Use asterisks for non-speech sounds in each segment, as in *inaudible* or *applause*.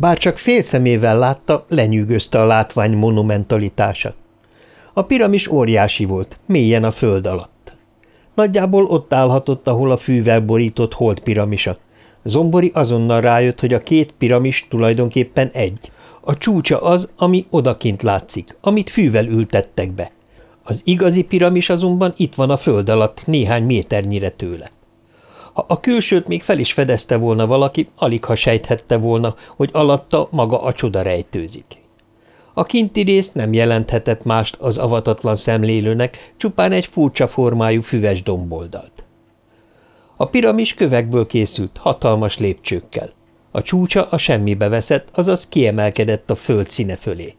Bár csak félszemével látta, lenyűgözte a látvány monumentalitása. A piramis óriási volt, mélyen a föld alatt. Nagyjából ott állhatott, ahol a fűvel borított hold piramisa. Zombori azonnal rájött, hogy a két piramis tulajdonképpen egy. A csúcsa az, ami odakint látszik, amit fűvel ültettek be. Az igazi piramis azonban itt van a föld alatt, néhány méternyire tőle. Ha a külsőt még fel is fedezte volna valaki, alig ha sejthette volna, hogy alatta maga a csoda rejtőzik. A kinti rész nem jelenthetett mást az avatatlan szemlélőnek, csupán egy furcsa formájú füves domboldalt. A piramis kövekből készült, hatalmas lépcsőkkel. A csúcsa a semmibe veszett, azaz kiemelkedett a föld színe fölé.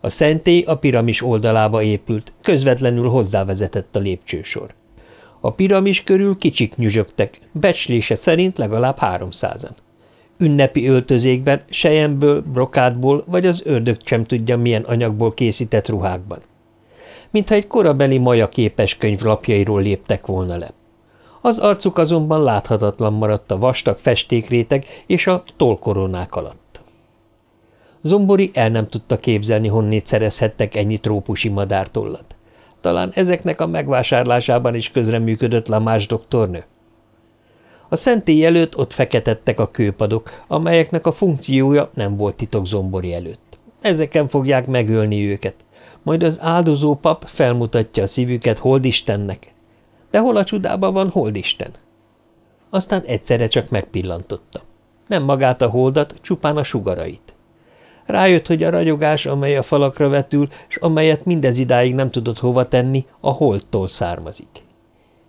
A szentély a piramis oldalába épült, közvetlenül hozzávezetett a lépcsősor. A piramis körül kicsik nyüzsögtek, becslése szerint legalább háromszázan. Ünnepi öltözékben, sejemből, brokádból vagy az ördög sem tudja milyen anyagból készített ruhákban. Mintha egy korabeli maja képes könyv lapjairól léptek volna le. Az arcuk azonban láthatatlan maradt a vastag festékréteg és a tollkoronák alatt. Zombori el nem tudta képzelni, honnét szerezhettek ennyi trópusi madártollat. Talán ezeknek a megvásárlásában is közreműködött Lamás doktornő. A szentély előtt ott feketettek a kőpadok, amelyeknek a funkciója nem volt titok zombori előtt. Ezeken fogják megölni őket. Majd az áldozó pap felmutatja a szívüket Holdistennek. De hol a csodában van Holdisten? Aztán egyszerre csak megpillantotta. Nem magát a holdat, csupán a sugarait. Rájött, hogy a ragyogás, amely a falakra vetül, és amelyet mindez idáig nem tudott hova tenni, a holdtól származik.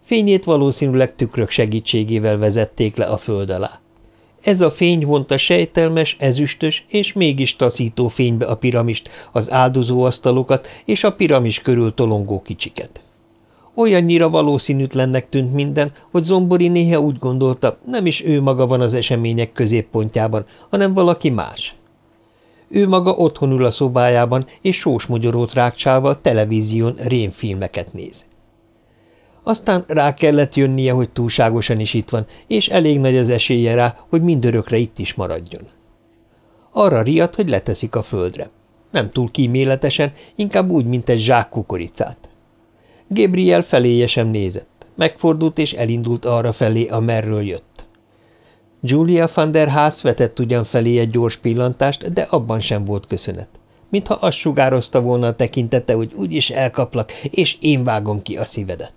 Fényét valószínűleg tükrök segítségével vezették le a föld alá. Ez a fény vonta sejtelmes, ezüstös és mégis taszító fénybe a piramist, az áldozóasztalokat és a piramis körül tolongó kicsiket. Olyannyira valószínűtlennek tűnt minden, hogy Zombori néha úgy gondolta, nem is ő maga van az események középpontjában, hanem valaki más. Ő maga otthon ül a szobájában, és sós mogyorót rákcsálva a televízión rémfilmeket néz. Aztán rá kellett jönnie, hogy túlságosan is itt van, és elég nagy az esélye rá, hogy mindörökre itt is maradjon. Arra riadt, hogy leteszik a földre. Nem túl kíméletesen, inkább úgy, mint egy zsák kukoricát. Gabriel feléje sem nézett. Megfordult és elindult arra felé, amerről jött. Julia van der Haas vetett ugyan felé egy gyors pillantást, de abban sem volt köszönet. Mintha azt sugározta volna a tekintete, hogy úgyis elkaplak, és én vágom ki a szívedet.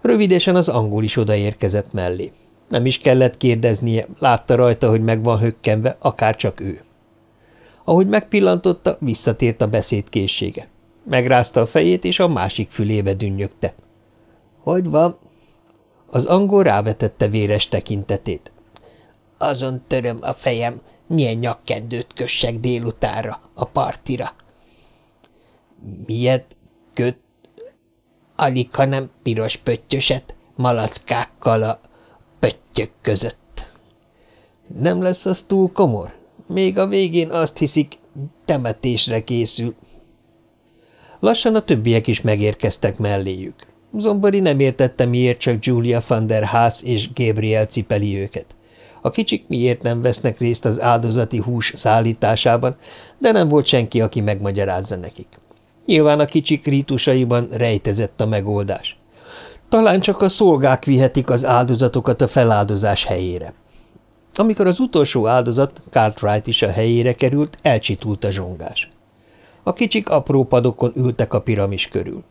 Rövidesen az angol is odaérkezett mellé. Nem is kellett kérdeznie, látta rajta, hogy meg van hökkenve, akár csak ő. Ahogy megpillantotta, visszatért a beszédkészsége. Megrázta a fejét, és a másik fülébe dünnyögte. – Hogy van? Az angol rávetette véres tekintetét. – Azon töröm a fejem, milyen nyakkendőt kössek délutára, a partira. – Miért köt alig, hanem piros pöttyöset, malackákkal a pöttyök között. Nem lesz az túl komor? Még a végén azt hiszik, temetésre készül. Lassan a többiek is megérkeztek melléjük. Zombori nem értette, miért csak Julia van der Haas és Gabriel cipeli őket. A kicsik miért nem vesznek részt az áldozati hús szállításában, de nem volt senki, aki megmagyarázza nekik. Nyilván a kicsik rítusaiban rejtezett a megoldás. Talán csak a szolgák vihetik az áldozatokat a feláldozás helyére. Amikor az utolsó áldozat, Cartwright is a helyére került, elcsitult a zsongás. A kicsik apró padokon ültek a piramis körül.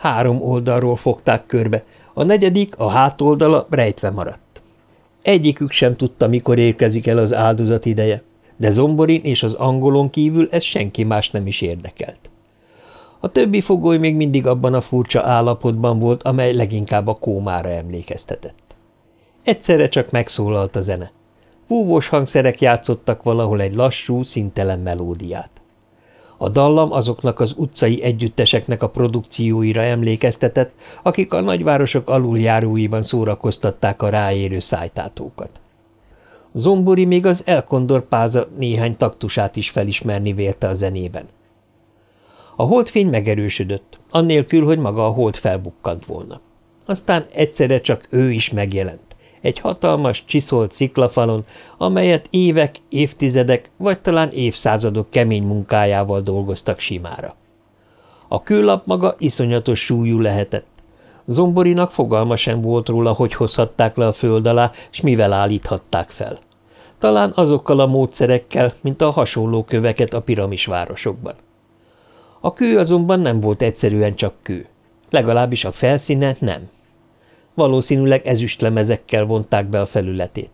Három oldalról fogták körbe, a negyedik, a hátoldala rejtve maradt. Egyikük sem tudta, mikor érkezik el az áldozat ideje, de Zomborin és az angolon kívül ez senki más nem is érdekelt. A többi fogoly még mindig abban a furcsa állapotban volt, amely leginkább a kómára emlékeztetett. Egyszerre csak megszólalt a zene. Búvós hangszerek játszottak valahol egy lassú, szintelen melódiát. A dallam azoknak az utcai együtteseknek a produkcióira emlékeztetett, akik a nagyvárosok aluljáróiban szórakoztatták a ráérő szájtátókat. Zombori még az Elkondor páza néhány taktusát is felismerni vélte a zenében. A holdfény megerősödött, annélkül, hogy maga a hold felbukkant volna. Aztán egyszerre csak ő is megjelent. Egy hatalmas, csiszolt sziklafalon, amelyet évek, évtizedek vagy talán évszázadok kemény munkájával dolgoztak simára. A kőlap maga iszonyatos súlyú lehetett. Zomborinak fogalma sem volt róla, hogy hozhatták le a föld alá, s mivel állíthatták fel. Talán azokkal a módszerekkel, mint a hasonló köveket a piramisvárosokban. A kő azonban nem volt egyszerűen csak kő. Legalábbis a felszíne nem. Valószínűleg ezüstlemezekkel vonták be a felületét.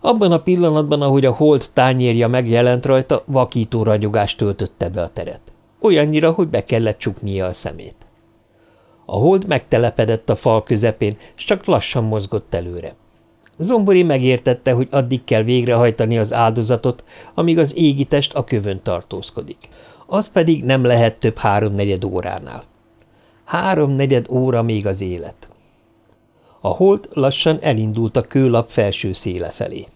Abban a pillanatban, ahogy a hold tányérja megjelent rajta, vakító ragyogást töltötte be a teret. Olyannyira, hogy be kellett csuknia a szemét. A hold megtelepedett a fal közepén, s csak lassan mozgott előre. Zombori megértette, hogy addig kell végrehajtani az áldozatot, amíg az égitest a kövön tartózkodik. Az pedig nem lehet több háromnegyed óránál. Háromnegyed óra még az élet. A hold lassan elindult a kőlap felső széle felé.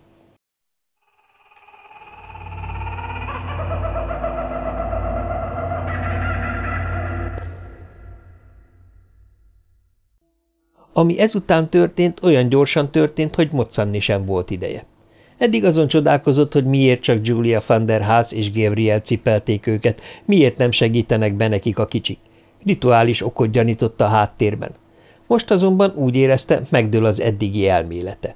Ami ezután történt, olyan gyorsan történt, hogy moccanni sem volt ideje. Eddig azon csodálkozott, hogy miért csak Julia van der Haas és Gabriel cipelték őket, miért nem segítenek be nekik a kicsik. Rituális okot gyanított a háttérben. Most azonban úgy érezte, megdől az eddigi elmélete.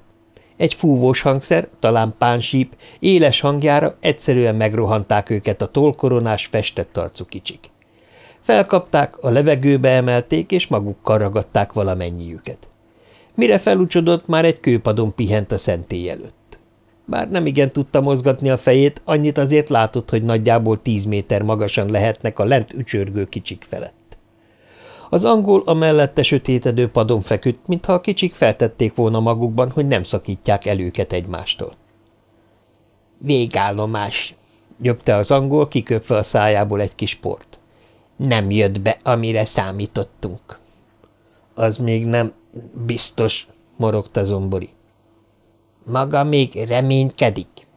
Egy fúvós hangszer, talán pánsíp, éles hangjára egyszerűen megrohanták őket a tolkoronás festett arcú kicsik. Felkapták, a levegőbe emelték, és magukkal ragadták valamennyiüket. Mire felucsodott, már egy kőpadon pihent a szentély előtt. Bár nem igen tudta mozgatni a fejét, annyit azért látott, hogy nagyjából tíz méter magasan lehetnek a lent ücsörgő kicsik felett. Az angol a mellette sötétedő padon feküdt, mintha a kicsik feltették volna magukban, hogy nem szakítják el őket egymástól. Végállomás, nyögte az angol, kiköpve a szájából egy kis port. Nem jött be, amire számítottunk. Az még nem biztos, morogta Zombori. Maga még reménykedik?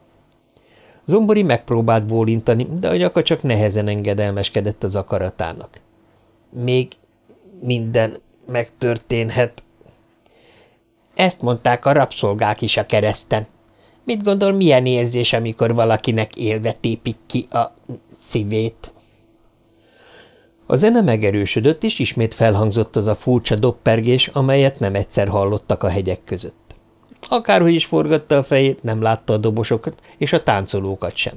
Zombori megpróbált bólintani, de a nyaka csak nehezen engedelmeskedett az akaratának. Még minden megtörténhet. Ezt mondták a rabszolgák is a kereszten. Mit gondol, milyen érzés, amikor valakinek élve tépik ki a szívét? A zene megerősödött, és ismét felhangzott az a furcsa doppergés, amelyet nem egyszer hallottak a hegyek között. Akárhogy is forgatta a fejét, nem látta a dobosokat és a táncolókat sem,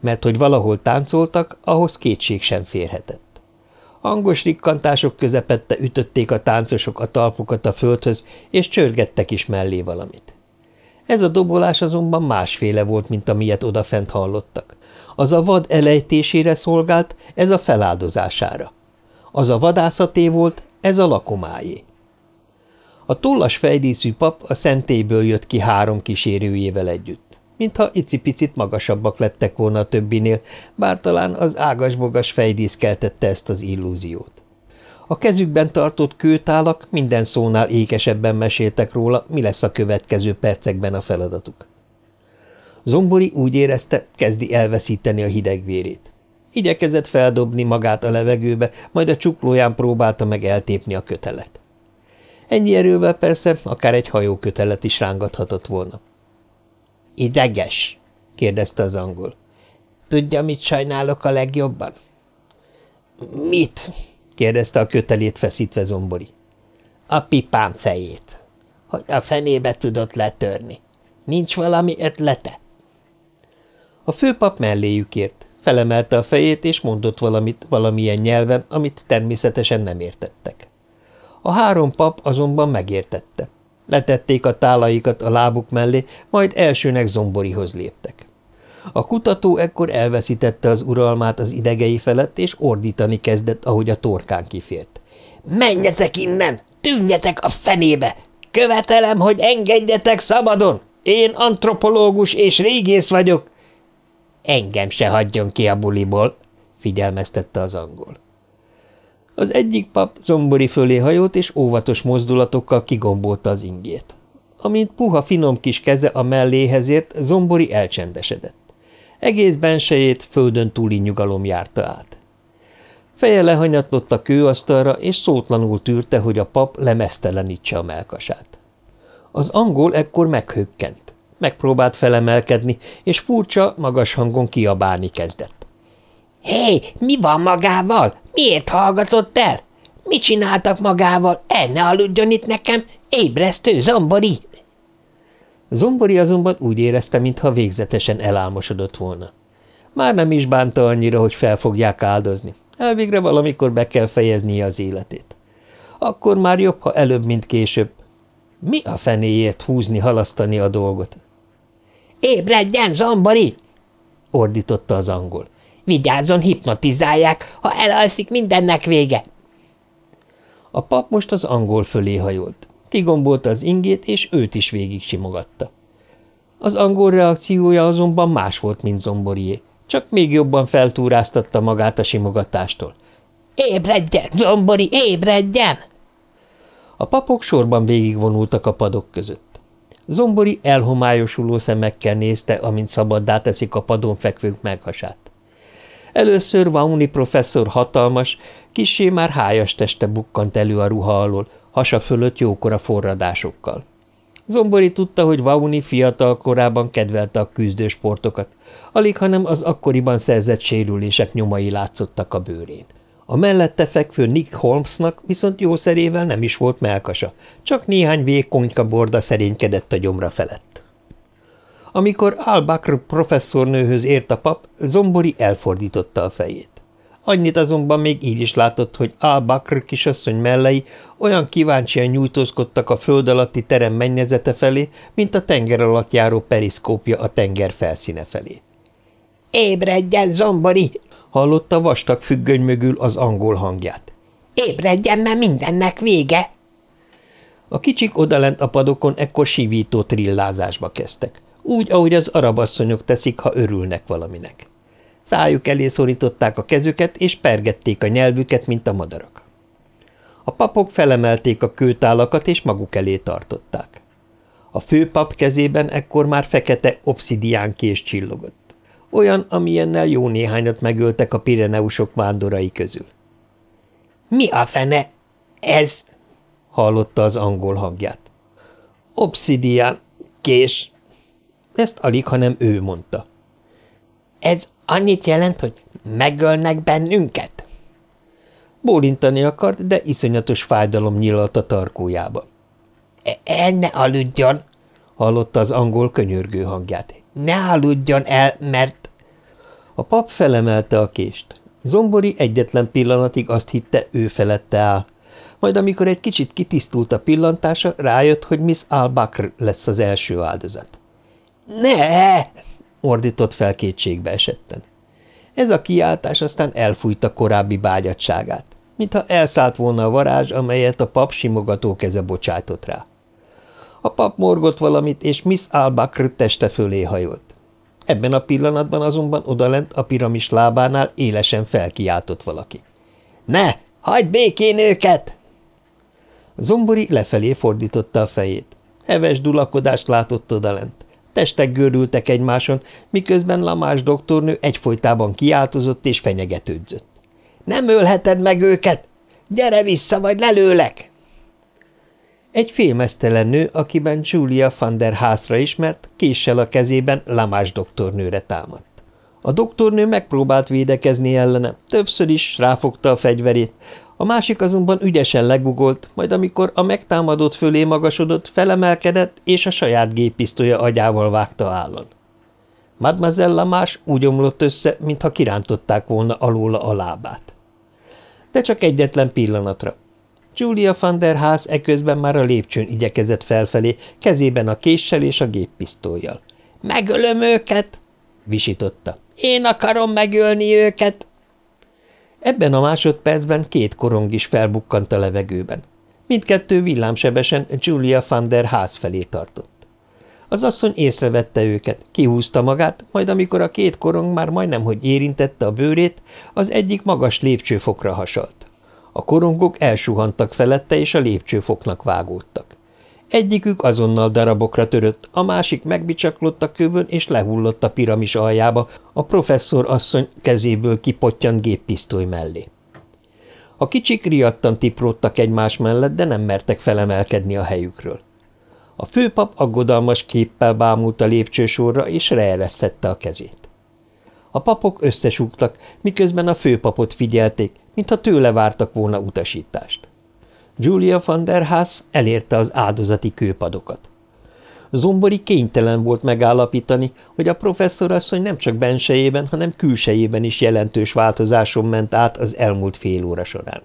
mert hogy valahol táncoltak, ahhoz kétség sem férhetett. Hangos rikkantások közepette ütötték a táncosok a talpukat a földhöz, és csörgettek is mellé valamit. Ez a dobolás azonban másféle volt, mint amilyet odafent hallottak. Az a vad elejtésére szolgált, ez a feláldozására. Az a vadászaté volt, ez a lakomájé. A tollas fejdíszű pap a szentélyből jött ki három kísérőjével együtt mintha icipicit magasabbak lettek volna a többinél, bár talán az ágasbogas fejdísz keltette ezt az illúziót. A kezükben tartott kőtálak minden szónál ékesebben meséltek róla, mi lesz a következő percekben a feladatuk. Zombori úgy érezte, kezdi elveszíteni a hidegvérét. Igyekezett feldobni magát a levegőbe, majd a csuklóján próbálta meg eltépni a kötelet. Ennyi erővel persze akár egy hajókötelet is rángathatott volna. Ideges? kérdezte az angol. Tudja, mit sajnálok a legjobban? Mit? kérdezte a kötelét feszítve Zombori. A pipám fejét. Hogy a fenébe tudott letörni. Nincs valami ötlete? A főpap melléjük ért, felemelte a fejét, és mondott valamit valamilyen nyelven, amit természetesen nem értettek. A három pap azonban megértette. Letették a tálaikat a lábuk mellé, majd elsőnek Zomborihoz léptek. A kutató ekkor elveszítette az uralmát az idegei felett, és ordítani kezdett, ahogy a torkán kifért. – Menjetek innen! Tűnjetek a fenébe! Követelem, hogy engedjetek szabadon! Én antropológus és régész vagyok! – Engem se hagyjon ki a buliból! – figyelmeztette az angol. Az egyik pap zombori fölé hajolt, és óvatos mozdulatokkal kigombolta az ingét. Amint puha finom kis keze a melléhez ért, zombori elcsendesedett. Egész bensejét földön túli nyugalom járta át. Feje lehanyatlott a kőasztalra, és szótlanul tűrte, hogy a pap lemesztelenítse a melkasát. Az angol ekkor meghökkent. Megpróbált felemelkedni, és furcsa, magas hangon kiabálni kezdett. – Hé, mi van magával? Miért hallgatott el? Mit csináltak magával? El ne aludjon itt nekem, ébresztő zombori! Zombori azonban úgy érezte, mintha végzetesen elálmosodott volna. Már nem is bánta annyira, hogy fel fogják áldozni. Elvégre valamikor be kell fejeznie az életét. Akkor már jobb, ha előbb, mint később. Mi a fenéért húzni, halasztani a dolgot? – Ébredjen, zombori! – ordította az angol. – Vigyázzon, hipnotizálják, ha elalszik, mindennek vége! A pap most az angol fölé hajolt. Kigombolta az ingét, és őt is végig simogatta. Az angol reakciója azonban más volt, mint zomborié, csak még jobban feltúráztatta magát a simogatástól. – Ébredjen, zombori, ébredjen! A papok sorban végigvonultak a padok között. Zombori elhomályosuló szemekkel nézte, amint szabaddá teszik a padon fekvők meghasát. Először Vauni professzor hatalmas, kissé már hájas teste bukkant elő a ruha alól, hasa fölött jókora forradásokkal. Zombori tudta, hogy Vauni fiatal korában kedvelte a küzdősportokat, alig hanem az akkoriban szerzett sérülések nyomai látszottak a bőrén. A mellette fekvő Nick Holmesnak viszont jószerével nem is volt melkasa, csak néhány vékonyka borda szerénykedett a gyomra felett. Amikor Al-Bakr professzornőhöz ért a pap, Zombori elfordította a fejét. Annyit azonban még így is látott, hogy Al-Bakr kisasszony mellei olyan kíváncsian nyújtózkodtak a föld alatti terem mennyezete felé, mint a tenger alatt járó periszkópja a tenger felszíne felé. – Ébredjen, zombori! – hallotta vastag függöny mögül az angol hangját. – Ébredjen, mert mindennek vége! A kicsik odalent a padokon ekkor sivító trillázásba kezdtek, úgy, ahogy az arabasszonyok teszik, ha örülnek valaminek. Szájuk elé szorították a kezüket, és pergették a nyelvüket, mint a madarak. A papok felemelték a kőtálakat, és maguk elé tartották. A főpap kezében ekkor már fekete obszidián kés csillogott. Olyan, amilyennel jó néhányat megöltek a Pireneusok vándorai közül. – Mi a fene? Ez? – hallotta az angol hangját. – Obszidián kés. Ezt alig, hanem ő mondta. – Ez Annyit jelent, hogy megölnek bennünket? Bólintani akart, de iszonyatos fájdalom nyílt a tarkójába. E – El ne aludjon! – hallotta az angol könyörgő hangját. – Ne aludjon el, mert… A pap felemelte a kést. Zombori egyetlen pillanatig azt hitte, ő felette áll. Majd amikor egy kicsit kitisztult a pillantása, rájött, hogy Miss Al-Bakr lesz az első áldozat. – Ne! ordított fel kétségbe esetten. Ez a kiáltás aztán elfújta korábbi bágyadságát, mintha elszállt volna a varázs, amelyet a pap simogató keze bocsájtott rá. A pap morgott valamit, és Miss Albakr teste fölé hajolt. Ebben a pillanatban azonban odalent a piramis lábánál élesen felkiáltott valaki. – Ne! Hagyd békén őket! Zombori lefelé fordította a fejét. Heves dulakodást látott odalent. Testek görültek egymáson, miközben Lamás doktornő egyfolytában kiáltozott és fenyegetődzött. – Nem ölheted meg őket! Gyere vissza, vagy lelőlek! Egy félmeztelen nő, akiben Julia van der Haasra ismert, késsel a kezében Lamás doktornőre támadt. A doktornő megpróbált védekezni ellene, többször is ráfogta a fegyverét, a másik azonban ügyesen legugolt, majd amikor a megtámadott fölé magasodott, felemelkedett, és a saját géppisztolya agyával vágta állon. Mademoiselle Lamás úgy omlott össze, mintha kirántották volna alóla a lábát. De csak egyetlen pillanatra. Julia van der Haas eközben már a lépcsőn igyekezett felfelé, kezében a késsel és a géppisztolyjal. – Megölöm őket! – visította. – Én akarom megölni őket! Ebben a másodpercben két korong is felbukkant a levegőben. Mindkettő villámsebesen Julia van der Haas felé tartott. Az asszony észrevette őket, kihúzta magát, majd amikor a két korong már majdnem, hogy érintette a bőrét, az egyik magas lépcsőfokra hasalt. A korongok elsuhantak felette, és a lépcsőfoknak vágódtak. Egyikük azonnal darabokra törött, a másik megbicsaklott a kövön és lehullott a piramis aljába, a professzor asszony kezéből kipottyant géppisztoly mellé. A kicsik riadtan tipródtak egymás mellett, de nem mertek felemelkedni a helyükről. A főpap aggodalmas képpel bámult a lépcsősorra, és reeresztette a kezét. A papok összesúgtak, miközben a főpapot figyelték, mintha tőle vártak volna utasítást. Julia van der Haas elérte az áldozati kőpadokat. Zombori kénytelen volt megállapítani, hogy a professzorasszony nem csak bensejében, hanem külsejében is jelentős változáson ment át az elmúlt fél óra során.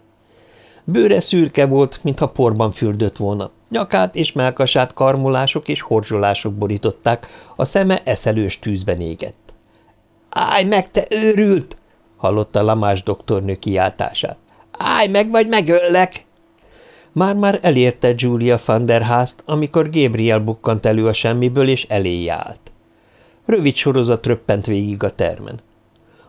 Bőre szürke volt, mintha porban fürdött volna, nyakát és melkasát karmolások és horzsolások borították, a szeme eszelős tűzben égett. – Állj meg, te őrült! – hallotta Lamás doktornő kiáltását. – Állj meg, vagy megöllek! Már-már elérte Julia van der Haast, amikor Gabriel bukkant elő a semmiből, és elé állt. Rövid sorozat röppent végig a termen.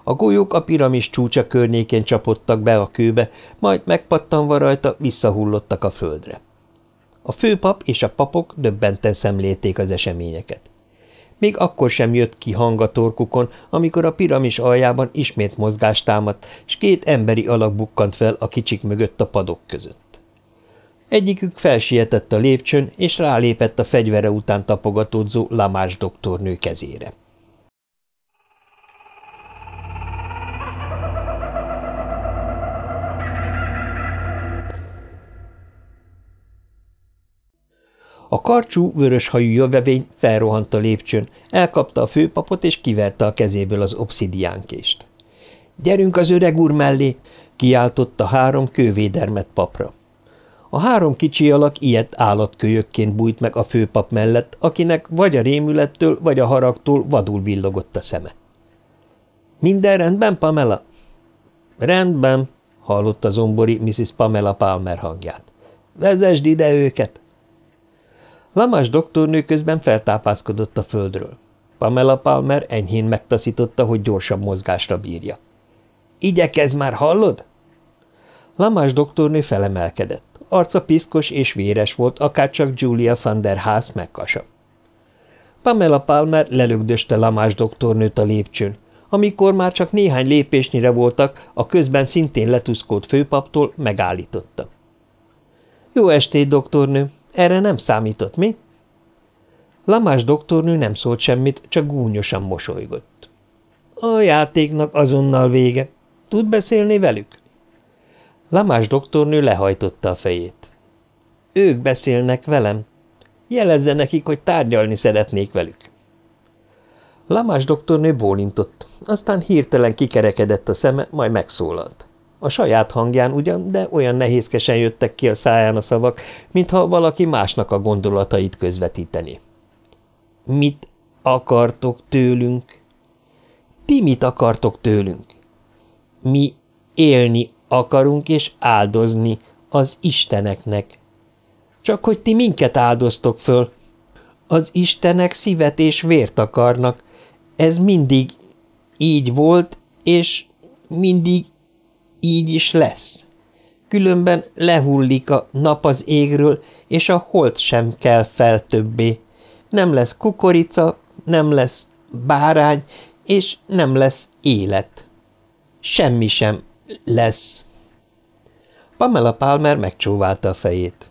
A golyók a piramis csúcsa környékén csapottak be a kőbe, majd megpattanva rajta visszahullottak a földre. A főpap és a papok döbbenten szemlélték az eseményeket. Még akkor sem jött ki hang a torkukon, amikor a piramis aljában ismét mozgást támadt, s két emberi alak bukkant fel a kicsik mögött a padok között. Egyikük felsietett a lépcsőn, és rálépett a fegyvere után tapogatódzó Lamás doktornő kezére. A karcsú, vörös hajú jövevény felrohant a lépcsőn, elkapta a főpapot és kiverte a kezéből az obszidiánkést. – Gyerünk az öreg úr mellé! – kiáltotta három kővédermet papra. A három kicsi alak ilyet állatkölyökként bújt meg a főpap mellett, akinek vagy a rémülettől, vagy a haragtól vadul villogott a szeme. – Minden rendben, Pamela? – Rendben, hallotta zombori Mrs. Pamela Palmer hangját. – Vezesd ide őket! Lamás doktornő közben feltápászkodott a földről. Pamela Palmer enyhén megtaszította, hogy gyorsabb mozgásra bírja. – Igyekez már, hallod? Lamás doktornő felemelkedett. Arca piszkos és véres volt, akárcsak Julia van der Haas megkasa. Pamela Palmer lelögdöste Lamás doktornőt a lépcsőn. Amikor már csak néhány lépésnyire voltak, a közben szintén letuszkolt főpaptól megállította. – Jó estét, doktornő! Erre nem számított, mi? Lamás doktornő nem szólt semmit, csak gúnyosan mosolygott. – A játéknak azonnal vége. Tud beszélni velük? – Lamás doktornő lehajtotta a fejét. Ők beszélnek velem. Jelezze nekik, hogy tárgyalni szeretnék velük. Lamás doktornő bólintott, aztán hirtelen kikerekedett a szeme, majd megszólalt. A saját hangján ugyan, de olyan nehézkesen jöttek ki a száján a szavak, mintha valaki másnak a gondolatait közvetíteni. Mit akartok tőlünk? Ti mit akartok tőlünk? Mi élni akarunk és áldozni az isteneknek. Csak hogy ti minket áldoztok föl. Az istenek szívet és vért akarnak. Ez mindig így volt, és mindig így is lesz. Különben lehullik a nap az égről, és a hold sem kell fel többé. Nem lesz kukorica, nem lesz bárány, és nem lesz élet. Semmi sem lesz. Pamela Palmer megcsóválta a fejét.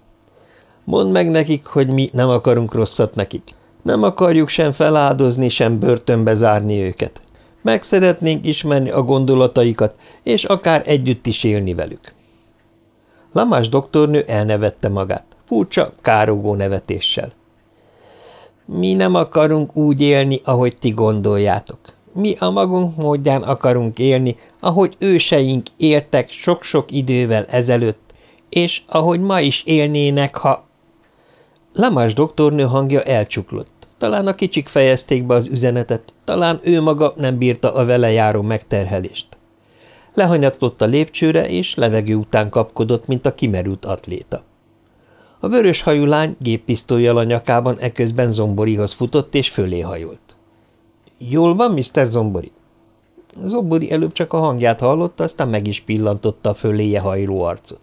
Mondd meg nekik, hogy mi nem akarunk rosszat nekik. Nem akarjuk sem feláldozni, sem börtönbe zárni őket. Meg szeretnénk ismerni a gondolataikat, és akár együtt is élni velük. Lamás doktornő elnevette magát, furcsa, károgó nevetéssel. Mi nem akarunk úgy élni, ahogy ti gondoljátok. Mi a magunk módján akarunk élni, ahogy őseink éltek sok-sok idővel ezelőtt, és ahogy ma is élnének, ha... Lamás doktornő hangja elcsuklott. Talán a kicsik fejezték be az üzenetet, talán ő maga nem bírta a vele járó megterhelést. Lehanyatlott a lépcsőre, és levegő után kapkodott, mint a kimerült atléta. A vörös hajú lány géppisztolyjal a nyakában eközben Zomborihoz futott, és fölé hajolt. – Jól van, Mr. Zombori? Zombori előbb csak a hangját hallotta, aztán meg is pillantotta a föléje hajló arcot.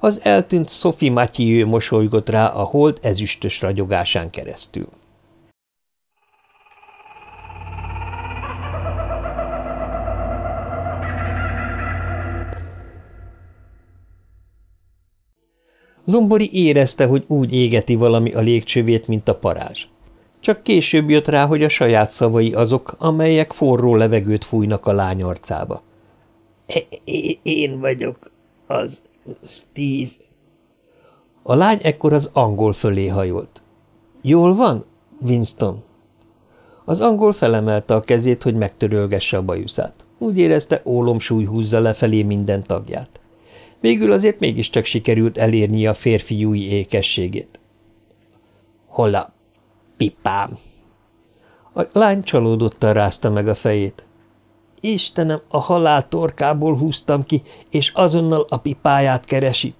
Az eltűnt Sophie Mathieu mosolygott rá a hold ezüstös ragyogásán keresztül. Zombori érezte, hogy úgy égeti valami a légcsövét, mint a parázs. Csak később jött rá, hogy a saját szavai azok, amelyek forró levegőt fújnak a lány arcába. – Én vagyok az Steve. A lány ekkor az angol fölé hajolt. – Jól van, Winston? Az angol felemelte a kezét, hogy megtörölgesse a bajuszát. Úgy érezte, ólomsúly húzza lefelé minden tagját. Végül azért mégiscsak sikerült elérni a férfiúi ékességét. – Hol a pipám? A lány csalódottan rázta meg a fejét. – Istenem, a halál torkából húztam ki, és azonnal a pipáját keresi.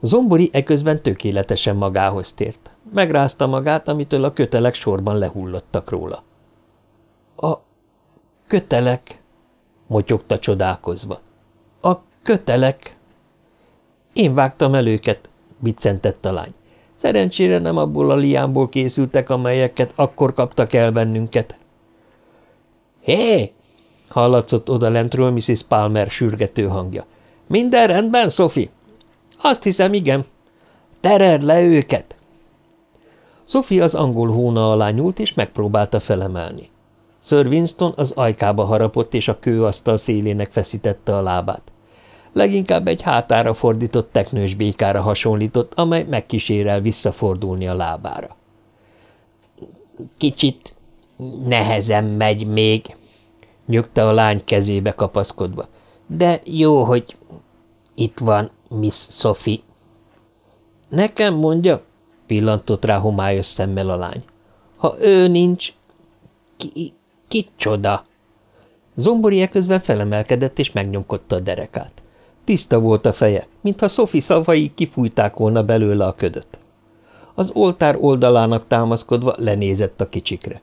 Zombori eközben tökéletesen magához tért. Megrázta magát, amitől a kötelek sorban lehullottak róla. – A kötelek? – motyogta csodálkozva. – A kötelek? – Én vágtam el őket – biccentett a lány. Szerencsére nem abból a liámból készültek, amelyeket akkor kaptak el bennünket. – Hé! – hallatszott odalentről Mrs. Palmer sürgető hangja. – Minden rendben, Sophie? – Azt hiszem, igen. – Tered le őket! Sophie az angol hóna alá nyúlt, és megpróbálta felemelni. Sir Winston az ajkába harapott, és a kőasztal szélének feszítette a lábát. Leginkább egy hátára fordított teknős békára hasonlított, amely megkísérel visszafordulni a lábára. – Kicsit nehezen megy még – nyögte a lány kezébe kapaszkodva. – De jó, hogy itt van Miss Sophie. – Nekem mondja? – pillantott rá homályos szemmel a lány. – Ha ő nincs, ki, Kicsoda? Zombori közben felemelkedett és megnyomkodta a derekát. Tiszta volt a feje, mintha Sophie szavai kifújták volna belőle a ködöt. Az oltár oldalának támaszkodva lenézett a kicsikre.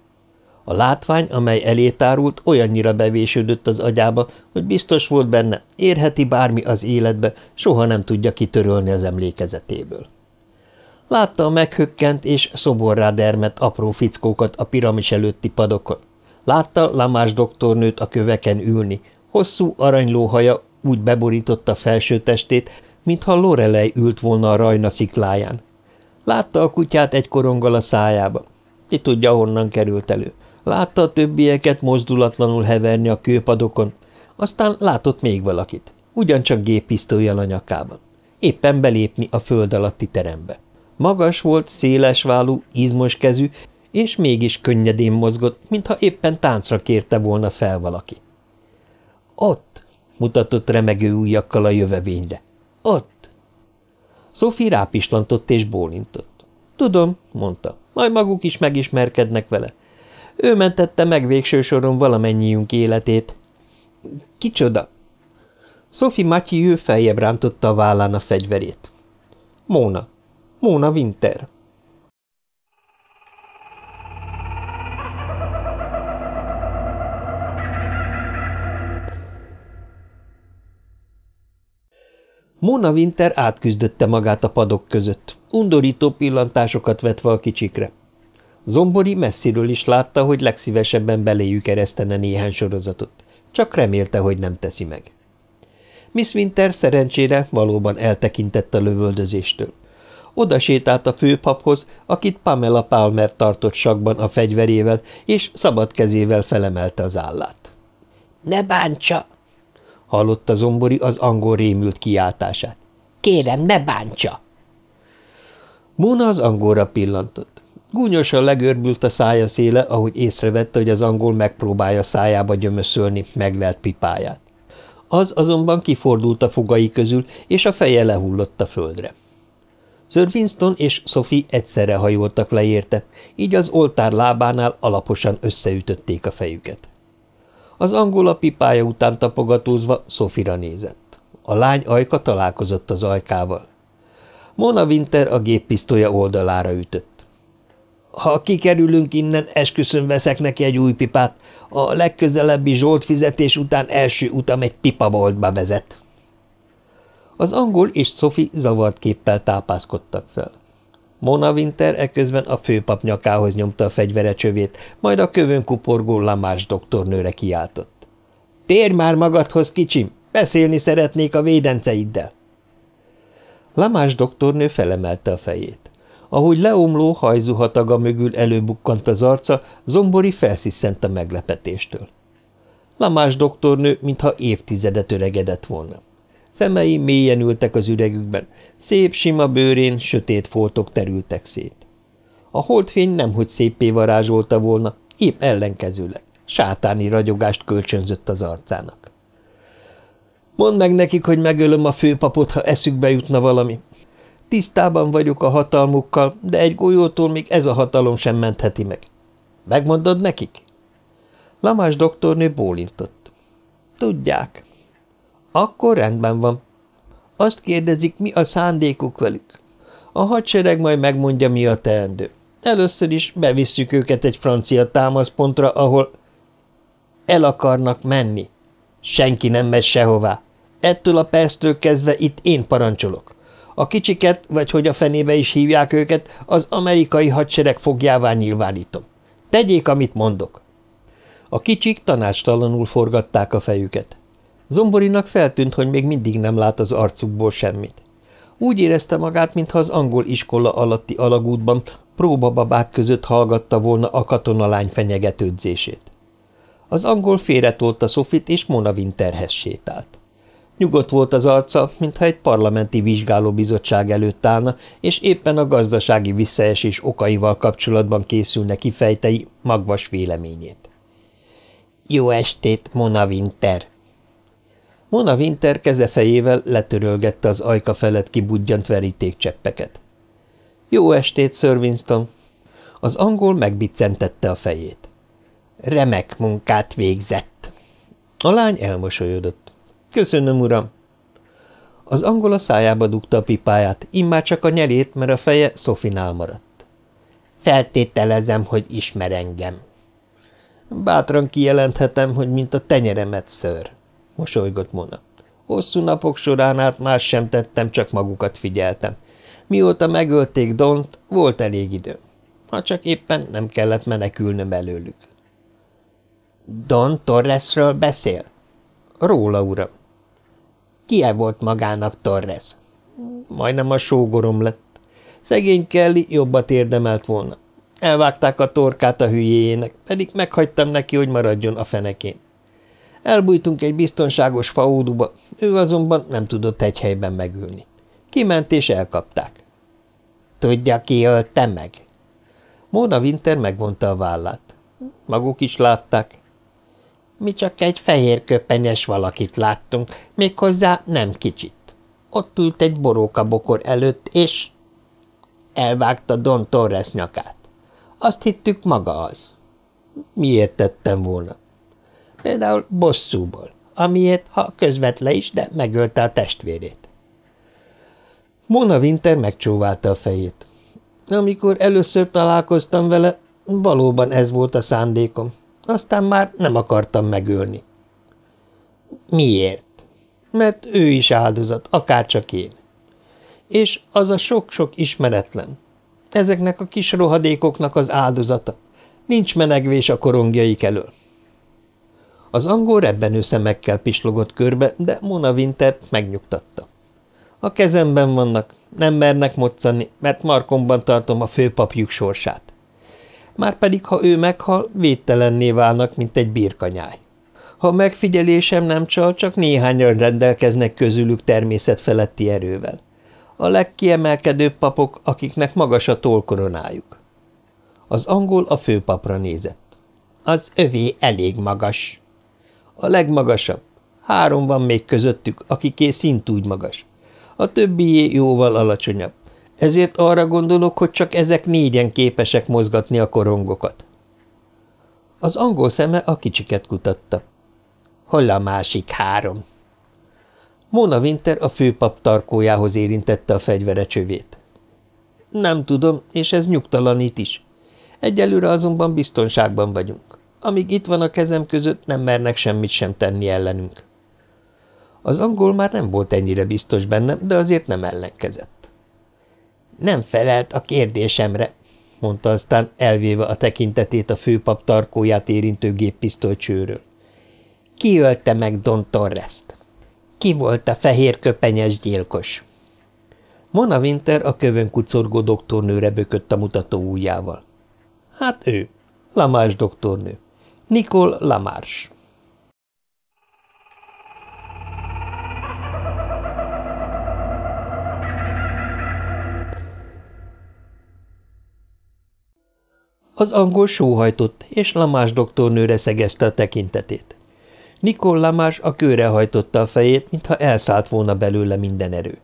A látvány, amely elé tárult, olyannyira bevésődött az agyába, hogy biztos volt benne, érheti bármi az életbe, soha nem tudja kitörölni az emlékezetéből. Látta a meghökkent és szoborrá dermet apró fickókat a piramis előtti padokon, Látta Lamás doktornőt a köveken ülni. Hosszú aranyló haja úgy beborította felső testét, mintha Lorelei ült volna a rajna szikláján. Látta a kutyát egy koronggal a szájába. Ki tudja, honnan került elő. Látta a többieket mozdulatlanul heverni a kőpadokon. Aztán látott még valakit, ugyancsak géppisztolyjal a nyakában. Éppen belépni a föld alatti terembe. Magas volt, széles válú, izmos kezű, és mégis könnyedén mozgott, mintha éppen táncra kérte volna fel valaki. Ott, mutatott remegő ujjakkal a jövevényre. Ott. Sophie rápislantott és bólintott. Tudom, mondta, majd maguk is megismerkednek vele. Ő mentette meg végső soron valamennyiünk életét. Kicsoda? Sophie Mathieu feljebb rántotta a vállán a fegyverét. Móna. Móna Winter. Mona Winter átküzdötte magát a padok között, undorító pillantásokat vetve a kicsikre. Zombori messziről is látta, hogy legszívesebben beléjük eresztene néhány sorozatot, csak remélte, hogy nem teszi meg. Miss Winter szerencsére valóban eltekintett a lövöldözéstől. Oda sétált a főpaphoz, akit Pamela Palmer tartott sakban a fegyverével, és szabad kezével felemelte az állát. – Ne bántsa! Hallotta Zombori az angol rémült kiáltását. Kérem, ne bántsa! Móna az angolra pillantott. Gúnyosan legörbült a szája széle, ahogy észrevette, hogy az angol megpróbálja szájába gyömöszölni meglelt pipáját. Az azonban kifordult a fogai közül, és a feje lehullott a földre. Sir Winston és Sophie egyszerre hajoltak le érte, így az oltár lábánál alaposan összeütötték a fejüket. Az angol a pipája után tapogatózva Sofira nézett. A lány ajka találkozott az ajkával. Mona Winter a géppisztolya oldalára ütött. Ha kikerülünk innen, esküszöm veszek neki egy új pipát. A legközelebbi zsolt fizetés után első utam egy pipaboltba vezet. Az angol és Sophie zavart képpel tápászkodtak fel. Mona Winter eközben a főpap nyakához nyomta a fegyvere csövét, majd a kövön kuporgó Lamás doktornőre kiáltott. – Térj már magadhoz, kicsim! Beszélni szeretnék a védenceiddel! Lamás doktornő felemelte a fejét. Ahogy leomló hajzuhataga mögül előbukkant az arca, Zombori felsziszent a meglepetéstől. Lamás doktornő, mintha évtizedet öregedett volna. Szemei mélyen ültek az üregükben, szép, sima bőrén sötét foltok terültek szét. A holdfény nemhogy szépé varázsolta volna, épp ellenkezőleg, sátáni ragyogást kölcsönzött az arcának. Mondd meg nekik, hogy megölöm a főpapot, ha eszükbe jutna valami. Tisztában vagyok a hatalmukkal, de egy golyótól még ez a hatalom sem mentheti meg. Megmondod nekik? Lamás doktornő bólintott. Tudják. Akkor rendben van. Azt kérdezik, mi a szándékuk velük. A hadsereg majd megmondja, mi a teendő. Először is bevisszük őket egy francia támaszpontra, ahol el akarnak menni. Senki nem megy sehová. Ettől a perctől kezdve itt én parancsolok. A kicsiket, vagy hogy a fenébe is hívják őket, az amerikai hadsereg fogjává nyilvánítom. Tegyék, amit mondok. A kicsik tanácstalanul forgatták a fejüket. Zomborinak feltűnt, hogy még mindig nem lát az arcukból semmit. Úgy érezte magát, mintha az angol iskola alatti alagútban próbababák között hallgatta volna a katonalány fenyegetődzését. Az angol félretolta Sofit, és Mona Winterhez sétált. Nyugodt volt az arca, mintha egy parlamenti vizsgálóbizottság előtt állna, és éppen a gazdasági visszaesés okaival kapcsolatban készülne kifejtei magvas véleményét. – Jó estét, Mona Winter! Mona Winter kezefejével letörölgette az ajka felett kibudjant verítékcseppeket. – Jó estét, Sir Winston! Az angol megbiccentette a fejét. – Remek munkát végzett! A lány elmosolyodott. – Köszönöm, uram! Az angol a szájába dugta a pipáját, immár csak a nyelét, mert a feje Szofinál maradt. – Feltételezem, hogy ismer engem. – Bátran kijelenthetem, hogy mint a tenyeremet, ször mosolygott Mona. Hosszú napok során át más sem tettem, csak magukat figyeltem. Mióta megölték Dont, volt elég idő. Ha csak éppen nem kellett menekülnöm előlük. Don Torresről beszél? Róla, uram. Kie volt magának Torres? Majdnem a sógorom lett. Szegény Kelly jobbat érdemelt volna. Elvágták a torkát a hülyéjének, pedig meghagytam neki, hogy maradjon a fenekén. Elbújtunk egy biztonságos faóduba, ő azonban nem tudott egy helyben megülni. Kiment és elkapták. Tudja, ki ölte meg? Móna Winter megvonta a vállát. Maguk is látták. Mi csak egy fehér köpenyes valakit láttunk, méghozzá nem kicsit. Ott ült egy borókabokor előtt, és elvágta Don Torres nyakát. Azt hittük maga az. Miért tettem volna? Például bosszúból, amiért, ha közvetlen is, de megölte a testvérét. Mona Winter megcsóválta a fejét. Amikor először találkoztam vele, valóban ez volt a szándékom. Aztán már nem akartam megölni. Miért? Mert ő is áldozat, akárcsak én. És az a sok-sok ismeretlen. Ezeknek a kis rohadékoknak az áldozata. Nincs menegvés a korongjaik elől. Az angol rebbenő szemekkel pislogott körbe, de Mona Wintert megnyugtatta. A kezemben vannak, nem mernek moccani, mert markomban tartom a főpapjuk sorsát. Márpedig, ha ő meghal, védtelenné válnak, mint egy birkanyáj. Ha megfigyelésem nem csal, csak néhányan rendelkeznek közülük természetfeletti erővel. A legkiemelkedőbb papok, akiknek magas a tolkoronájuk. Az angol a főpapra nézett. Az övé elég magas, a legmagasabb. Három van még közöttük, akiké szintúgy magas. A többié jóval alacsonyabb. Ezért arra gondolok, hogy csak ezek négyen képesek mozgatni a korongokat. Az angol szeme a kicsiket kutatta. Hol a másik három? Mona Winter a főpap tarkójához érintette a fegyvere csövét. Nem tudom, és ez nyugtalanít is. Egyelőre azonban biztonságban vagyunk. Amíg itt van a kezem között, nem mernek semmit sem tenni ellenünk. Az angol már nem volt ennyire biztos benne, de azért nem ellenkezett. Nem felelt a kérdésemre, mondta aztán, elvéve a tekintetét a főpap tarkóját érintő géppisztolycsőről. Ki ölte meg Don Torrest? Ki volt a fehér köpenyes gyilkos? Mona Winter a kövön kucorgó doktornőre bökött a mutató ujjával. Hát ő, Lamás doktornő. Nicole Lamars. Az angol sóhajtott, és Lamás doktornőre szegezte a tekintetét. Nikol Lamás a kőre hajtotta a fejét, mintha elszállt volna belőle minden erő.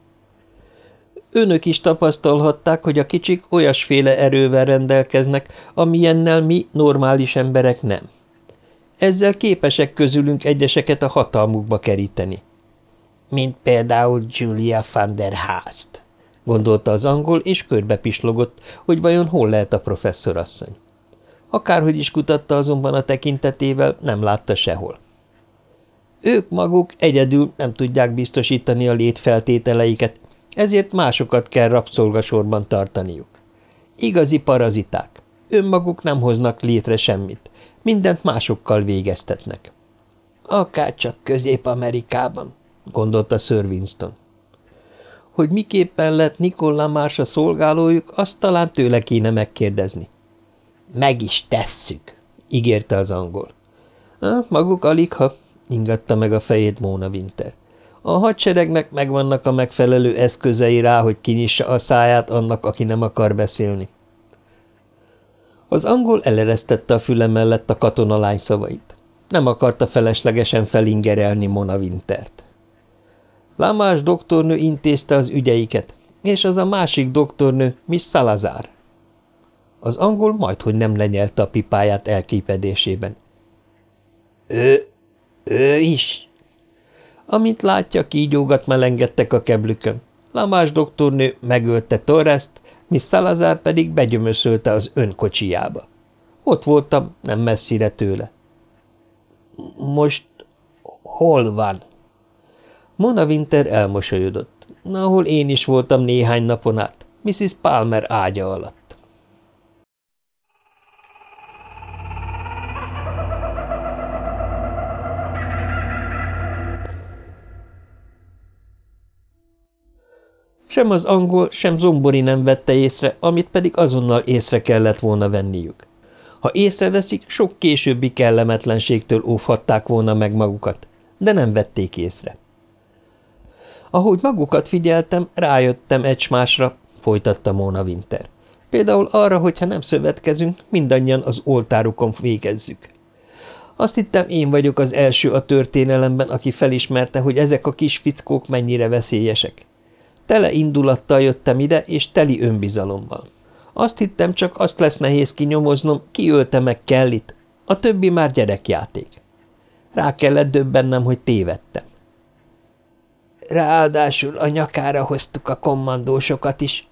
Önök is tapasztalhatták, hogy a kicsik olyasféle erővel rendelkeznek, amilyennel mi, normális emberek nem. Ezzel képesek közülünk egyeseket a hatalmukba keríteni. Mint például Julia van der Haast, gondolta az angol, és körbe pislogott, hogy vajon hol lehet a professzorasszony. Akárhogy is kutatta azonban a tekintetével, nem látta sehol. Ők maguk egyedül nem tudják biztosítani a létfeltételeiket, ezért másokat kell rabszolgasorban tartaniuk. Igazi paraziták. Önmaguk nem hoznak létre semmit. Mindent másokkal végeztetnek. Akárcsak Közép-Amerikában, gondolta Sir Winston. Hogy miképpen lett Nikola más a szolgálójuk, azt talán tőle kéne megkérdezni. Meg is tesszük, ígérte az angol. Maguk alig, ha ingatta meg a fejét Móna Winter. A hadseregnek megvannak a megfelelő eszközei rá, hogy kinyissa a száját annak, aki nem akar beszélni. Az angol eleresztette a füle mellett a katonalány szavait. Nem akarta feleslegesen felingerelni Mona Wintert. Lámás doktornő intézte az ügyeiket, és az a másik doktornő, Miss Salazar. Az angol majdhogy nem lenyelte a pipáját elképedésében. Ő, ő is? Amint látja, kígyógat melengedtek a keblükön. Lamás doktornő megölte Torreszt, Miss Salazar pedig begyömöszölte az önkocsijába. Ott voltam, nem messzire tőle. Most hol van? Mona Winter elmosolyodott. Ahol én is voltam néhány napon át, Mrs. Palmer ágya alatt. Sem az angol, sem Zombori nem vette észre, amit pedig azonnal észre kellett volna venniük. Ha észreveszik, sok későbbi kellemetlenségtől óvhatták volna meg magukat, de nem vették észre. Ahogy magukat figyeltem, rájöttem egymásra, folytatta Mona Winter. Például arra, hogyha nem szövetkezünk, mindannyian az oltárukon végezzük. Azt hittem, én vagyok az első a történelemben, aki felismerte, hogy ezek a kis fickók mennyire veszélyesek. Tele indulattal jöttem ide, és teli önbizalommal. Azt hittem, csak azt lesz nehéz kinyomoznom, ki ölte meg Kellit, a többi már gyerekjáték. Rá kellett döbbennem, hogy tévedtem. Ráadásul a nyakára hoztuk a kommandósokat is,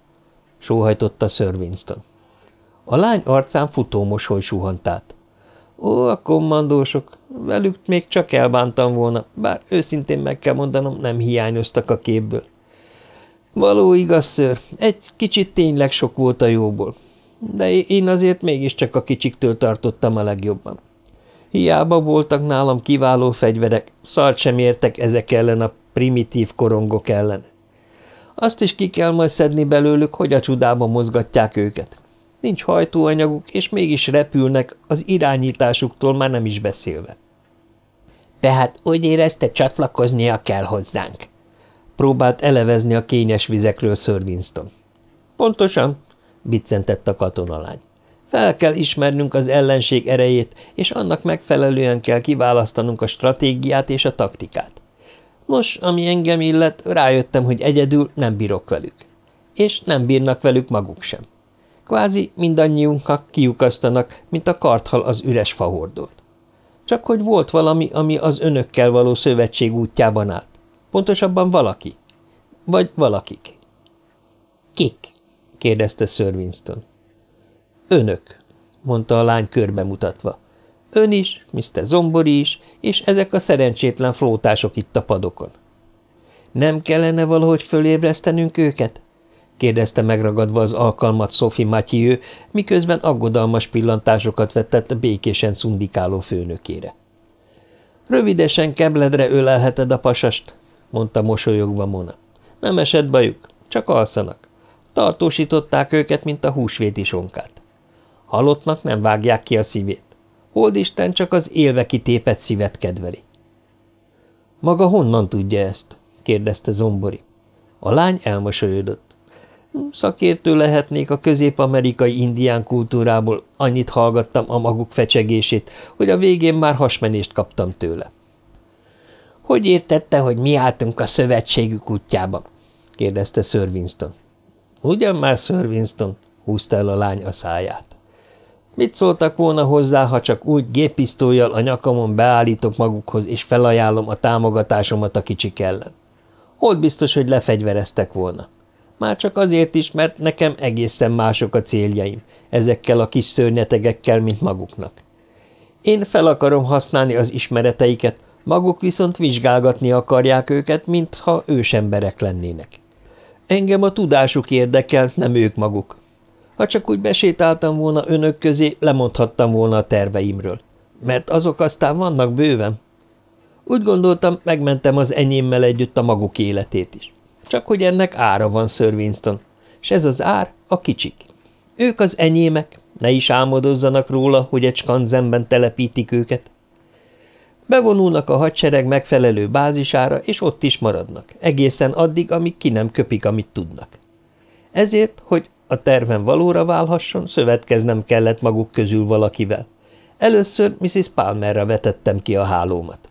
sóhajtotta Sir Winston. A lány arcán futómosoly suhant át. Ó, a kommandósok, velük még csak elbántam volna, bár őszintén meg kell mondanom, nem hiányoztak a képből. Való igaz, ször, egy kicsit tényleg sok volt a jóból, de én azért mégiscsak a kicsiktől tartottam a legjobban. Hiába voltak nálam kiváló fegyverek, szart sem értek ezek ellen a primitív korongok ellen. Azt is ki kell majd szedni belőlük, hogy a csudába mozgatják őket. Nincs hajtóanyaguk, és mégis repülnek, az irányításuktól már nem is beszélve. Tehát úgy érezte, csatlakoznia kell hozzánk, Próbált elevezni a kényes vizekről Sir Winston. Pontosan, biccentett a katonalány. Fel kell ismernünk az ellenség erejét, és annak megfelelően kell kiválasztanunk a stratégiát és a taktikát. Nos, ami engem illet, rájöttem, hogy egyedül nem bírok velük. És nem bírnak velük maguk sem. Kvázi mindannyiunknak kiukasztanak, mint a karthal az üres fahordót. Csak hogy volt valami, ami az önökkel való szövetség útjában állt. Pontosabban valaki. Vagy valakik. Kik? kérdezte Sir Winston. Önök, mondta a lány körbe mutatva. Ön is, Mr. Zombori is, és ezek a szerencsétlen flótások itt a padokon. Nem kellene valahogy fölébresztenünk őket? kérdezte megragadva az alkalmat Sophie Mathieu, miközben aggodalmas pillantásokat vetett a békésen szundikáló főnökére. Rövidesen kebledre ölelheted a pasast, mondta mosolyogva Mona. Nem esett bajuk. csak alszanak. Tartósították őket, mint a húsvéti sonkát. Halottnak nem vágják ki a szívét. Holdisten csak az élve kitépett szívet kedveli. Maga honnan tudja ezt? kérdezte Zombori. A lány elmosolyodott. Szakértő lehetnék a közép-amerikai indián kultúrából, annyit hallgattam a maguk fecsegését, hogy a végén már hasmenést kaptam tőle. Hogy értette, hogy mi álltunk a szövetségük útjába? kérdezte Sir Winston. Ugyan már Sir Winston, húzta el a lány a száját. Mit szóltak volna hozzá, ha csak úgy géppisztolyjal a nyakamon beállítok magukhoz, és felajánlom a támogatásomat a kicsik ellen? Hol biztos, hogy lefegyvereztek volna? Már csak azért is, mert nekem egészen mások a céljaim, ezekkel a kis szörnyetegekkel, mint maguknak. Én fel akarom használni az ismereteiket, maguk viszont vizsgálgatni akarják őket, mintha ősemberek lennének. Engem a tudásuk érdekel, nem ők maguk. Ha csak úgy besétáltam volna önök közé, lemondhattam volna a terveimről. Mert azok aztán vannak bőven. Úgy gondoltam, megmentem az enyémmel együtt a maguk életét is. Csak hogy ennek ára van, Sir Winston, és ez az ár a kicsik. Ők az enyémek, ne is álmodozzanak róla, hogy egy skanzenben telepítik őket. Bevonulnak a hadsereg megfelelő bázisára, és ott is maradnak, egészen addig, amíg ki nem köpik, amit tudnak. Ezért, hogy a terven valóra válhasson, szövetkeznem kellett maguk közül valakivel. Először Mrs. Palmerra vetettem ki a hálómat.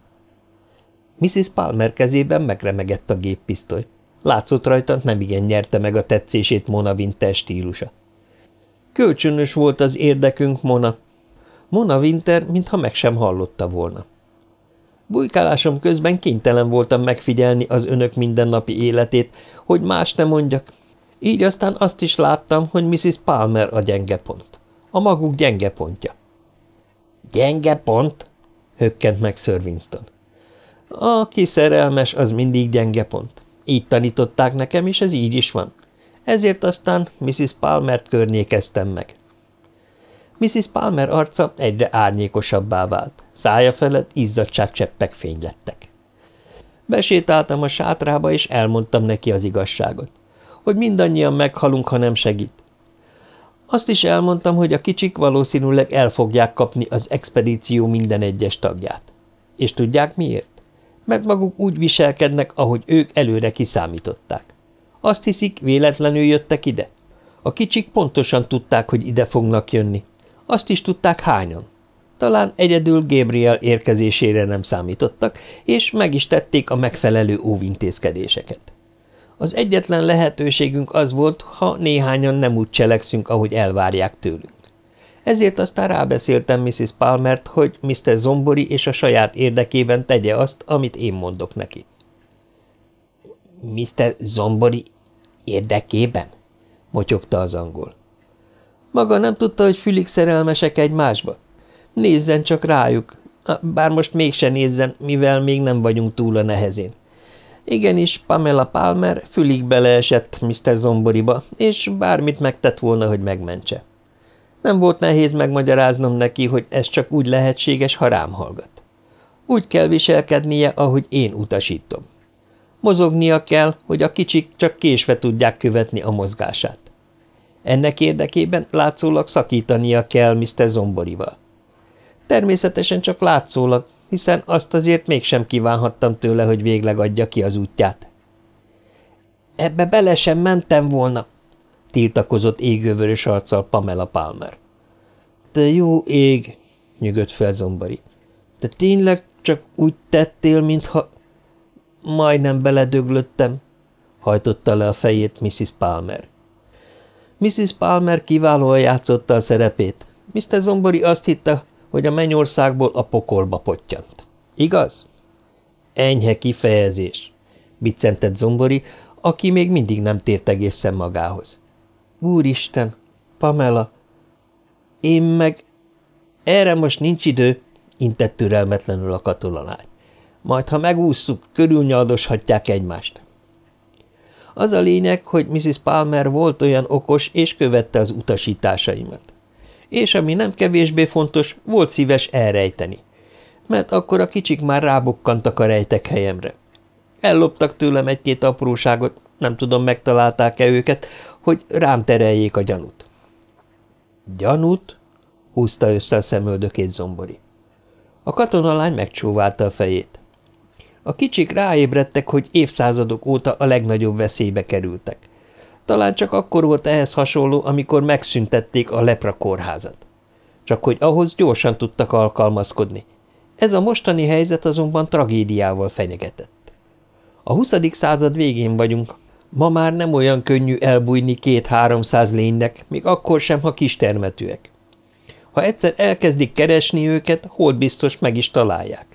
Mrs. Palmer kezében megremegett a géppisztoly. Látszott rajta, nem igen nyerte meg a tetszését Mona Winter stílusa. Kölcsönös volt az érdekünk, Mona. Mona Winter, mintha meg sem hallotta volna. Bujkálásom közben kénytelen voltam megfigyelni az önök mindennapi életét, hogy más ne mondjak. Így aztán azt is láttam, hogy Mrs. Palmer a gyenge pont. A maguk gyenge pontja. – Gyenge pont? – hökkent meg Sir Winston. – Aki szerelmes, az mindig gyenge pont. Így tanították nekem, és ez így is van. Ezért aztán Mrs. Palmert környékeztem meg. Mrs. Palmer arca egyre árnyékosabbá vált, szája felett izzadságcseppek fénylettek. Besétáltam a sátrába, és elmondtam neki az igazságot, hogy mindannyian meghalunk, ha nem segít. Azt is elmondtam, hogy a kicsik valószínűleg el fogják kapni az expedíció minden egyes tagját. És tudják miért? Mert maguk úgy viselkednek, ahogy ők előre kiszámították. Azt hiszik, véletlenül jöttek ide? A kicsik pontosan tudták, hogy ide fognak jönni, azt is tudták hányan. Talán egyedül Gabriel érkezésére nem számítottak, és meg is tették a megfelelő óvintézkedéseket. Az egyetlen lehetőségünk az volt, ha néhányan nem úgy cselekszünk, ahogy elvárják tőlünk. Ezért aztán rábeszéltem Mrs. Palmert, hogy Mr. Zombori és a saját érdekében tegye azt, amit én mondok neki. Mr. Zombori érdekében? motyogta az angol. Maga nem tudta, hogy fülig szerelmesek egymásba? Nézzen csak rájuk, bár most mégse nézzen, mivel még nem vagyunk túl a nehezén. Igenis, Pamela Palmer fülig beleesett Mr. Zomboriba, és bármit megtett volna, hogy megmentse. Nem volt nehéz megmagyaráznom neki, hogy ez csak úgy lehetséges, ha rám hallgat. Úgy kell viselkednie, ahogy én utasítom. Mozognia kell, hogy a kicsik csak késve tudják követni a mozgását. Ennek érdekében látszólag szakítania kell Mr. Zomborival. Természetesen csak látszólag, hiszen azt azért mégsem kívánhattam tőle, hogy végleg adja ki az útját. Ebbe bele sem mentem volna, tiltakozott égővörös arccal Pamela Palmer. Te jó ég, nyugodt fel Zombori. Te tényleg csak úgy tettél, mintha... Majdnem beledöglöttem, hajtotta le a fejét Mrs. Palmer. Mrs. Palmer kiválóan játszotta a szerepét. Mr. Zombori azt hitte, hogy a mennyországból a pokolba pottyant. Igaz? Enyhe kifejezés, biccentett Zombori, aki még mindig nem tért egészen magához. Úristen, Pamela, én meg... Erre most nincs idő, intett türelmetlenül a katonalány. Majd, ha megússzuk, körülnyaldoshatják egymást. Az a lényeg, hogy Mrs. Palmer volt olyan okos, és követte az utasításaimat. És ami nem kevésbé fontos, volt szíves elrejteni. Mert akkor a kicsik már rábukkantak a rejtek helyemre. Elloptak tőlem egy-két apróságot, nem tudom, megtalálták-e őket, hogy rám tereljék a gyanút. Gyanút? húzta össze a szemöldökét zombori. A katonalány megcsóválta a fejét. A kicsik ráébredtek, hogy évszázadok óta a legnagyobb veszélybe kerültek. Talán csak akkor volt ehhez hasonló, amikor megszüntették a lepra kórházat. Csak hogy ahhoz gyorsan tudtak alkalmazkodni. Ez a mostani helyzet azonban tragédiával fenyegetett. A 20. század végén vagyunk, Ma már nem olyan könnyű elbújni két-háromszáz lénynek, még akkor sem, ha kistermetűek. Ha egyszer elkezdik keresni őket, hold biztos meg is találják.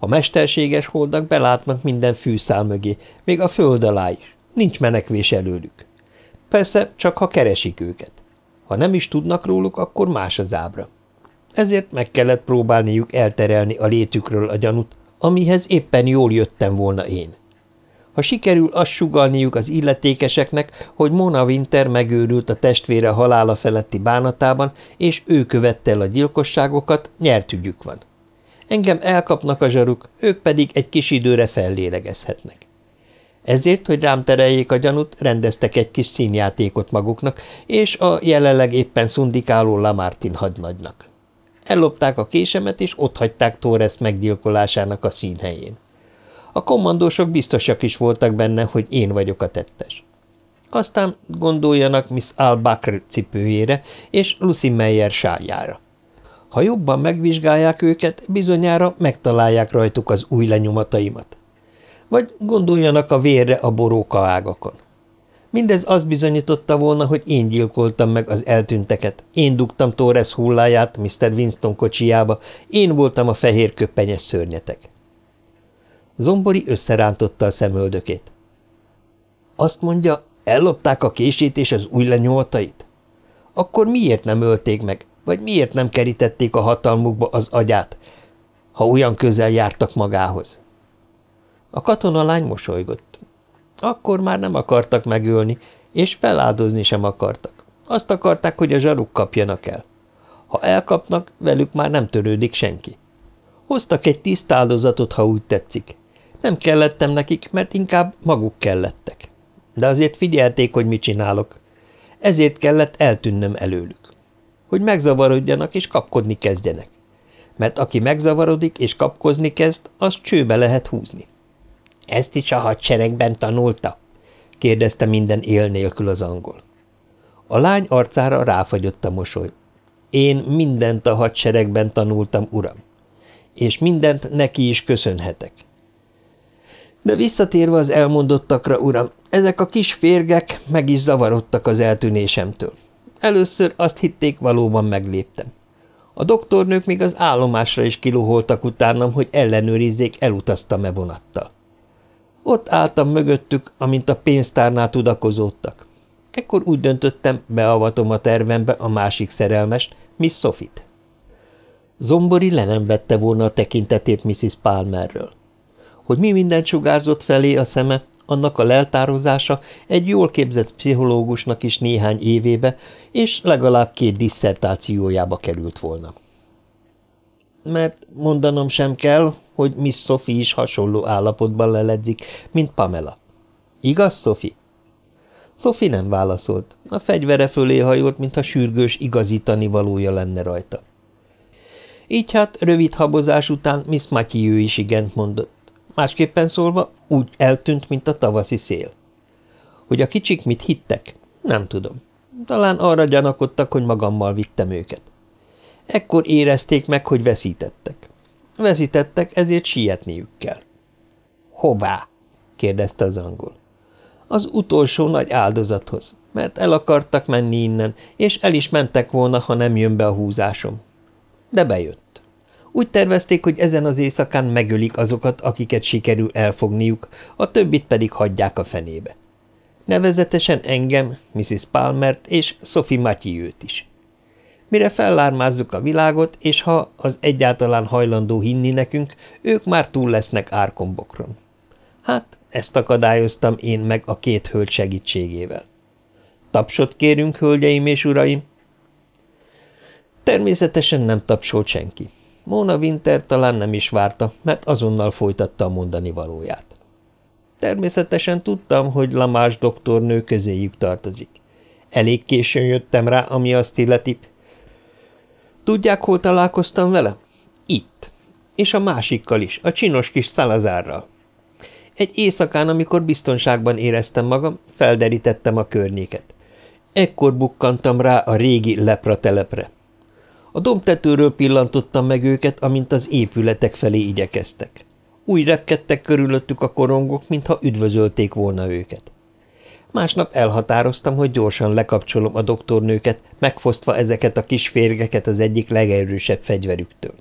A mesterséges holdak belátnak minden fűszál mögé, még a föld alá is. Nincs menekvés előlük. Persze, csak ha keresik őket. Ha nem is tudnak róluk, akkor más az ábra. Ezért meg kellett próbálniuk elterelni a létükről a gyanút, amihez éppen jól jöttem volna én. Ha sikerül azt sugalniuk az illetékeseknek, hogy Mona Winter megőrült a testvére halála feletti bánatában, és ő követte el a gyilkosságokat, nyert ügyük van. Engem elkapnak a zsaruk, ők pedig egy kis időre fellélegezhetnek. Ezért, hogy rám tereljék a gyanút, rendeztek egy kis színjátékot maguknak, és a jelenleg éppen szundikáló Lamartin hadnagynak. Ellopták a késemet, és otthagyták Torres meggyilkolásának a színhelyén. A kommandósok biztosak is voltak benne, hogy én vagyok a tettes. Aztán gondoljanak Miss Al-Bakr cipőjére és Lucy Meyer sárjára. Ha jobban megvizsgálják őket, bizonyára megtalálják rajtuk az új lenyomataimat. Vagy gondoljanak a vérre a boróka ágakon. Mindez azt bizonyította volna, hogy én gyilkoltam meg az eltűnteket, én dugtam Torres hulláját Mr. Winston kocsijába, én voltam a fehér köppenyes szörnyetek. Zombori összerántotta a szemöldökét. Azt mondja, ellopták a kését és az új lenyoltait? Akkor miért nem ölték meg, vagy miért nem kerítették a hatalmukba az agyát, ha olyan közel jártak magához? A katonalány mosolygott. Akkor már nem akartak megölni, és feláldozni sem akartak. Azt akarták, hogy a zsaruk kapjanak el. Ha elkapnak, velük már nem törődik senki. Hoztak egy tiszta áldozatot, ha úgy tetszik. Nem kellettem nekik, mert inkább maguk kellettek. De azért figyelték, hogy mit csinálok. Ezért kellett eltűnnöm előlük. Hogy megzavarodjanak és kapkodni kezdjenek. Mert aki megzavarodik és kapkozni kezd, az csőbe lehet húzni. – Ezt is a hadseregben tanulta? – kérdezte minden él nélkül az angol. A lány arcára ráfagyott a mosoly. Én mindent a hadseregben tanultam, uram. És mindent neki is köszönhetek. De visszatérve az elmondottakra, uram, ezek a kis férgek meg is zavarodtak az eltűnésemtől. Először azt hitték, valóban megléptem. A doktornők még az állomásra is kiloholtak utánam, hogy ellenőrizzék, elutaztam-e vonattal. Ott álltam mögöttük, amint a pénztárnál tudakozódtak. Ekkor úgy döntöttem, beavatom a tervembe a másik szerelmest, Miss Sofit. Zombori le nem vette volna a tekintetét Mrs. Palmerről hogy mi mindent sugárzott felé a szeme, annak a leltározása egy jól képzett pszichológusnak is néhány évébe, és legalább két disszertációjába került volna. Mert mondanom sem kell, hogy Miss Sophie is hasonló állapotban leledzik, mint Pamela. Igaz, Sophie? Sophie nem válaszolt. A fegyvere fölé hajolt, mintha sürgős igazítani valója lenne rajta. Így hát rövid habozás után Miss Matthew is igent mondott. Másképpen szólva úgy eltűnt, mint a tavaszi szél. Hogy a kicsik mit hittek? Nem tudom. Talán arra gyanakodtak, hogy magammal vittem őket. Ekkor érezték meg, hogy veszítettek. Veszítettek, ezért sietniük kell. Hová? kérdezte az angol. Az utolsó nagy áldozathoz, mert el akartak menni innen, és el is mentek volna, ha nem jön be a húzásom. De bejött. Úgy tervezték, hogy ezen az éjszakán megölik azokat, akiket sikerül elfogniuk, a többit pedig hagyják a fenébe. Nevezetesen engem, Mrs. Palmert és Sophie Matthew-t is. Mire fellármázzuk a világot, és ha az egyáltalán hajlandó hinni nekünk, ők már túl lesznek árkombokron. Hát, ezt akadályoztam én meg a két hölgy segítségével. Tapsot kérünk, hölgyeim és uraim! Természetesen nem tapsolt senki. Mona Winter talán nem is várta, mert azonnal folytatta a mondani valóját. Természetesen tudtam, hogy Lamás doktornő közéjük tartozik. Elég későn jöttem rá, ami azt illeti. Tudják, hol találkoztam vele? Itt. És a másikkal is, a csinos kis Szalazárral. Egy éjszakán, amikor biztonságban éreztem magam, felderítettem a környéket. Ekkor bukkantam rá a régi lepra telepre. A dombtetőről pillantottam meg őket, amint az épületek felé igyekeztek. Úgy repkedtek körülöttük a korongok, mintha üdvözölték volna őket. Másnap elhatároztam, hogy gyorsan lekapcsolom a doktornőket, megfosztva ezeket a kis férgeket az egyik legerősebb fegyverüktől.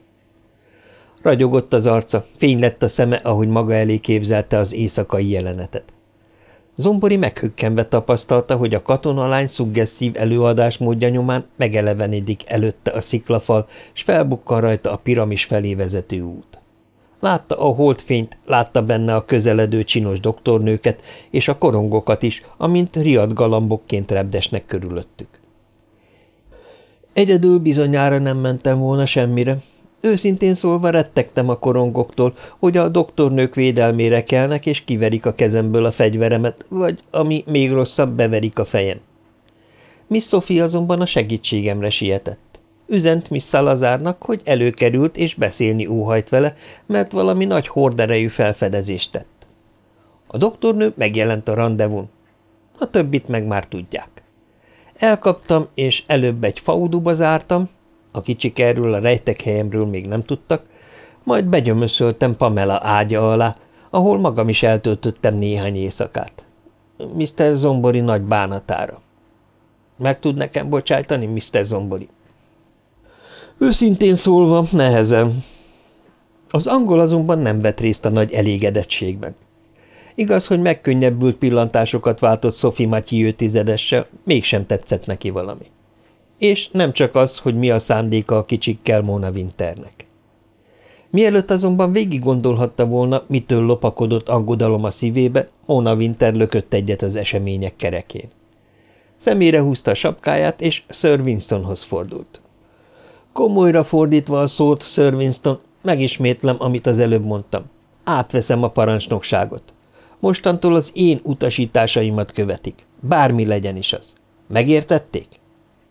Ragyogott az arca, fény lett a szeme, ahogy maga elé képzelte az éjszakai jelenetet. Zombori meghökkenve tapasztalta, hogy a katonalány szuggesszív előadásmódja nyomán megelevenedik előtte a sziklafal, és felbukkan rajta a piramis felé vezető út. Látta a holdfényt, látta benne a közeledő csinos doktornőket, és a korongokat is, amint riad galambokként repdesnek körülöttük. Egyedül bizonyára nem mentem volna semmire, Őszintén szólva rettegtem a korongoktól, hogy a doktornők védelmére kelnek, és kiverik a kezemből a fegyveremet, vagy, ami még rosszabb, beverik a fejem. Miss Sophie azonban a segítségemre sietett. Üzent Miss Salazárnak, hogy előkerült és beszélni óhajt vele, mert valami nagy horderejű felfedezést tett. A doktornő megjelent a rendezvún. A többit meg már tudják. Elkaptam, és előbb egy fauduba zártam, a kicsik erről a rejtek helyemről még nem tudtak, majd begyömöszöltem Pamela ágya alá, ahol magam is eltöltöttem néhány éjszakát. Mr. Zombori nagy bánatára. Meg tud nekem bocsájtani, Mr. Zombori? Őszintén szólva, nehezen. Az angol azonban nem vett részt a nagy elégedettségben. Igaz, hogy megkönnyebbült pillantásokat váltott Sophie Mathieu tizedessel, mégsem tetszett neki valami. És nem csak az, hogy mi a szándéka a kicsikkel Mona Winternek. Mielőtt azonban végig gondolhatta volna, mitől lopakodott aggodalom a szívébe, Mona Winter lökött egyet az események kerekén. Szemére húzta a sapkáját, és Sir Winstonhoz fordult. Komolyra fordítva a szót, Sir Winston, megismétlem, amit az előbb mondtam. Átveszem a parancsnokságot. Mostantól az én utasításaimat követik, bármi legyen is az. Megértették?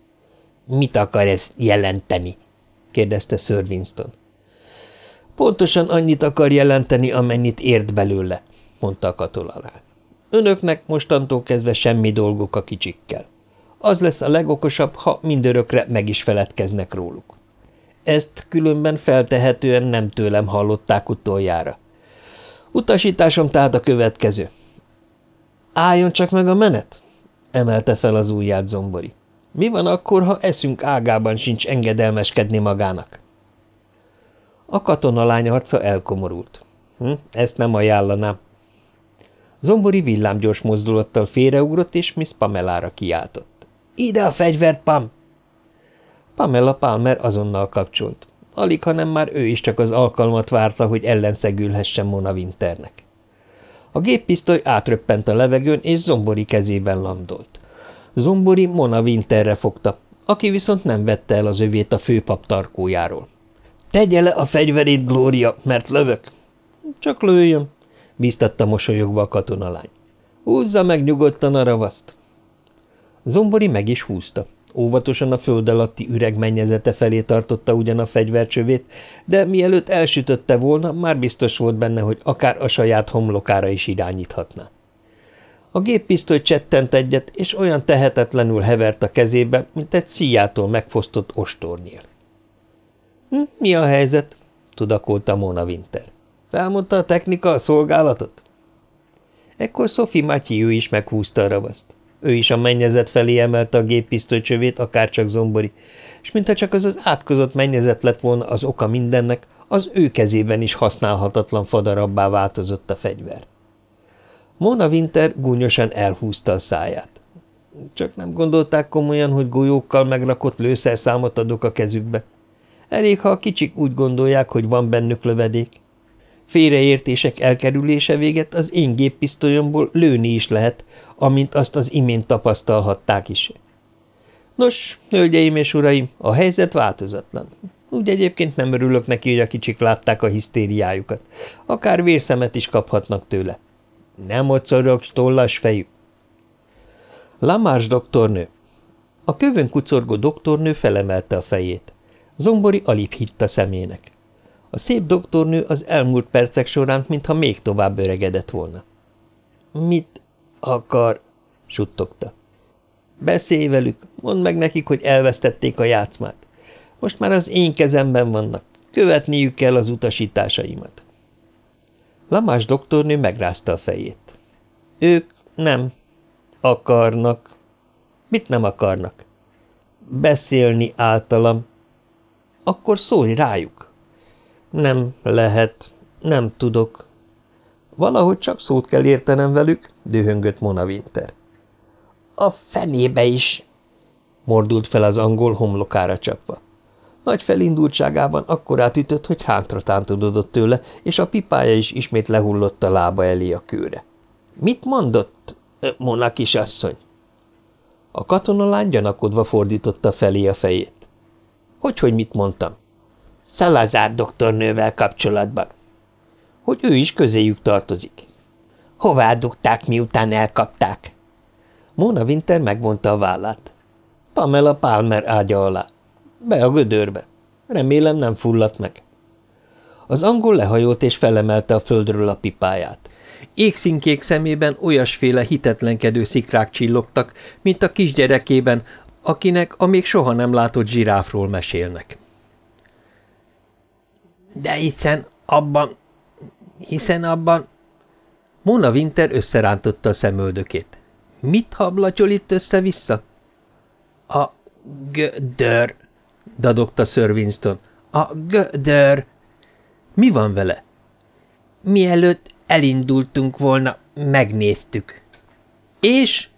– Mit akar ez jelenteni? kérdezte Sir Winston. Pontosan annyit akar jelenteni, amennyit ért belőle, mondta a katonalány. Önöknek mostantól kezdve semmi dolgok a kicsikkel. Az lesz a legokosabb, ha mindörökre meg is feledkeznek róluk. Ezt különben feltehetően nem tőlem hallották utoljára. Utasításom tehát a következő. Álljon csak meg a menet, emelte fel az ujját Zombori. Mi van akkor, ha eszünk ágában sincs engedelmeskedni magának? A katonalány arca elkomorult. Hm, ezt nem ajánlanám. Zombori villámgyors mozdulattal félreugrott, és Miss Pamelára kiáltott. – Ide a fegyvert, Pam! Pamela Palmer azonnal kapcsolt. Alig, hanem már ő is csak az alkalmat várta, hogy ellenszegülhessen Mona Winternek. A géppisztoly átröppent a levegőn, és Zombori kezében landolt. Zombori Mona Winterre fogta, aki viszont nem vette el az övét a főpap tarkójáról. – Tegye le a fegyverét, Glória, mert lövök! – Csak lőjön! – bíztatta mosolyogva a katonalány. – Húzza meg nyugodtan a ravaszt! Zombori meg is húzta. Óvatosan a föld alatti üreg mennyezete felé tartotta ugyan a fegyvercsövét, de mielőtt elsütötte volna, már biztos volt benne, hogy akár a saját homlokára is irányíthatná. A géppisztoly csettent egyet, és olyan tehetetlenül hevert a kezébe, mint egy szíjától megfosztott ostornyél. Hm, – Mi a helyzet? – tudakolta Mona Winter. – Felmondta a technika a szolgálatot? Ekkor Sophie Mathieu is meghúzta a ravaszt. Ő is a mennyezet felé emelte a géppisztoly csövét, akárcsak zombori, és mintha csak az az átkozott mennyezet lett volna az oka mindennek, az ő kezében is használhatatlan fadarabbá változott a fegyver. Mona Winter gúnyosan elhúzta a száját. Csak nem gondolták komolyan, hogy golyókkal megrakott lőszerszámot adok a kezükbe. Elég, ha a kicsik úgy gondolják, hogy van bennük lövedék. Félreértések elkerülése véget az én géppisztolyomból lőni is lehet, amint azt az imént tapasztalhatták is. Nos, hölgyeim és uraim, a helyzet változatlan. Úgy egyébként nem örülök neki, hogy a kicsik látták a hisztériájukat. Akár vérszemet is kaphatnak tőle. Nem mocorogsz, tollas fejű. Lamás doktornő. A kövön kucorgó doktornő felemelte a fejét. Zombori alig hitt a szemének. A szép doktornő az elmúlt percek során, mintha még tovább öregedett volna. – Mit akar? – suttogta. – Beszélj velük, mondd meg nekik, hogy elvesztették a játszmát. Most már az én kezemben vannak, követniük kell az utasításaimat. Lamás doktornő megrázta a fejét. Ők nem akarnak. Mit nem akarnak? Beszélni általam. Akkor szólj rájuk. Nem lehet, nem tudok. Valahogy csak szót kell értenem velük, dühöngött Mona Winter. A fenébe is, mordult fel az angol homlokára csapva. Nagy felindultságában akkorát ütött, hogy hátra tántodott tőle, és a pipája is ismét lehullott a lába elé a kőre. – Mit mondott, Mona kisasszony? A katonalány gyanakodva fordította felé a fejét. Hogy, hogy mit mondtam? Szalazár doktornővel kapcsolatban. Hogy ő is közéjük tartozik. Hová dugták, miután elkapták? Mona Winter megvonta a vállát. Pamela Palmer ágya alá. Be a gödörbe. Remélem nem fulladt meg. Az angol lehajolt és felemelte a földről a pipáját. Égszínkék szemében olyasféle hitetlenkedő szikrák csillogtak, mint a kisgyerekében, akinek a még soha nem látott zsiráfról mesélnek. De hiszen abban, hiszen abban... Mona Winter összerántotta a szemöldökét. Mit hablatyol itt össze-vissza? A gödör, dadogta Sir Winston. A gödör. Mi van vele? Mielőtt elindultunk volna, megnéztük. És?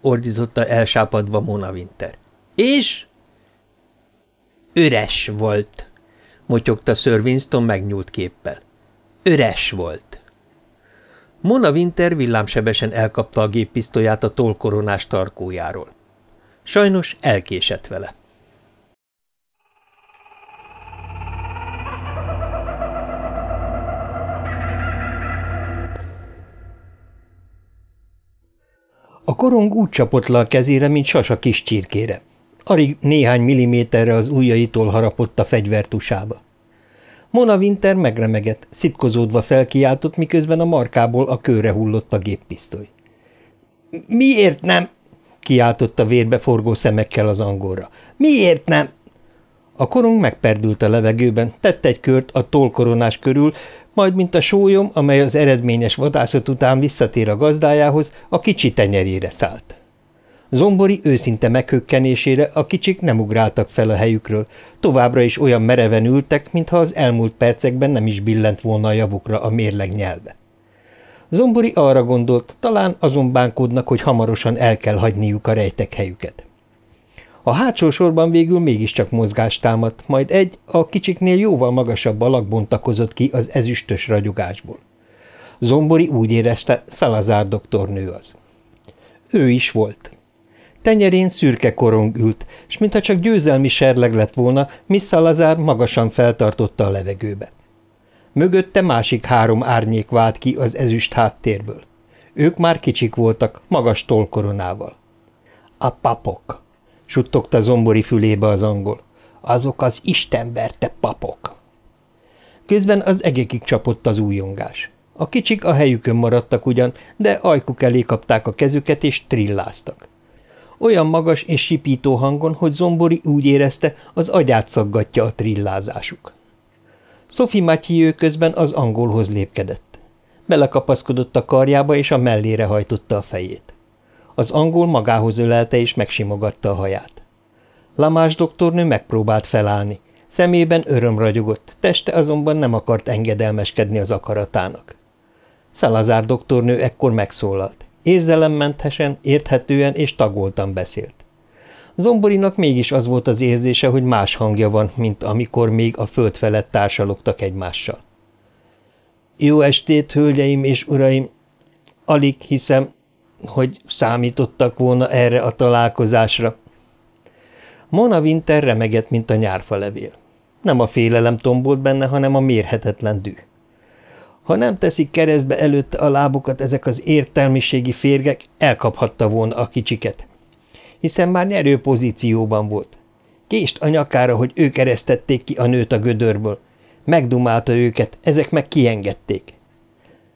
ordította elsápadva Mona Winter. És? Üres volt, motyogta Sir Winston megnyúlt képpel. Üres volt. Mona Winter villámsebesen elkapta a géppisztolyát a tolkoronás tarkójáról. Sajnos elkésett vele. A korong úgy csapott le a kezére, mint sasa kis csirkére. Alig néhány milliméterre az ujjaitól harapott a fegyvertusába. Mona Winter megremegett, szitkozódva felkiáltott, miközben a markából a kőre hullott a géppisztoly. – Miért nem? – kiáltotta vérbe forgó szemekkel az angolra. – Miért nem? A korong megperdült a levegőben, tett egy kört a tollkoronás körül, majd mint a sólyom, amely az eredményes vadászat után visszatér a gazdájához, a kicsi tenyerére szállt. Zombori őszinte meghökkenésére a kicsik nem ugráltak fel a helyükről, továbbra is olyan mereven ültek, mintha az elmúlt percekben nem is billent volna a javukra a mérleg nyelve. Zombori arra gondolt, talán azon bánkodnak, hogy hamarosan el kell hagyniuk a rejtek helyüket. A hátsó sorban végül mégiscsak mozgást támadt, majd egy, a kicsiknél jóval magasabb alak bontakozott ki az ezüstös ragyogásból. Zombori úgy érezte, Szalazár doktornő az. Ő is volt. Tenyerén szürke korong ült, és mintha csak győzelmi serleg lett volna, Miss Szalazár magasan feltartotta a levegőbe. Mögötte másik három árnyék vált ki az ezüst háttérből. Ők már kicsik voltak, magas tolkoronával. A papok suttogta zombori fülébe az angol. Azok az istenverte papok. Közben az egekig csapott az újongás. A kicsik a helyükön maradtak ugyan, de ajkuk elé kapták a kezüket és trilláztak. Olyan magas és sipító hangon, hogy Zombori úgy érezte, az agyát szaggatja a trillázásuk. Sophie Mathieu közben az angolhoz lépkedett. Belekapaszkodott a karjába, és a mellére hajtotta a fejét. Az angol magához ölelte és megsimogatta a haját. Lamás doktornő megpróbált felállni. Szemében öröm ragyogott, teste azonban nem akart engedelmeskedni az akaratának. Szalazár doktornő ekkor megszólalt. Érzelemmentesen, érthetően és tagoltan beszélt. Zomborinak mégis az volt az érzése, hogy más hangja van, mint amikor még a föld felett társalogtak egymással. Jó estét, hölgyeim és uraim! Alig hiszem, hogy számítottak volna erre a találkozásra. Mona Winter remegett, mint a nyárfa levél. Nem a félelem tombolt benne, hanem a mérhetetlen dű. Ha nem teszik keresztbe előtte a lábukat ezek az értelmiségi férgek, elkaphatta volna a kicsiket. Hiszen már nyerő pozícióban volt. Kést a nyakára, hogy ők eresztették ki a nőt a gödörből. Megdumálta őket, ezek meg kiengedték.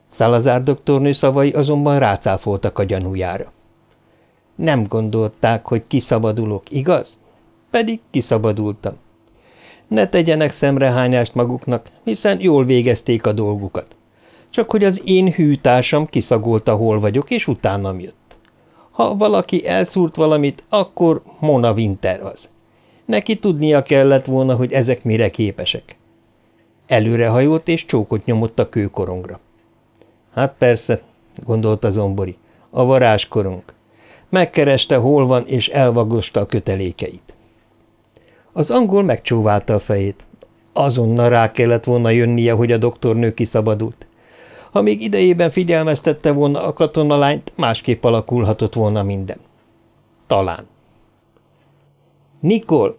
Szalazár doktornő szavai azonban rácáfoltak a gyanújára. Nem gondolták, hogy kiszabadulok, igaz? Pedig kiszabadultam. Ne tegyenek szemrehányást maguknak, hiszen jól végezték a dolgukat. Csak hogy az én hűtársam kiszagolta, hol vagyok, és utánam jött. Ha valaki elszúrt valamit, akkor Mona Winter az. Neki tudnia kellett volna, hogy ezek mire képesek. Előrehajolt és csókot nyomott a kőkorongra. Hát persze, gondolta Zombori, a varázskorong. Megkereste, hol van, és elvagosta a kötelékeit. Az angol megcsóválta a fejét. Azonnal rá kellett volna jönnie, hogy a doktornő kiszabadult. Ha még idejében figyelmeztette volna a katonalányt, másképp alakulhatott volna minden. Talán. Nikol!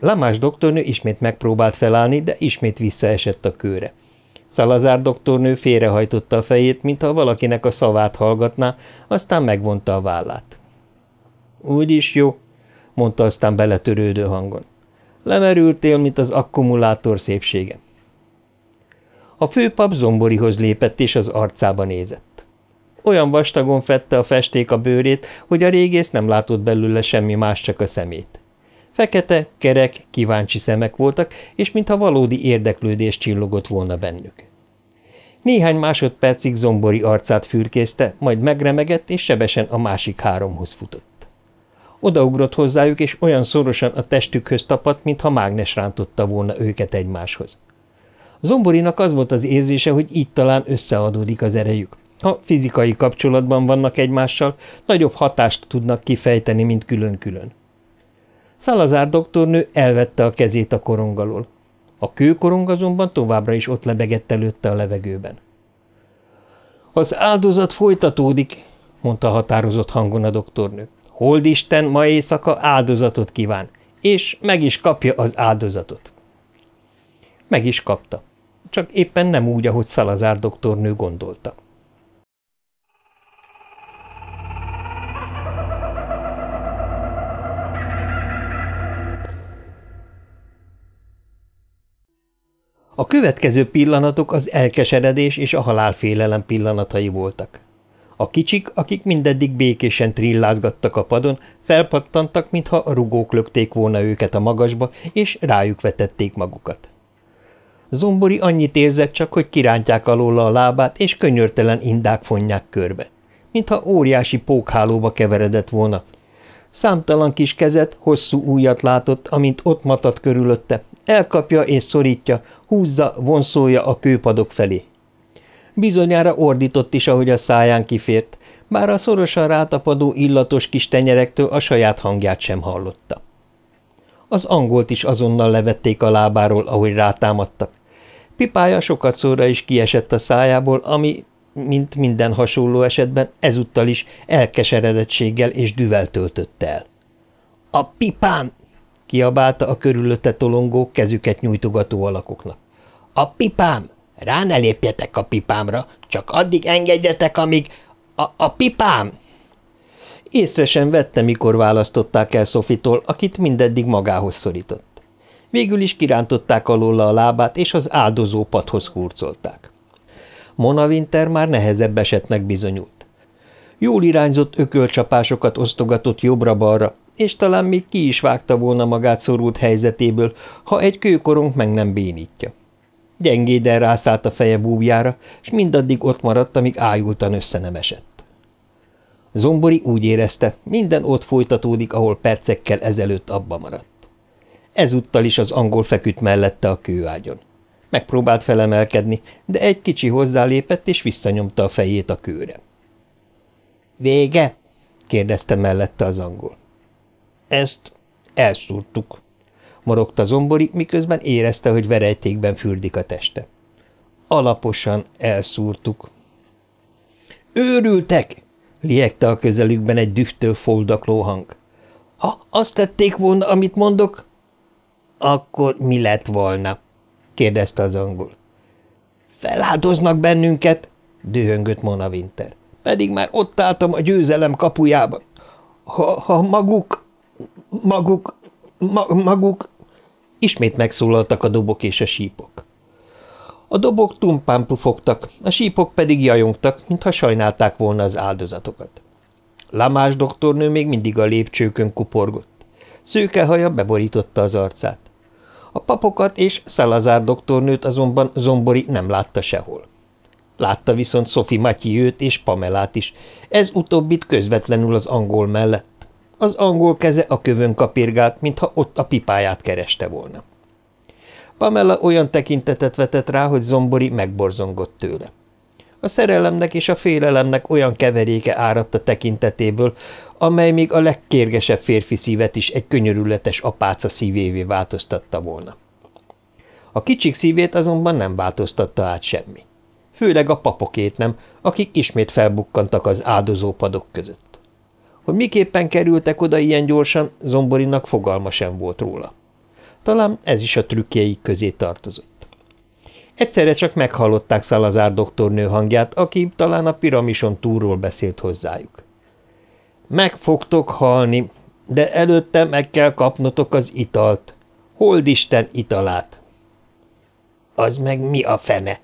Lamás doktornő ismét megpróbált felállni, de ismét visszaesett a kőre. Szalazár doktornő félrehajtotta a fejét, mintha valakinek a szavát hallgatná, aztán megvonta a vállát. – Úgyis jó – mondta aztán beletörődő hangon. – Lemerültél, mint az akkumulátor szépsége. A főpap zomborihoz lépett, és az arcába nézett. Olyan vastagon fette a festék a bőrét, hogy a régész nem látott belőle semmi más, csak a szemét. Fekete, kerek, kíváncsi szemek voltak, és mintha valódi érdeklődés csillogott volna bennük. Néhány másodpercig zombori arcát fürkészte, majd megremegett, és sebesen a másik háromhoz futott. Odaugrott hozzájuk, és olyan szorosan a testükhöz tapadt, mintha mágnes rántotta volna őket egymáshoz. Zomborinak az volt az érzése, hogy így talán összeadódik az erejük. Ha fizikai kapcsolatban vannak egymással, nagyobb hatást tudnak kifejteni, mint külön-külön. Szalazár doktornő elvette a kezét a korong alól. A kőkorong azonban továbbra is ott lebegett előtte a levegőben. Az áldozat folytatódik, mondta határozott hangon a doktornő. Holdisten ma éjszaka áldozatot kíván, és meg is kapja az áldozatot. Meg is kapta, csak éppen nem úgy, ahogy Szalazár doktornő gondolta. A következő pillanatok az elkeseredés és a halálfélelem pillanatai voltak. A kicsik, akik mindeddig békésen trillázgattak a padon, felpattantak, mintha a rugók lökték volna őket a magasba, és rájuk vetették magukat. Zombori annyit érzett csak, hogy kirántják alóla a lábát, és könyörtelen indák fonják körbe. Mintha óriási pókhálóba keveredett volna. Számtalan kis kezet, hosszú újat látott, amint ott matat körülötte, elkapja és szorítja, húzza, vonszolja a kőpadok felé. Bizonyára ordított is, ahogy a száján kifért, bár a szorosan rátapadó illatos kis tenyerektől a saját hangját sem hallotta. Az angolt is azonnal levették a lábáról, ahogy rátámadtak. Pipája sokat szóra is kiesett a szájából, ami, mint minden hasonló esetben, ezúttal is elkeseredettséggel és düvel töltötte el. – A pipám! – kiabálta a körülötte tolongó, kezüket nyújtogató alakoknak. – A pipám! Rá ne lépjetek a pipámra, csak addig engedjetek, amíg… A, a pipám! Észre sem vette, mikor választották el Szofitól, akit mindeddig magához szorított. Végül is kirántották alóla a lábát, és az áldozó padhoz hurcolták. Mona Winter már nehezebb esetnek bizonyult. Jól irányzott ökölcsapásokat osztogatott jobbra-balra, és talán még ki is vágta volna magát szorult helyzetéből, ha egy kőkorong meg nem bénítja. Gyengéden rászállt a feje búvjára, és mindaddig ott maradt, amíg ájultan össze nem esett. Zombori úgy érezte, minden ott folytatódik, ahol percekkel ezelőtt abba maradt. Ezúttal is az angol feküdt mellette a kőágyon. Megpróbált felemelkedni, de egy kicsi hozzálépett, és visszanyomta a fejét a kőre. – Vége? – kérdezte mellette az angol. – Ezt elszúrtuk – morogta Zombori, miközben érezte, hogy verejtékben fürdik a teste. – Alaposan elszúrtuk. – Őrültek! – liegte a közelükben egy dühtől foldakló hang. – Ha azt tették volna, amit mondok, akkor mi lett volna? kérdezte az angol. Feláldoznak bennünket, dühöngött Mona Winter. Pedig már ott álltam a győzelem kapujában. Ha, ha maguk, maguk, ma, maguk... Ismét megszólaltak a dobok és a sípok. A dobok tumpán pufogtak, a sípok pedig jajongtak, mintha sajnálták volna az áldozatokat. Lamás doktornő még mindig a lépcsőkön kuporgott. Szőke haja beborította az arcát. A papokat és Szalazár doktornőt azonban Zombori nem látta sehol. Látta viszont Sophie Matyiőt és Pamelát is, ez utóbbit közvetlenül az angol mellett. Az angol keze a kövön kapirgált, mintha ott a pipáját kereste volna. Pamela olyan tekintetet vetett rá, hogy Zombori megborzongott tőle. A szerelemnek és a félelemnek olyan keveréke áradt a tekintetéből, amely még a legkérgesebb férfi szívet is egy könyörületes apáca szívévé változtatta volna. A kicsik szívét azonban nem változtatta át semmi. Főleg a papokét nem, akik ismét felbukkantak az áldozópadok között. Hogy miképpen kerültek oda ilyen gyorsan, Zomborinak fogalma sem volt róla. Talán ez is a trükkjeik közé tartozott. Egyszerre csak meghallották Szalazár doktornő hangját, aki talán a piramison túlról beszélt hozzájuk. Meg fogtok halni, de előtte meg kell kapnotok az italt. Holdisten italát. Az meg mi a fene?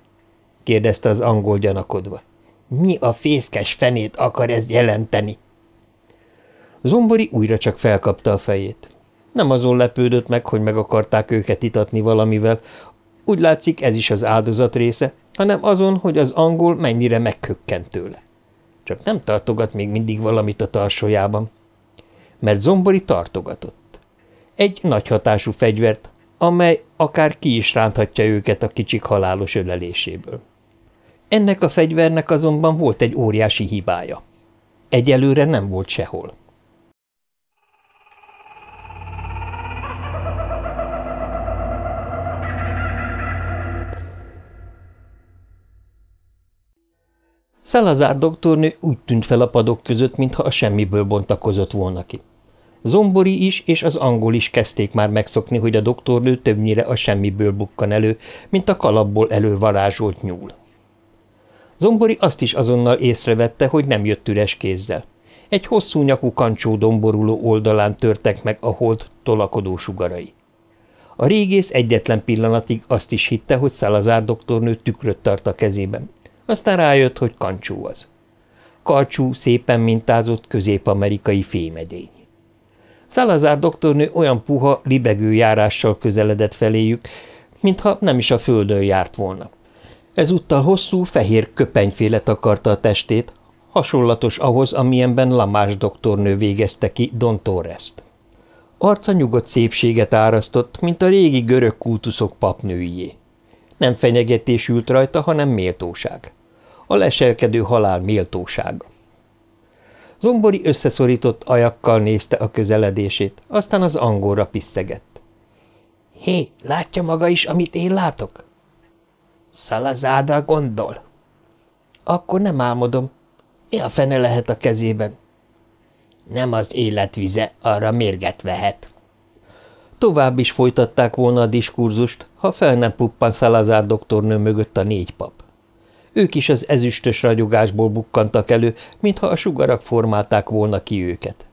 kérdezte az angol gyanakodva. Mi a fészkes fenét akar ez jelenteni? Zombori újra csak felkapta a fejét. Nem azon lepődött meg, hogy meg akarták őket itatni valamivel, úgy látszik ez is az áldozat része, hanem azon, hogy az angol mennyire megkökkent tőle. Csak nem tartogat még mindig valamit a tarsójában. Mert Zombori tartogatott. Egy nagy hatású fegyvert, amely akár ki is ránthatja őket a kicsik halálos öleléséből. Ennek a fegyvernek azonban volt egy óriási hibája. Egyelőre nem volt sehol. Szalazár doktornő úgy tűnt fel a padok között, mintha a semmiből bontakozott volna ki. Zombori is és az angol is kezdték már megszokni, hogy a doktornő többnyire a semmiből bukkan elő, mint a kalapból elővarázsolt nyúl. Zombori azt is azonnal észrevette, hogy nem jött üres kézzel. Egy hosszú nyakú kancsó domboruló oldalán törtek meg a hold tolakodó sugarai. A régész egyetlen pillanatig azt is hitte, hogy Szalazár doktornő tükröt tart a kezében, aztán rájött, hogy kancsú az. Karcsú, szépen mintázott közép-amerikai fémedény. Szalazár doktornő olyan puha, libegő járással közeledett feléjük, mintha nem is a földön járt volna. Ezúttal hosszú, fehér köpenyféle takarta a testét, hasonlatos ahhoz, amilyenben Lamás doktornő végezte ki Don Torres-t. Arca nyugodt szépséget árasztott, mint a régi görög kultuszok papnőié. Nem fenyegetés ült rajta, hanem méltóság. A leselkedő halál méltósága. Zombori összeszorított ajakkal nézte a közeledését, aztán az angolra piszegett. – Hé, látja maga is, amit én látok? – Szalazádra gondol? – Akkor nem álmodom. Mi a fene lehet a kezében? – Nem az életvize, arra mérget vehet. Tovább is folytatták volna a diskurzust, ha fel nem puppan Szalazár doktornő mögött a négy pap. Ők is az ezüstös ragyogásból bukkantak elő, mintha a sugarak formálták volna ki őket.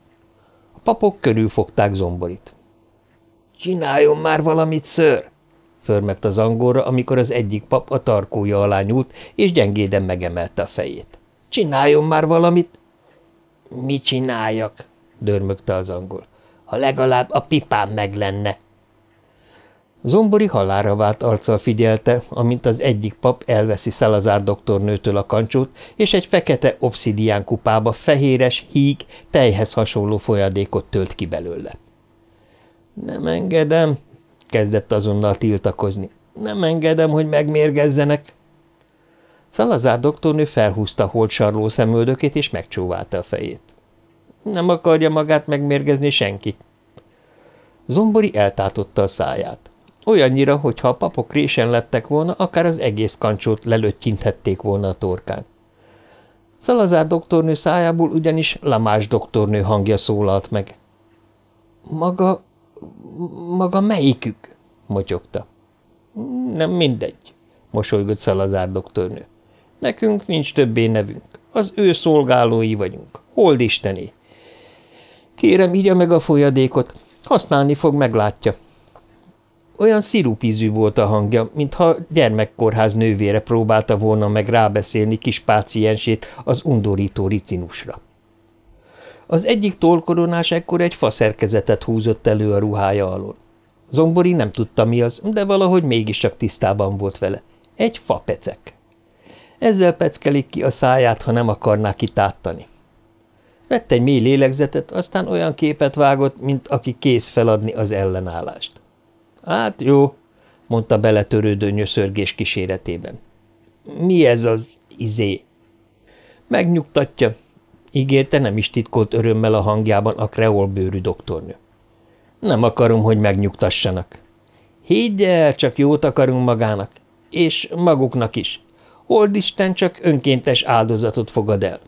A papok körülfogták zomborit. – Csináljon már valamit, ször! – förmett az angolra, amikor az egyik pap a tarkója alá nyúlt, és gyengéden megemelte a fejét. – Csináljon már valamit! – Mi csináljak? – dörmögte az angol ha legalább a pipám meg lenne. Zombori halára vált arccal figyelte, amint az egyik pap elveszi Szalazár doktornőtől a kancsót, és egy fekete obszidián kupába fehéres, híg, tejhez hasonló folyadékot tölt ki belőle. – Nem engedem – kezdett azonnal tiltakozni. – Nem engedem, hogy megmérgezzenek. Szalazár doktornő felhúzta holtsarló szemöldökét, és megcsóválta a fejét. Nem akarja magát megmérgezni senki. Zombori eltátotta a száját. Olyannyira, hogy ha a papok résen lettek volna, akár az egész kancsót lelöttyinthették volna a torkán. Szalazár doktornő szájából ugyanis Lamás doktornő hangja szólalt meg. – Maga… maga melyikük? – motyogta. – Nem mindegy. mosolygott Szalazár doktornő. Nekünk nincs többé nevünk. Az ő szolgálói vagyunk. Holdistené. Kérem, írja meg a folyadékot. Használni fog, meglátja. Olyan szirupízű volt a hangja, mintha gyermekkórház nővére próbálta volna meg rábeszélni kis páciensét az undorító ricinusra. Az egyik tolkoronás ekkor egy faszerkezetet húzott elő a ruhája alól. Zombori nem tudta mi az, de valahogy mégiscsak tisztában volt vele. Egy fapecek. Ezzel peckelik ki a száját, ha nem akarná kitátani. Vett egy mély lélegzetet, aztán olyan képet vágott, mint aki kész feladni az ellenállást. Hát jó, mondta beletörődő nyöszörgés kíséretében. Mi ez az izé? Megnyugtatja, ígérte nem is titkolt örömmel a hangjában a kreolbőrű doktornő. Nem akarom, hogy megnyugtassanak. Higgy el, csak jót akarunk magának, és maguknak is. Holdisten csak önkéntes áldozatot fogad el.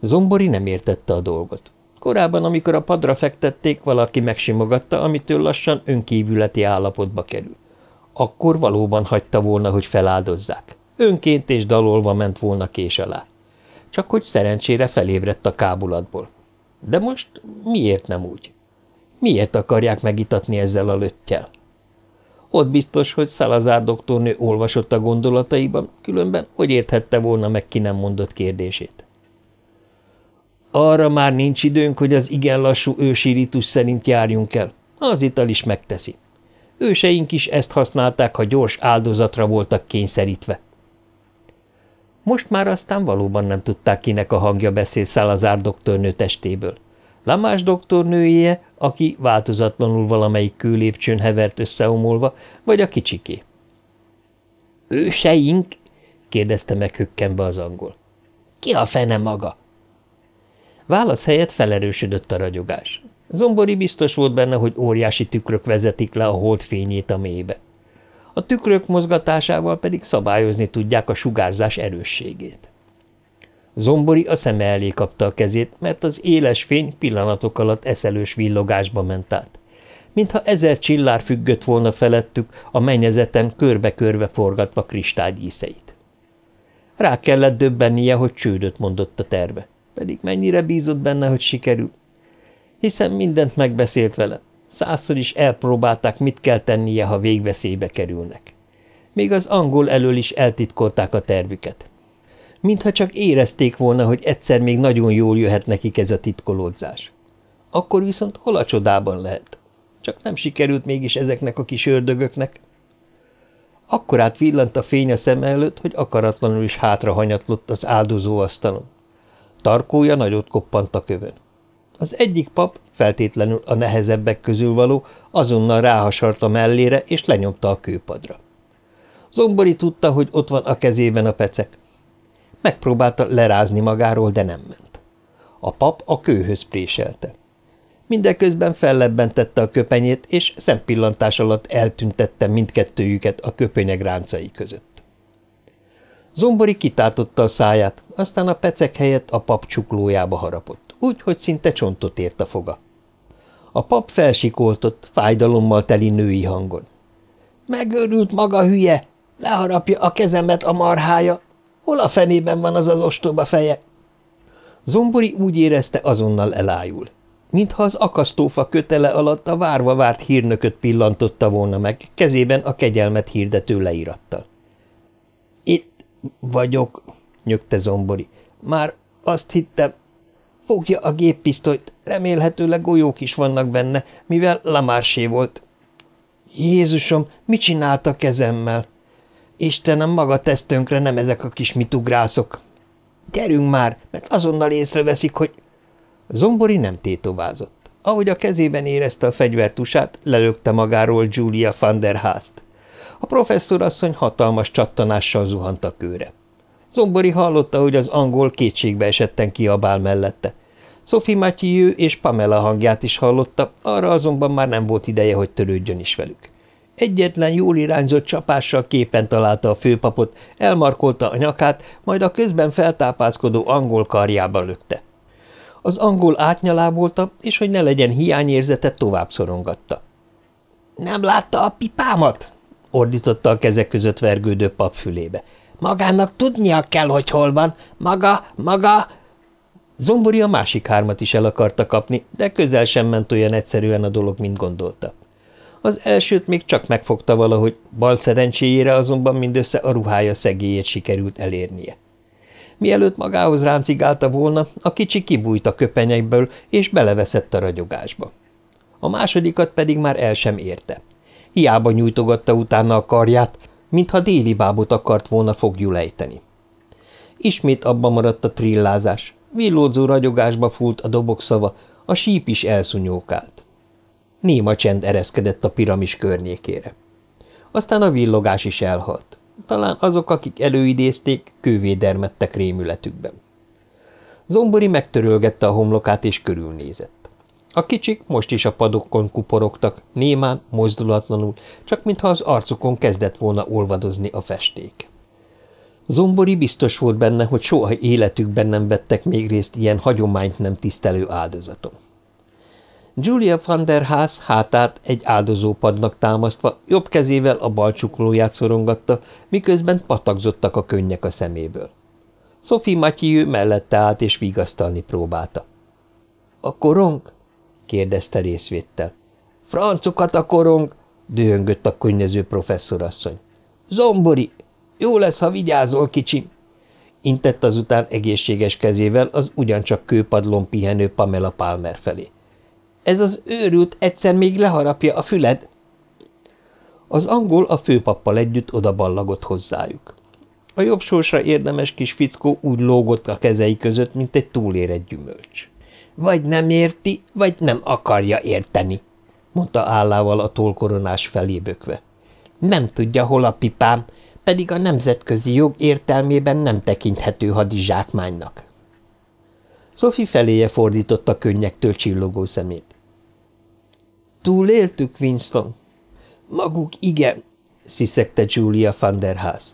Zombori nem értette a dolgot. Korábban, amikor a padra fektették, valaki megsimogatta, amitől lassan önkívületi állapotba kerül. Akkor valóban hagyta volna, hogy feláldozzák. Önként és dalolva ment volna kés alá. Csak hogy szerencsére felébredt a kábulatból. De most miért nem úgy? Miért akarják megitatni ezzel a löttyel? Ott biztos, hogy Szalazár doktornő olvasott a gondolataiban, különben hogy érthette volna meg ki nem mondott kérdését. Arra már nincs időnk, hogy az igen lassú ősi ritus szerint járjunk el. Az ital is megteszi. Őseink is ezt használták, ha gyors áldozatra voltak kényszerítve. Most már aztán valóban nem tudták, kinek a hangja beszél Szalazár doktornő testéből. Lamás doktornője, aki változatlanul valamelyik kőlépcsőn hevert összeomolva, vagy a kicsiké. – Őseink? – kérdezte meg hökkenve az angol. – Ki a fene maga? Válasz helyett felerősödött a ragyogás. Zombori biztos volt benne, hogy óriási tükrök vezetik le a hold fényét a mélybe. A tükrök mozgatásával pedig szabályozni tudják a sugárzás erősségét. Zombori a szeme elé kapta a kezét, mert az éles fény pillanatok alatt eszelős villogásba ment át. Mintha ezer csillár függött volna felettük, a mennyezeten körbe-körbe forgatva kristályíszeit. Rá kellett döbbennie, hogy csődöt mondott a terve pedig mennyire bízott benne, hogy sikerül. Hiszen mindent megbeszélt vele. Százszor is elpróbálták, mit kell tennie, ha végveszélybe kerülnek. Még az angol elől is eltitkolták a tervüket. Mintha csak érezték volna, hogy egyszer még nagyon jól jöhet nekik ez a titkolódzás. Akkor viszont hol a csodában lehet? Csak nem sikerült mégis ezeknek a kis ördögöknek. Akkor át villant a fény a szem előtt, hogy akaratlanul is hátra hanyatlott az áldozó asztalon. Tarkója nagyot koppant a kövön. Az egyik pap, feltétlenül a nehezebbek közül való, azonnal ráhasart a mellére, és lenyomta a kőpadra. Zombori tudta, hogy ott van a kezében a pecek. Megpróbálta lerázni magáról, de nem ment. A pap a kőhöz préselte. Mindeközben fellebbentette a köpenyét, és szempillantás alatt eltüntette mindkettőjüket a köpönyeg ráncai között. Zombori kitátotta a száját, aztán a pecek helyett a pap csuklójába harapott, úgy, hogy szinte csontot ért a foga. A pap felsikoltott, fájdalommal teli női hangon. – Megőrült maga hülye! Leharapja a kezemet a marhája! Hol a fenében van az az ostoba feje? Zombori úgy érezte, azonnal elájul. Mintha az akasztófa kötele alatt a várva várt hírnököt pillantotta volna meg, kezében a kegyelmet hirdető leírattal vagyok, nyögte Zombori. Már azt hittem. Fogja a géppisztolyt, remélhetőleg golyók is vannak benne, mivel Lamársé volt. Jézusom, mit csinált a kezemmel? Istenem, maga tesz tönkre, nem ezek a kis mitugrászok. Gyerünk már, mert azonnal észreveszik, hogy... Zombori nem tétovázott. Ahogy a kezében érezte a fegyvertusát, lelökte magáról Julia van der Haast. A professzor asszony hatalmas csattanással zuhant a kőre. Zombori hallotta, hogy az angol kétségbe esetten kiabál mellette. Sophie Mathieu és Pamela hangját is hallotta, arra azonban már nem volt ideje, hogy törődjön is velük. Egyetlen jól irányzott csapással képen találta a főpapot, elmarkolta a nyakát, majd a közben feltápászkodó angol karjába lökte. Az angol átnyalábolta, és hogy ne legyen hiányérzete, tovább szorongatta. – Nem látta a pipámat? Ordította a kezek között vergődő pap fülébe. Magának tudnia kell, hogy hol van. Maga, maga... Zombori a másik hármat is el akarta kapni, de közel sem ment olyan egyszerűen a dolog, mint gondolta. Az elsőt még csak megfogta valahogy, bal szerencséjére azonban mindössze a ruhája szegélyét sikerült elérnie. Mielőtt magához ráncigálta volna, a kicsi kibújt a köpenyeiből, és beleveszett a ragyogásba. A másodikat pedig már el sem érte. Hiába nyújtogatta utána a karját, mintha déli bábot akart volna fogjul ejteni. Ismét abba maradt a trillázás, villódzó ragyogásba fúlt a dobok szava, a síp is elszunyókált. Néma csend ereszkedett a piramis környékére. Aztán a villogás is elhalt. Talán azok, akik előidézték, kővé dermedtek rémületükben. Zombori megtörölgette a homlokát és körülnézett. A kicsik most is a padokon kuporogtak, némán, mozdulatlanul, csak mintha az arcukon kezdett volna olvadozni a festék. Zombori biztos volt benne, hogy soha életükben nem vettek még részt ilyen hagyományt nem tisztelő áldozaton. Julia van der Haas hátát egy áldozópadnak támasztva jobb kezével a bal csuklóját szorongatta, miközben patakzottak a könnyek a szeméből. Sophie Mathieu mellette állt és vigasztalni próbálta. – A korong? – kérdezte részvéttel. – Francokat a korong! – dühöngött a könnyező professzorasszony. – Zombori! Jó lesz, ha vigyázol, kicsim! Intett azután egészséges kezével az ugyancsak kőpadlón pihenő Pamela Palmer felé. – ez az őrült egyszer még leharapja a füled. Az angol a főpappal együtt odaballagott hozzájuk. A jobb sorsra érdemes kis fickó úgy lógott a kezei között, mint egy túlérett gyümölcs. Vagy nem érti, vagy nem akarja érteni, mondta állával a tolkoronás felé bökve. Nem tudja, hol a pipám, pedig a nemzetközi jog értelmében nem tekinthető hadizsákmánynak. Sophie feléje fordította könnyektől csillogó szemét. Túléltük, Winston? Maguk igen, sziszegte Julia van der Haas.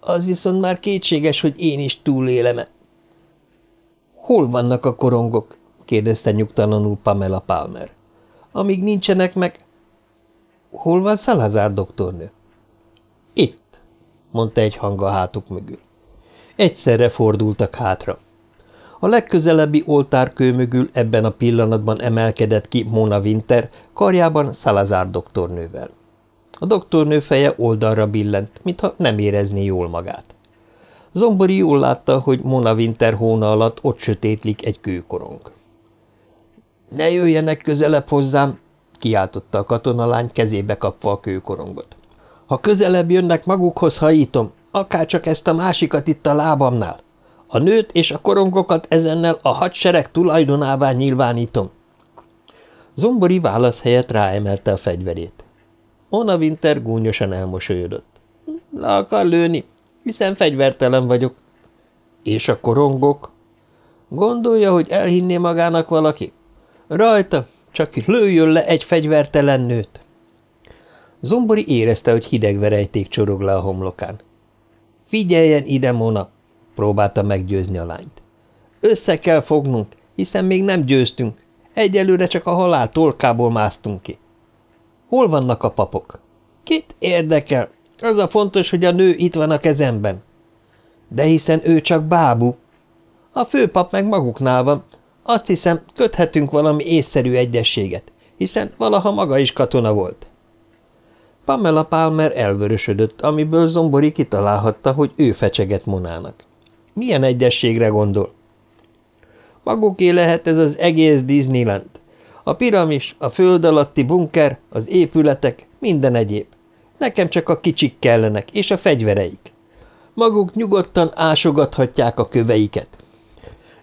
Az viszont már kétséges, hogy én is túlélem-e. Hol vannak a korongok? Kérdezte nyugtalanul Pamela Palmer. Amíg nincsenek meg... Hol van Salazar doktornő? Itt, mondta egy hang a hátuk mögül. Egyszerre fordultak hátra. A legközelebbi oltárkő mögül ebben a pillanatban emelkedett ki Mona Winter, karjában Salazar doktornővel. A doktornő feje oldalra billent, mintha nem érezné jól magát. Zombori jól látta, hogy Mona Winter hóna alatt ott sötétlik egy kőkorong. – Ne jöjjenek közelebb hozzám! – kiáltotta a katonalány, kezébe kapva a kőkorongot. – Ha közelebb jönnek magukhoz, hajítom, akárcsak ezt a másikat itt a lábamnál. A nőt és a korongokat ezennel a hadsereg tulajdonává nyilvánítom. Zombori válasz helyett ráemelte a fegyverét. Ona Winter gúnyosan elmosolyodott. Le akar lőni, hiszen fegyvertelen vagyok. És a korongok? Gondolja, hogy elhinné magának valaki? Rajta, csak lőjön le egy fegyvertelen nőt. Zombori érezte, hogy hideg verejték csorog le a homlokán. Figyeljen ide, Mona! próbálta meggyőzni a lányt. Össze kell fognunk, hiszen még nem győztünk. Egyelőre csak a halál tolkából másztunk ki. Hol vannak a papok? Kit érdekel? Az a fontos, hogy a nő itt van a kezemben. De hiszen ő csak bábú. A főpap meg maguknál van. Azt hiszem, köthetünk valami észszerű egyességet, hiszen valaha maga is katona volt. Pamela Palmer elvörösödött, amiből Zombori kitalálhatta, hogy ő fecseget Monának. Milyen egyességre gondol? Maguké lehet ez az egész Disneyland. A piramis, a föld alatti bunker, az épületek, minden egyéb. Nekem csak a kicsik kellenek, és a fegyvereik. Maguk nyugodtan ásogathatják a köveiket.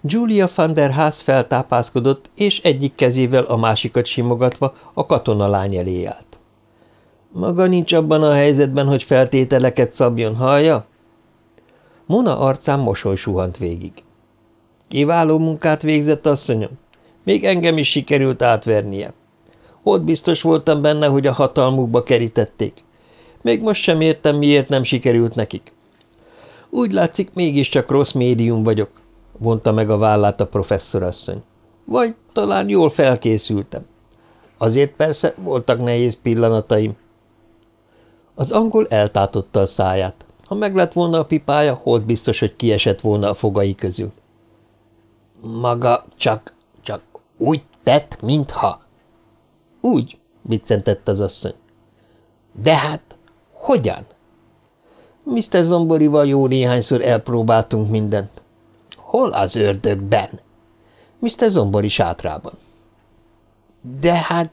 Julia van der Haas feltápászkodott, és egyik kezével a másikat simogatva a katonalány elé állt. Maga nincs abban a helyzetben, hogy feltételeket szabjon, hallja? Mona arcán mosoly suhant végig. Kiváló munkát végzett, asszonyom. Még engem is sikerült átvernie. Ott biztos voltam benne, hogy a hatalmukba kerítették. Még most sem értem, miért nem sikerült nekik. Úgy látszik, mégiscsak rossz médium vagyok, vonta meg a vállát a professzorasszony. Vagy talán jól felkészültem. Azért persze voltak nehéz pillanataim. Az angol eltátotta a száját. Ha meg lett volna a pipája, holt biztos, hogy kiesett volna a fogai közül. Maga csak, csak úgy tett, mintha. Úgy, viccentett az asszony. De hát, hogyan? Mr. Zomborival jó néhányszor elpróbáltunk mindent. Hol az ördögben? Mr. Zombori sátrában. De hát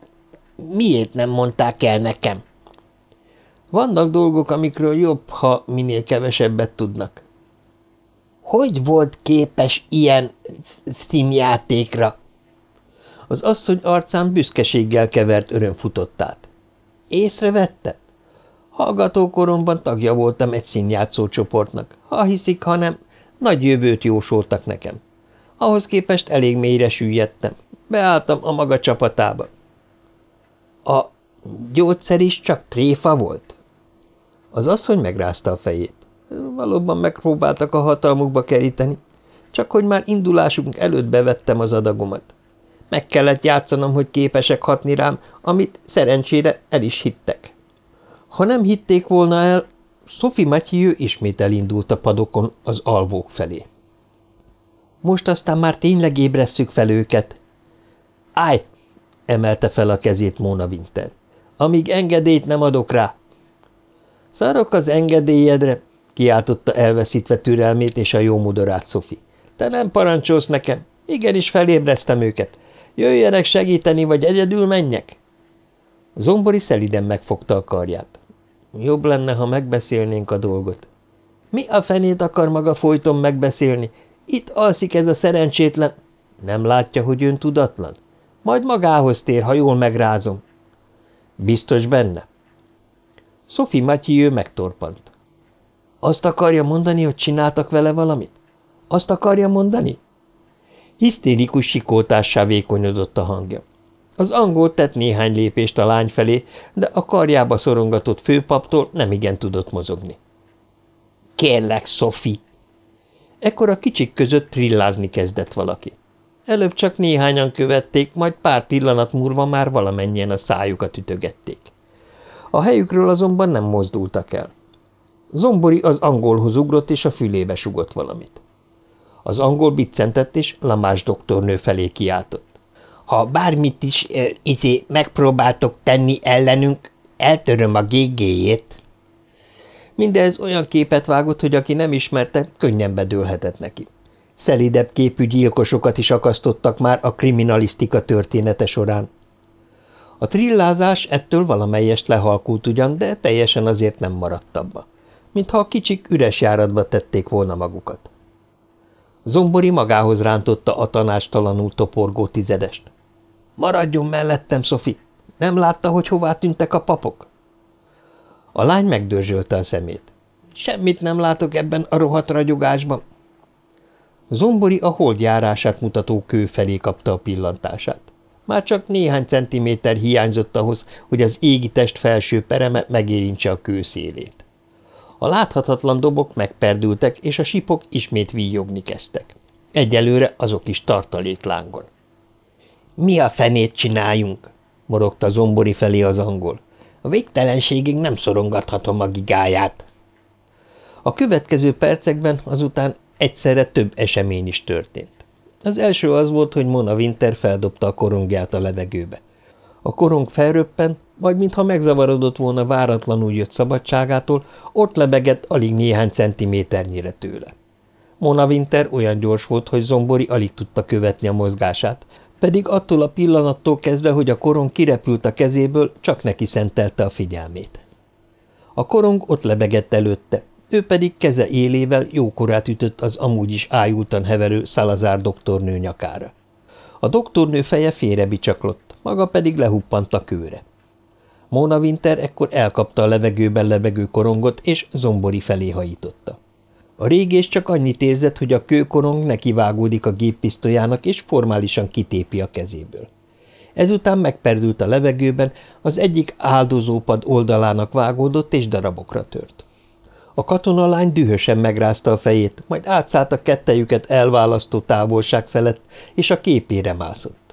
miért nem mondták el nekem? Vannak dolgok, amikről jobb, ha minél kevesebbet tudnak. Hogy volt képes ilyen színjátékra? Az asszony arcán büszkeséggel kevert öröm futott át. Észrevette? Hallgatókoromban tagja voltam egy színjátszó csoportnak. Ha hiszik, ha nem, nagy jövőt jósoltak nekem. Ahhoz képest elég mélyre süllyedtem. Beálltam a maga csapatába. A gyógyszer is csak tréfa volt? Az asszony megrázta a fejét. Valóban megpróbáltak a hatalmukba keríteni, csak hogy már indulásunk előtt bevettem az adagomat. Meg kellett játszanom, hogy képesek hatni rám, amit szerencsére el is hittek. Ha nem hitték volna el, Sophie Mathieu ismét elindult a padokon az alvók felé. Most aztán már tényleg ébresszük fel őket. Állj! emelte fel a kezét Móna Winter. Amíg engedélyt nem adok rá. Szarok az engedélyedre, kiáltotta elveszítve türelmét és a jó modorát Sophie. Te nem parancsolsz nekem. Igenis felébreztem őket. Jöjjenek segíteni, vagy egyedül menjek? Zombori szeliden megfogta a karját. Jobb lenne, ha megbeszélnénk a dolgot. Mi a fenét akar maga folyton megbeszélni? Itt alszik ez a szerencsétlen. Nem látja, hogy ön tudatlan? Majd magához tér, ha jól megrázom. Biztos benne? Sophie Mathieu megtorpant. Azt akarja mondani, hogy csináltak vele valamit? Azt akarja mondani? Hisztérikus sikoltássá vékonyodott a hangja. Az angol tett néhány lépést a lány felé, de a karjába szorongatott főpaptól nemigen tudott mozogni. – Kérlek, Sophie! Ekkor a kicsik között trillázni kezdett valaki. Előbb csak néhányan követték, majd pár pillanat múlva már valamennyien a szájukat ütögették. A helyükről azonban nem mozdultak el. Zombori az angolhoz ugrott, és a fülébe sugott valamit. Az angol biccentett, és Lamás doktornő felé kiáltott. Ha bármit is e, izé megpróbáltok tenni ellenünk, eltöröm a gégéjét. Mindez olyan képet vágott, hogy aki nem ismerte, könnyen bedőlhetett neki. Szelidebb képű gyilkosokat is akasztottak már a kriminalisztika története során. A trillázás ettől valamelyest lehalkult ugyan, de teljesen azért nem maradt abba, mintha a kicsik üres járatba tették volna magukat. Zombori magához rántotta a tanástalanul toporgó tizedest. – Maradjon mellettem, Szofi! Nem látta, hogy hová tűntek a papok? A lány megdörzsölte a szemét. – Semmit nem látok ebben a rohadt ragyogásban. Zombori a holdjárását mutató kő felé kapta a pillantását. Már csak néhány centiméter hiányzott ahhoz, hogy az égi test felső pereme megérintse a kő szélét. A láthatatlan dobok megperdültek, és a sipok ismét víjogni kezdtek. Egyelőre azok is tartaléklángon. – Mi a fenét csináljunk? – morogta zombori felé az angol. – A végtelenségig nem szorongathatom a gigáját. A következő percekben azután egyszerre több esemény is történt. Az első az volt, hogy Mona Winter feldobta a korongját a levegőbe. A korong felröppen, majd mintha megzavarodott volna váratlanul jött szabadságától, ott lebegett alig néhány centiméternyire tőle. Mona Winter olyan gyors volt, hogy Zombori alig tudta követni a mozgását, pedig attól a pillanattól kezdve, hogy a korong kirepült a kezéből, csak neki szentelte a figyelmét. A korong ott lebegett előtte, ő pedig keze élével jókorát ütött az amúgy is ájultan heverő Salazar doktornő nyakára. A doktornő feje félrebicsaklott, maga pedig lehuppant a kőre. Mona Winter ekkor elkapta a levegőben lebegő korongot, és zombori felé hajította. A régés csak annyit érzett, hogy a kőkorong nekivágódik a géppisztolyának, és formálisan kitépi a kezéből. Ezután megperdült a levegőben, az egyik áldozópad oldalának vágódott, és darabokra tört. A katonalány dühösen megrázta a fejét, majd átszállt a kettejüket elválasztó távolság felett, és a képére mászott.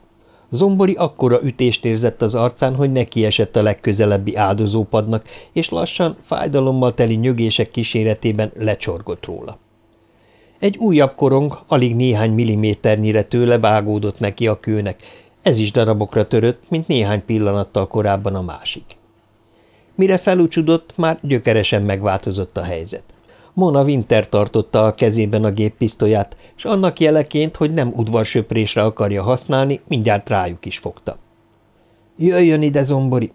Zombori akkora ütést érzett az arcán, hogy neki esett a legközelebbi áldozópadnak, és lassan, fájdalommal teli nyögések kíséretében lecsorgott róla. Egy újabb korong alig néhány milliméternyire tőle vágódott neki a kőnek, ez is darabokra törött, mint néhány pillanattal korábban a másik. Mire felúcsudott, már gyökeresen megváltozott a helyzet. Mona Winter tartotta a kezében a géppisztolyát, és annak jeleként, hogy nem udvarsöprésre akarja használni, mindjárt rájuk is fogta. – Jöjjön ide, Zombori!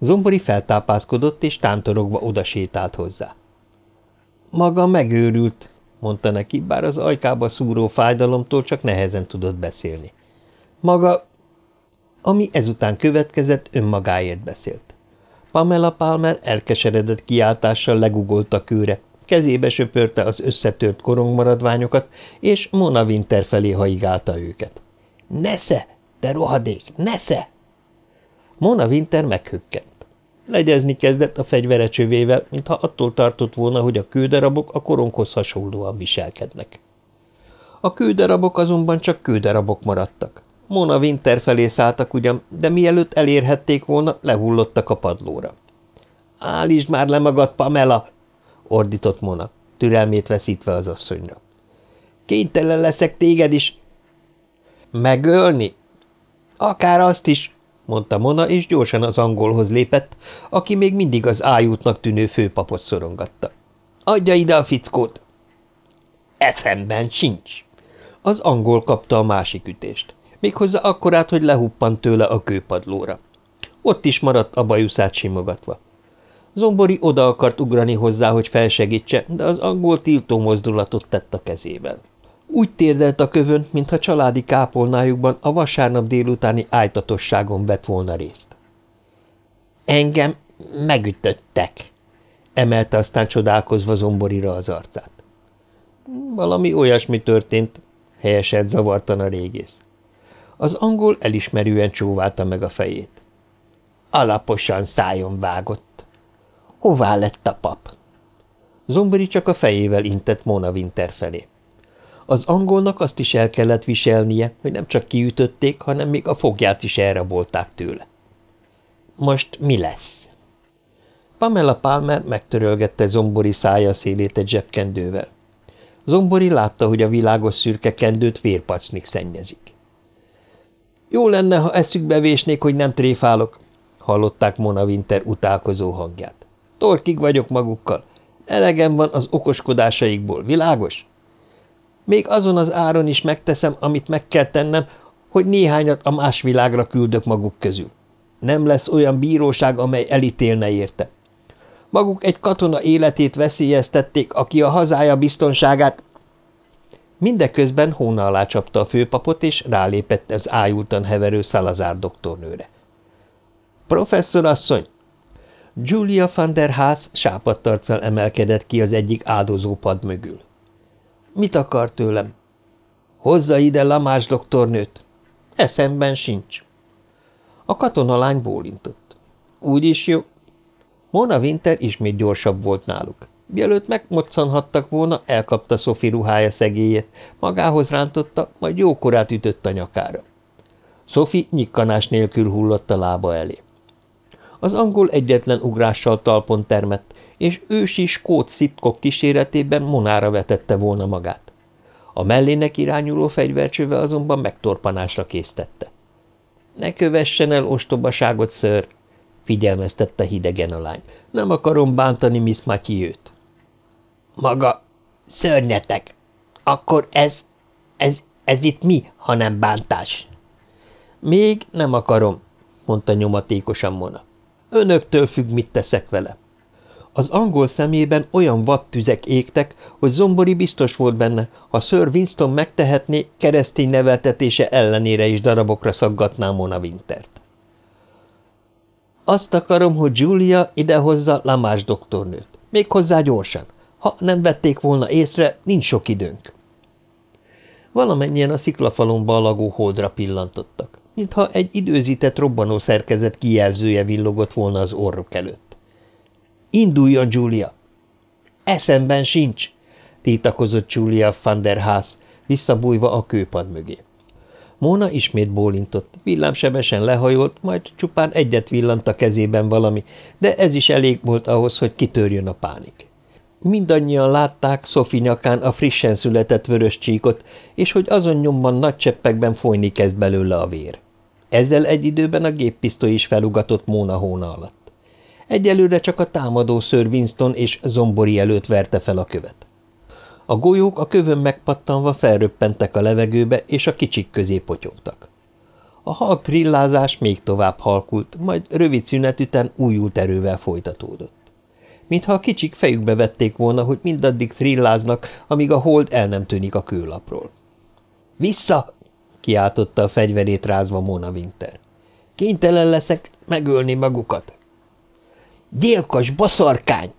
Zombori feltápászkodott, és tántorogva oda sétált hozzá. – Maga megőrült – mondta neki, bár az ajkába szúró fájdalomtól csak nehezen tudott beszélni. – Maga… Ami ezután következett, önmagáért beszélt. Pamela Palmer elkeseredett kiáltással legugolt a kőre, kezébe söpörte az összetört korongmaradványokat, és Mona Winter felé haigálta őket. – Nesze! Te rohadék! Nesze! Mona Winter meghökkent. Legyezni kezdett a fegyvere csövével, mintha attól tartott volna, hogy a kődarabok a koronghoz hasonlóan viselkednek. A kődarabok azonban csak kődarabok maradtak. Mona Winter felé szálltak ugyan, de mielőtt elérhették volna, lehullottak a padlóra. – Állítsd már le magad, Pamela! – ordított Mona, türelmét veszítve az asszonyra. – Kénytelen leszek téged is. – Megölni? – Akár azt is – mondta Mona, és gyorsan az angolhoz lépett, aki még mindig az ájútnak tűnő főpapot szorongatta. – Adja ide a fickót! – Eszemben sincs! Az angol kapta a másik ütést méghozzá akkorát, hogy lehuppant tőle a kőpadlóra. Ott is maradt a bajuszát simogatva. Zombori oda akart ugrani hozzá, hogy felsegítse, de az angol tiltó mozdulatot tett a kezével. Úgy térdelt a kövön, mintha családi kápolnájukban a vasárnap délutáni ájtatosságon vett volna részt. – Engem megütöttek! – emelte aztán csodálkozva Zomborira az arcát. – Valami olyasmi történt – helyeselt zavartan a régész. Az angol elismerően csóválta meg a fejét. Alaposan szájon vágott. Hová lett a pap? Zombori csak a fejével intett Mona Winter felé. Az angolnak azt is el kellett viselnie, hogy nem csak kiütötték, hanem még a fogját is elrabolták tőle. Most mi lesz? Pamela Palmer megtörölgette Zombori szája szélét egy zsebkendővel. Zombori látta, hogy a világos szürke kendőt vérpacnik szennyezik. Jó lenne, ha eszükbe vésnék, hogy nem tréfálok, hallották Mona Winter utálkozó hangját. Torkig vagyok magukkal. Elegem van az okoskodásaikból, világos? Még azon az áron is megteszem, amit meg kell tennem, hogy néhányat a más világra küldök maguk közül. Nem lesz olyan bíróság, amely elítélne érte. Maguk egy katona életét veszélyeztették, aki a hazája biztonságát Mindeközben hóna alá csapta a főpapot, és rálépett az ájultan heverő Salazar doktornőre. – Professzor asszony! Julia van der Haas sápadtarccal emelkedett ki az egyik áldozó pad mögül. – Mit akar tőlem? – Hozza ide Lamás doktornőt! – Eszemben sincs. A katonalány bólintott. – Úgyis jó. Mona Winter ismét gyorsabb volt náluk. Mielőtt megmoccanhattak volna, elkapta Szofi ruhája szegélyét, magához rántotta, majd jókorát ütött a nyakára. Szofi nyikkanás nélkül hullott a lába elé. Az angol egyetlen ugrással talpon termett, és ősi skót szitkok kíséretében monára vetette volna magát. A mellének irányuló fegyvercsöve azonban megtorpanásra késztette. – Ne kövessen el ostobaságot, ször! – figyelmeztette hidegen a lány. – Nem akarom bántani Miss Mathieu-t. Maga szörnyetek. Akkor ez, ez, ez itt mi, ha nem bántás? Még nem akarom, mondta nyomatékosan Mona. Önöktől függ, mit teszek vele. Az angol szemében olyan vattüzek égtek, hogy Zombori biztos volt benne, ha Sir Winston megtehetné, keresztény neveltetése ellenére is darabokra szaggatná Mona Wintert. Azt akarom, hogy Julia idehozza Lamás doktornőt. Méghozzá gyorsan. Ha nem vették volna észre, nincs sok időnk. Valamennyien a sziklafalon ballagó holdra pillantottak, mintha egy időzített robbanó szerkezet kijelzője villogott volna az orruk előtt. Induljon, Julia! Eszemben sincs, tiltakozott Julia van der Haas, visszabújva a kőpad mögé. Móna ismét bólintott, villámsebesen lehajolt, majd csupán egyet villant a kezében valami, de ez is elég volt ahhoz, hogy kitörjön a pánik. Mindannyian látták Szofi nyakán a frissen született vörös csíkot, és hogy azon nyomban nagy cseppekben folyni kezd belőle a vér. Ezzel egy időben a géppisztoly is felugatott Móna hóna alatt. Egyelőre csak a támadó ször Winston és Zombori előtt verte fel a követ. A golyók a kövön megpattanva felröppentek a levegőbe, és a kicsik közé potyogtak. A halk trillázás még tovább halkult, majd rövid szünet után újult erővel folytatódott. Mintha a kicsik fejükbe vették volna, hogy mindaddig trilláznak, amíg a hold el nem tűnik a kőlapról. – Vissza! – kiáltotta a fegyverét rázva Mona Winter. – Kénytelen leszek megölni magukat. – Gyilkos baszarkány!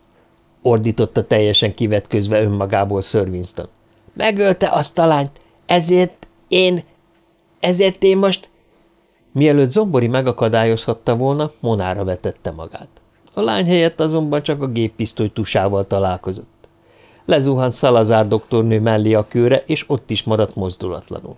ordította teljesen kivetközve önmagából Sir Winston. Megölte azt a lányt, ezért én, ezért én most... Mielőtt Zombori megakadályozhatta volna, Monára vetette magát. A lány helyett azonban csak a géppisztoly tusával találkozott. Lezuhant Szalazár doktornő mellé a kőre, és ott is maradt mozdulatlanul.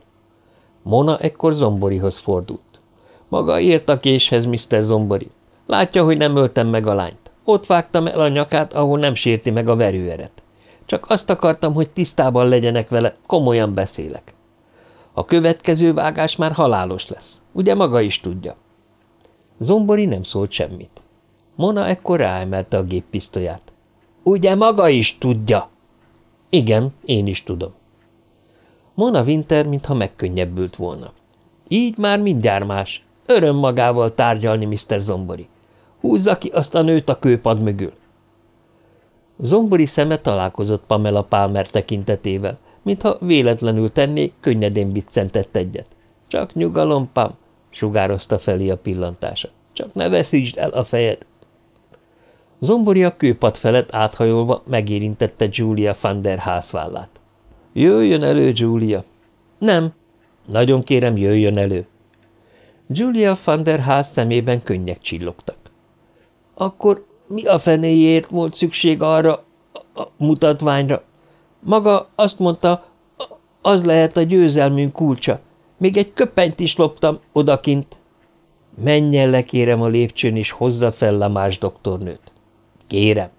Mona ekkor Zomborihoz fordult. Maga ért a késhez, Mr. Zombori. Látja, hogy nem öltem meg a lányt. Ott vágtam el a nyakát, ahol nem sérti meg a verőeret. Csak azt akartam, hogy tisztában legyenek vele, komolyan beszélek. A következő vágás már halálos lesz. Ugye maga is tudja? Zombori nem szólt semmit. Mona ekkor ráemelte a géppisztolyát. Ugye maga is tudja? Igen, én is tudom. Mona Winter mintha megkönnyebbült volna. Így már mindjárt más. Öröm magával tárgyalni, Mr. Zombori. Húzza ki azt a nőt a kőpad mögül. Zombori szeme találkozott Pamela Palmer tekintetével, mintha véletlenül tenné, könnyedén biccentett egyet. Csak nyugalom, Pam, sugározta felé a pillantása. Csak ne veszítsd el a fejed. Zombori a kőpad felett áthajolva megérintette Julia van der hászvállát. Jöjjön elő, Julia! Nem. Nagyon kérem, jöjjön elő. Julia van der ház szemében könnyek csillogtak. Akkor mi a fenéjért volt szükség arra a mutatványra? Maga azt mondta, az lehet a győzelmünk kulcsa. Még egy köpenyt is loptam odakint. Menjen le, kérem, a lépcsőn, és hozza fel a más doktornőt. Kérem.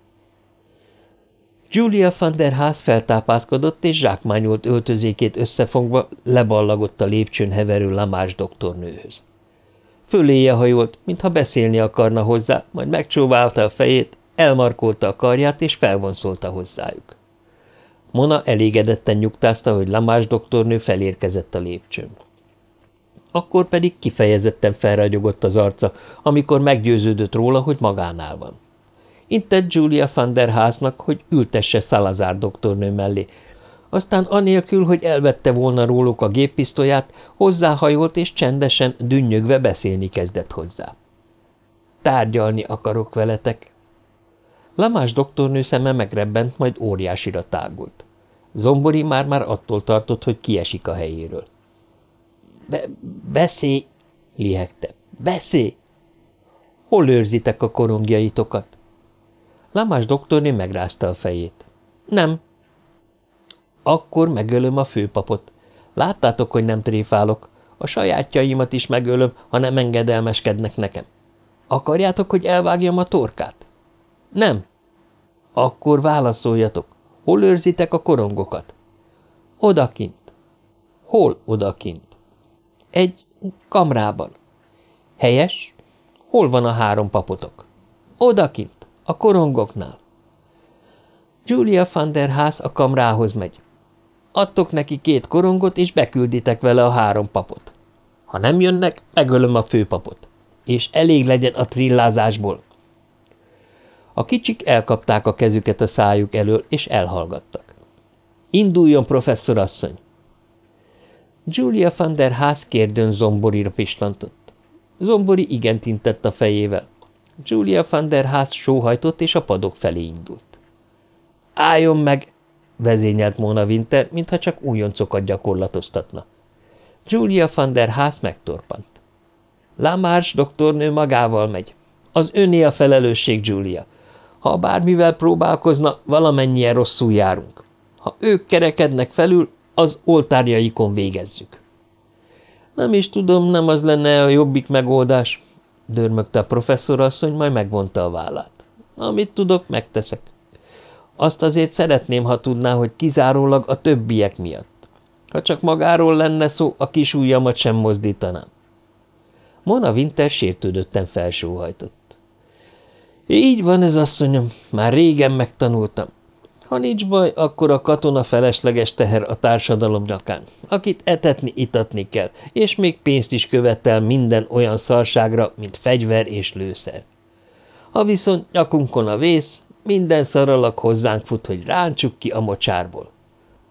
Julia van der Haas feltápászkodott, és zsákmányolt öltözékét összefogva leballagott a lépcsőn heverő Lamás doktornőhöz. Föléje hajolt, mintha beszélni akarna hozzá, majd megcsóválta a fejét, elmarkolta a karját, és felvonszolta hozzájuk. Mona elégedetten nyugtázta, hogy Lamás doktornő felérkezett a lépcsőn. Akkor pedig kifejezetten felragyogott az arca, amikor meggyőződött róla, hogy magánál van. Intett Julia van der Haasnak, hogy ültesse Salazar doktornő mellé, aztán anélkül, hogy elvette volna róluk a géppisztolyát, hozzáhajolt és csendesen, dünnyögve beszélni kezdett hozzá. Tárgyalni akarok veletek. Lamás doktornő szeme megrebbent, majd óriásira tágult. Zombori már-már attól tartott, hogy kiesik a helyéről. Be – Beszélj! – lihegte. – Beszélj! – Hol őrzitek a korongjaitokat? Lamás doktornő megrázta a fejét. – Nem – akkor megölöm a főpapot. Láttátok, hogy nem tréfálok. A sajátjaimat is megölöm, ha nem engedelmeskednek nekem. Akarjátok, hogy elvágjam a torkát? Nem. Akkor válaszoljatok. Hol őrzitek a korongokat? Odakint. Hol odakint? Egy kamrában. Helyes? Hol van a három papotok? Odakint, a korongoknál. Julia van der Haas a kamrához megy. Adtok neki két korongot, és bekülditek vele a három papot. Ha nem jönnek, megölöm a főpapot. És elég legyen a trillázásból. A kicsik elkapták a kezüket a szájuk elől, és elhallgattak. Induljon, professzor asszony! Julia van der Haas kérdőn Zomborira pislantott. Zombori igent intett a fejével. Julia van der Haas sóhajtott, és a padok felé indult. Álljon meg! vezényelt Mona Winter, mintha csak újoncokat gyakorlatoztatna. Julia van der Haas megtorpant. Lamarche doktornő magával megy. Az öné a felelősség, Julia. Ha bármivel próbálkozna, valamennyien rosszul járunk. Ha ők kerekednek felül, az oltárjaikon végezzük. Nem is tudom, nem az lenne a jobbik megoldás, dörmögte a professzorasszony, majd megvonta a vállát. Amit tudok, megteszek. Azt azért szeretném, ha tudná, hogy kizárólag a többiek miatt. Ha csak magáról lenne szó, a kis ujjamat sem mozdítanám. Mona Winter sértődötten felsóhajtott. Így van ez, asszonyom, már régen megtanultam. Ha nincs baj, akkor a katona felesleges teher a társadalom nyakán, akit etetni, itatni kell, és még pénzt is követel minden olyan szarságra, mint fegyver és lőszer. Ha viszont nyakunkon a vész, minden szaralak hozzánk fut, hogy ráncsuk ki a mocsárból.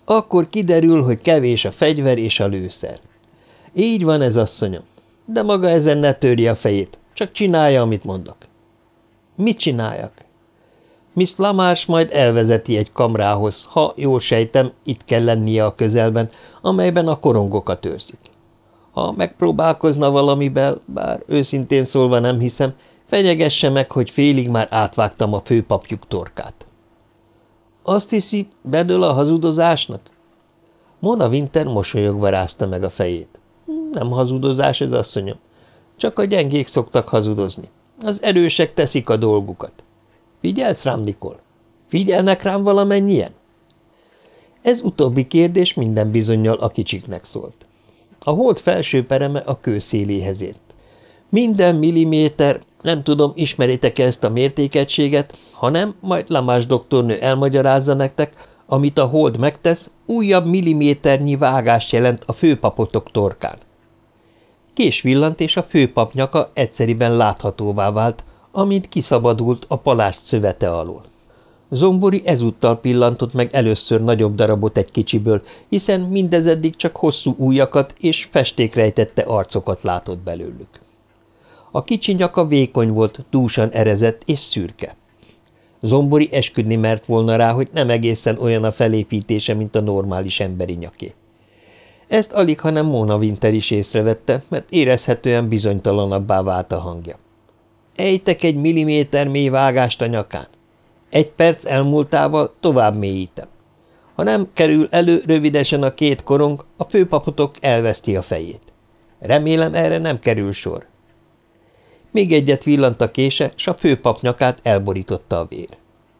Akkor kiderül, hogy kevés a fegyver és a lőszer. Így van ez, asszonyom, de maga ezen ne törje a fejét, csak csinálja, amit mondok. Mit csináljak? Miss Lamás majd elvezeti egy kamrához, ha jól sejtem, itt kell lennie a közelben, amelyben a korongokat őrzik. Ha megpróbálkozna valamivel, bár őszintén szólva nem hiszem, fenyegesse meg, hogy félig már átvágtam a főpapjuk torkát. Azt hiszi, bedől a hazudozásnak? Mona Winter mosolyogva rázta meg a fejét. Nem hazudozás ez, asszonyom. Csak a gyengék szoktak hazudozni. Az erősek teszik a dolgukat. Figyelsz rám, Nikol? Figyelnek rám valamennyien? Ez utóbbi kérdés minden bizonyal a kicsiknek szólt. A hold felső pereme a kő széléhez ért. Minden milliméter, nem tudom, ismeritek-e ezt a mértékegységet, ha nem, majd Lamás doktornő elmagyarázza nektek, amit a hold megtesz, újabb milliméternyi vágást jelent a főpapotok torkán. Kés villant, és a főpap nyaka egyszeriben láthatóvá vált, amint kiszabadult a palást szövete alól. Zombori ezúttal pillantott meg először nagyobb darabot egy kicsiből, hiszen mindezeddig csak hosszú ujjakat és festékrejtette arcokat látott belőlük. A kicsi nyaka vékony volt, dúsan erezett és szürke. Zombori esküdni mert volna rá, hogy nem egészen olyan a felépítése, mint a normális emberi nyaké. Ezt alig, hanem Mona Winter is észrevette, mert érezhetően bizonytalanabbá vált a hangja. Ejtek egy milliméter mély vágást a nyakán. Egy perc elmúltával tovább mélyítem. Ha nem kerül elő rövidesen a két korong, a főpapotok elveszti a fejét. Remélem erre nem kerül sor. Még egyet villant a kése, s a főpap nyakát elborította a vér.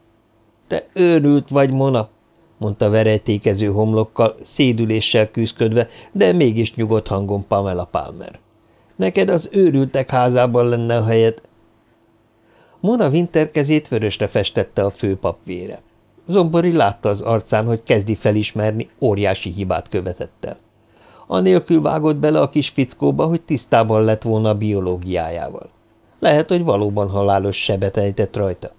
– Te őrült vagy, Mona! – mondta verejtékező homlokkal, szédüléssel küzdködve, de mégis nyugodt hangon Pamela Palmer. – Neked az őrültek házában lenne a helyed, Mona Winter kezét vörösre festette a főpap vére. Zombori látta az arcán, hogy kezdi felismerni, óriási hibát követett el. Anélkül vágott bele a kis fickóba, hogy tisztában lett volna a biológiájával. Lehet, hogy valóban halálos sebet ejtett rajta.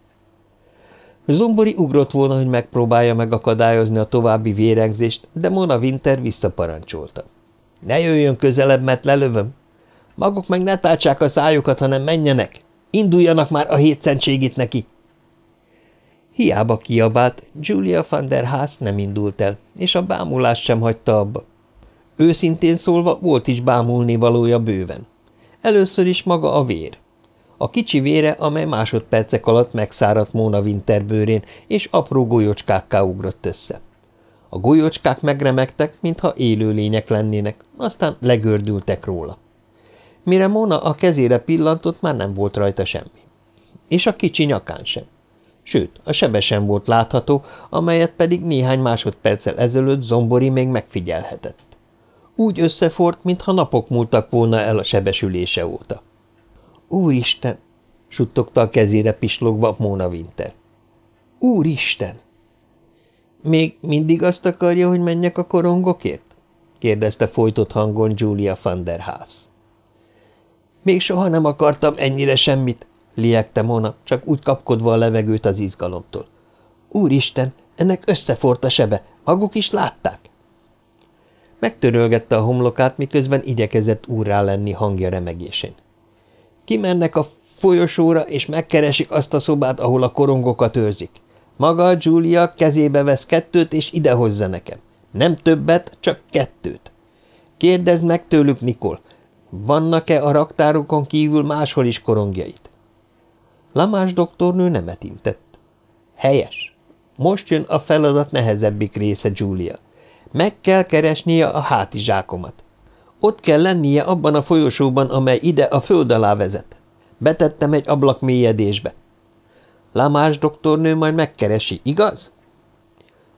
Zombori ugrott volna, hogy megpróbálja megakadályozni a további vérengzést, de Mona Winter visszaparancsolta. – Ne jöjjön közelebb, mert lelövöm! Maguk meg ne táltsák a szájukat, hanem menjenek! Induljanak már a hétszentségit neki! Hiába kiabált, Julia van der Haas nem indult el, és a bámulást sem hagyta abba. Őszintén szólva volt is bámulni valója bőven. Először is maga a vér. A kicsi vére, amely másodpercek alatt megszáradt Móna Winter bőrén, és apró golyocskákká ugrott össze. A golyocskák megremegtek, mintha élő lények lennének, aztán legördültek róla. Mire Mona a kezére pillantott, már nem volt rajta semmi. És a kicsi nyakán sem. Sőt, a sebe sem volt látható, amelyet pedig néhány másodperccel ezelőtt Zombori még megfigyelhetett. Úgy összefort, mintha napok múltak volna el a sebesülése óta. Úristen! suttogta a kezére pislogva Móna Winter. Úristen! Még mindig azt akarja, hogy menjek a korongokért? kérdezte folytott hangon Julia van der Haas. Még soha nem akartam ennyire semmit, liegte Mona, csak úgy kapkodva a levegőt az izgalomtól. Úristen, ennek összefort a sebe, maguk is látták? Megtörölgette a homlokát, miközben igyekezett úrrá lenni hangja remegésén. Kimennek a folyosóra, és megkeresik azt a szobát, ahol a korongokat őrzik. Maga Julia kezébe vesz kettőt, és idehozza nekem. Nem többet, csak kettőt. Kérdezd meg tőlük, Nikol, vannak-e a raktárokon kívül máshol is korongjait? Lamás doktornő nem etintett. Helyes. Most jön a feladat nehezebbik része, Julia. Meg kell keresnie a hátizsákomat. Ott kell lennie abban a folyosóban, amely ide a föld alá vezet. Betettem egy ablak mélyedésbe. Lamás doktornő majd megkeresi, igaz?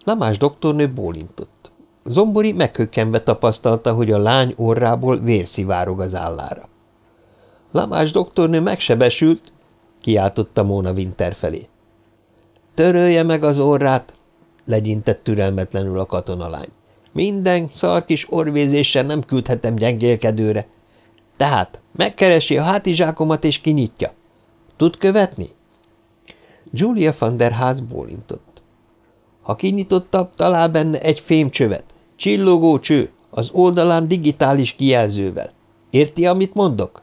Lamás doktornő bólintott. Zombori meghökkenve tapasztalta, hogy a lány orrából vér szivárog az állára. Lamás doktornő megsebesült, kiáltotta Móna Winter felé. Törölje meg az orrát, legyintett türelmetlenül a katonalány. Minden szar kis orvézéssel nem küldhetem gyengélkedőre. Tehát megkeresi a hátizsákomat és kinyitja. Tud követni? Julia van der Haas bólintott. Ha kinyitotta, talál benne egy fémcsövet. Csillogó cső, az oldalán digitális kijelzővel. Érti, amit mondok?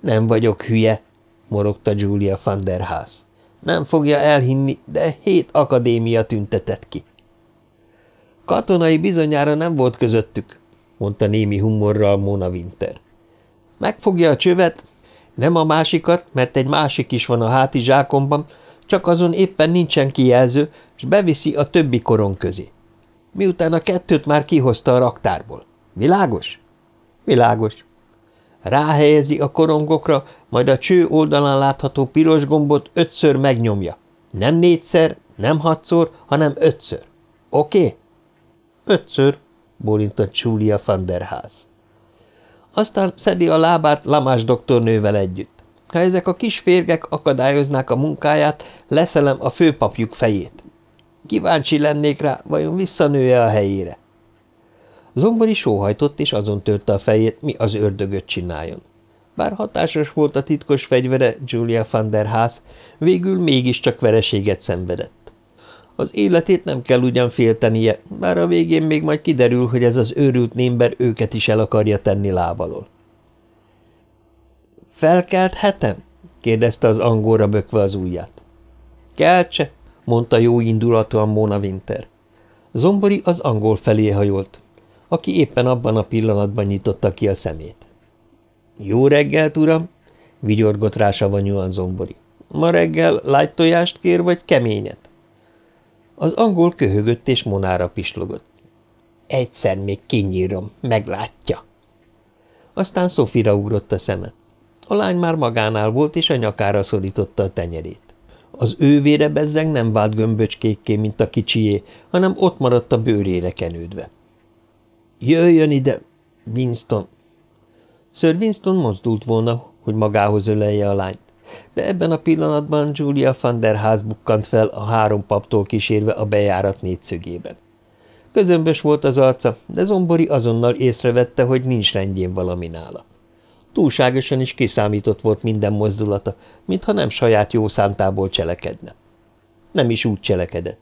Nem vagyok hülye, morogta Julia van der Haas. Nem fogja elhinni, de hét akadémia tüntetett ki. Katonai bizonyára nem volt közöttük, mondta némi humorral Mona Winter. Megfogja a csövet, nem a másikat, mert egy másik is van a háti zsákomban, csak azon éppen nincsen kijelző, és beviszi a többi koron közé. Miután a kettőt már kihozta a raktárból. Világos? Világos. Ráhelyezi a korongokra, majd a cső oldalán látható piros gombot ötször megnyomja. Nem négyszer, nem hatszor, hanem ötször. Oké? Okay? Ötször, bólintott Julia van der Haas. Aztán szedi a lábát Lamás doktornővel együtt. Ha ezek a kis férgek akadályoznák a munkáját, leszelem a főpapjuk fejét. Kíváncsi lennék rá, vajon visszanője a helyére. Zombori sóhajtott, és azon törte a fejét, mi az ördögöt csináljon. Bár hatásos volt a titkos fegyvere, Julia van der Haas végül mégiscsak vereséget szenvedett. Az életét nem kell ugyan féltenie, bár a végén még majd kiderül, hogy ez az őrült némber őket is el akarja tenni lábalól. – Felkelt hetem? – kérdezte az angolra bökve az ujját. – Keltse! – mondta jó indulatúan Mona Winter. Zombori az angol felé hajolt aki éppen abban a pillanatban nyitotta ki a szemét. – Jó reggelt, uram! – vigyorgott rá savanyúan zombori. – Ma reggel lágy tojást kér, vagy keményet? Az angol köhögött és monára pislogott. – Egyszer még kinyírom, meglátja! Aztán Szofira ugrott a szeme. A lány már magánál volt, és a nyakára szorította a tenyerét. Az ő vére bezzeg nem vált gömböcskékké, mint a kicsié, hanem ott maradt a bőrére kenődve. Jöjjön ide, Winston! Sir Winston mozdult volna, hogy magához ölelje a lányt, de ebben a pillanatban Julia van der Haas bukkant fel a három paptól kísérve a bejárat négyszögében. Közömbös volt az arca, de Zombori azonnal észrevette, hogy nincs rendjén valami nála. Túlságosan is kiszámított volt minden mozdulata, mintha nem saját jó szántából cselekedne. Nem is úgy cselekedett.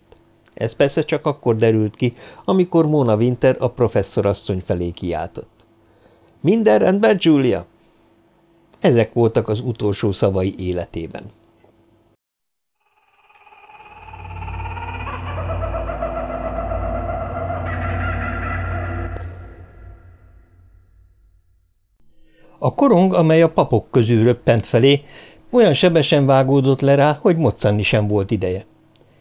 Ez persze csak akkor derült ki, amikor Mona Winter a professzorasszony felé kiáltott. – Minden rendben, Julia? Ezek voltak az utolsó szavai életében. A korong, amely a papok közül röppent felé, olyan sebesen vágódott le rá, hogy moccanni sem volt ideje.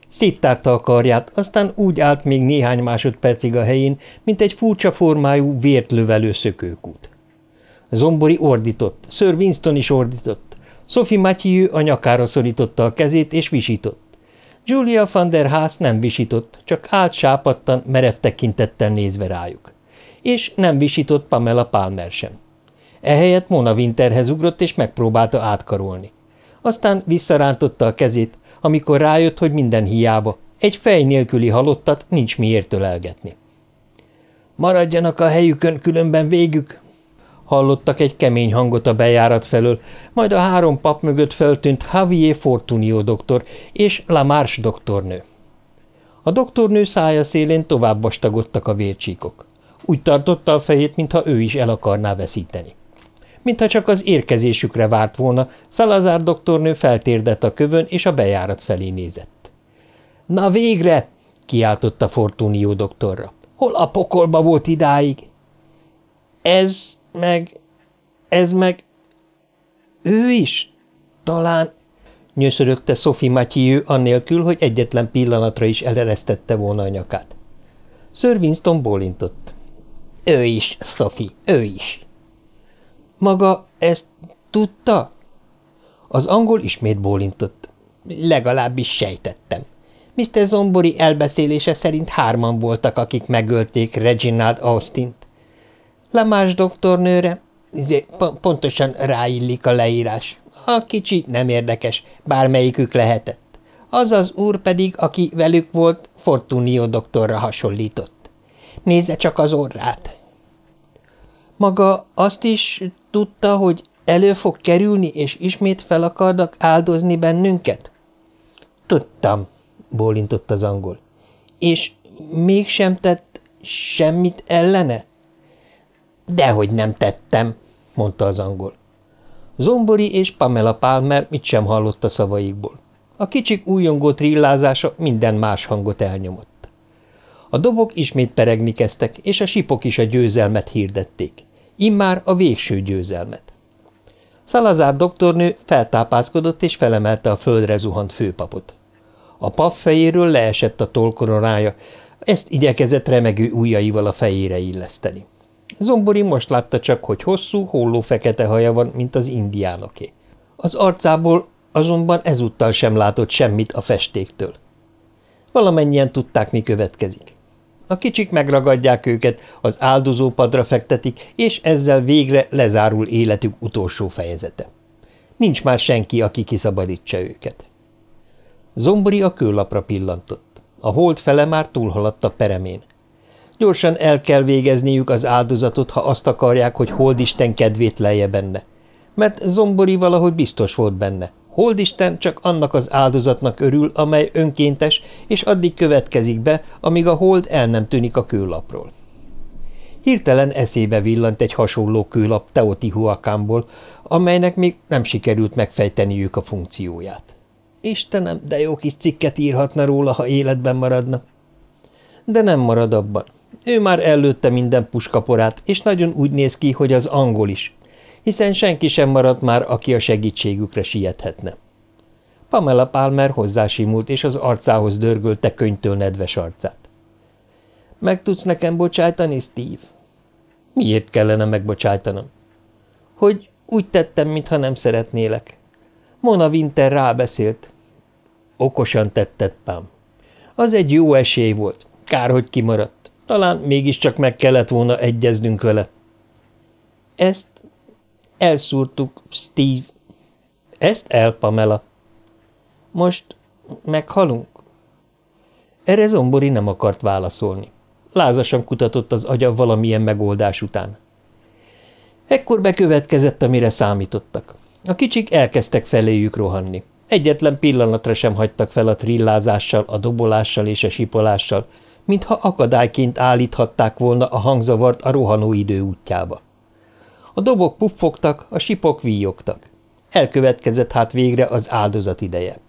Széttárta a karját, aztán úgy állt még néhány másodpercig a helyén, mint egy furcsa formájú, vért lövelő szökőkút. Zombori ordított, Sir Winston is ordított. Sophie Mathieu a nyakára szorította a kezét, és visított. Julia van der Haas nem visított, csak állt sápadtan, merev tekintettel nézve rájuk. És nem visított Pamela Palmer sem. Ehelyett Mona Winterhez ugrott, és megpróbálta átkarolni. Aztán visszarántotta a kezét, amikor rájött, hogy minden hiába, egy fej nélküli halottat nincs miért ölelgetni. Maradjanak a helyükön, különben végük! Hallottak egy kemény hangot a bejárat felől, majd a három pap mögött feltűnt Javier Fortunio doktor és Lamarche doktornő. A doktornő szája szélén tovább vastagodtak a vércsíkok. Úgy tartotta a fejét, mintha ő is el akarná veszíteni mintha csak az érkezésükre várt volna, Szalazár doktornő feltérdett a kövön, és a bejárat felé nézett. – Na végre! – kiáltotta Fortunió doktorra. – Hol a pokolba volt idáig? – Ez meg... ez meg... ő is? Talán... nyöszörögte Sophie Mathieu annélkül, hogy egyetlen pillanatra is eleresztette volna a nyakát. Sir Winston bólintott. Ő is, Sophie, ő is. Maga ezt tudta? Az angol ismét bólintott. Legalábbis sejtettem. Mr. Zombori elbeszélése szerint hárman voltak, akik megölték Reginald Austin-t. Lamás doktornőre, izé, pontosan ráillik a leírás. A kicsi nem érdekes, bármelyikük lehetett. Az az úr pedig, aki velük volt, Fortunio doktorra hasonlított. Nézze csak az orrát. Maga azt is tudta, hogy elő fog kerülni, és ismét fel akarnak áldozni bennünket? Tudtam, bólintott az angol. És mégsem tett semmit ellene? Dehogy nem tettem, mondta az angol. Zombori és Pamela Palmer mit sem hallott a szavaikból. A kicsik újongó trillázása minden más hangot elnyomott. A dobok ismét peregni kezdtek, és a sipok is a győzelmet hirdették. Immár a végső győzelmet. Szalazár doktornő feltápászkodott és felemelte a földre zuhant főpapot. A pap fejéről leesett a tollkoronája, ezt igyekezett remegő ujjaival a fejére illeszteni. Zombori most látta csak, hogy hosszú, holló fekete haja van, mint az indiánoké. Az arcából azonban ezúttal sem látott semmit a festéktől. Valamennyien tudták, mi következik. A kicsik megragadják őket, az áldozópadra fektetik, és ezzel végre lezárul életük utolsó fejezete. Nincs már senki, aki kiszabadítsa őket. Zombori a kőlapra pillantott. A hold fele már túlhaladt a peremén. Gyorsan el kell végezniük az áldozatot, ha azt akarják, hogy Holdisten kedvét lejje benne. Mert Zombori valahogy biztos volt benne. Holdisten csak annak az áldozatnak örül, amely önkéntes, és addig következik be, amíg a hold el nem tűnik a kőlapról. Hirtelen eszébe villant egy hasonló kőlap Teotihuacánból, amelynek még nem sikerült megfejteniük a funkcióját. Istenem, de jó kis cikket írhatna róla, ha életben maradna. De nem marad abban. Ő már ellőtte minden puskaporát, és nagyon úgy néz ki, hogy az angol is, hiszen senki sem maradt már, aki a segítségükre siethetne. Pamela Palmer hozzásimult, és az arcához dörgölte könyvtől nedves arcát. – Meg tudsz nekem bocsájtani, Steve? – Miért kellene megbocsájtanom? – Hogy úgy tettem, mintha nem szeretnélek. Mona Winter rábeszélt. Okosan tetted, Pam. Az egy jó esély volt. Kár, hogy kimaradt. Talán mégiscsak meg kellett volna egyeznünk vele. Ezt elszúrtuk, Steve. Ezt el, Pamela. Most meghalunk? Erre Zombori nem akart válaszolni. Lázasan kutatott az agya valamilyen megoldás után. Ekkor bekövetkezett, amire számítottak. A kicsik elkezdtek feléjük rohanni. Egyetlen pillanatra sem hagytak fel a trillázással, a dobolással és a sipolással, mintha akadályként állíthatták volna a hangzavart a rohanó idő útjába. A dobok puffogtak, a sipok víjogtak. Elkövetkezett hát végre az áldozat ideje.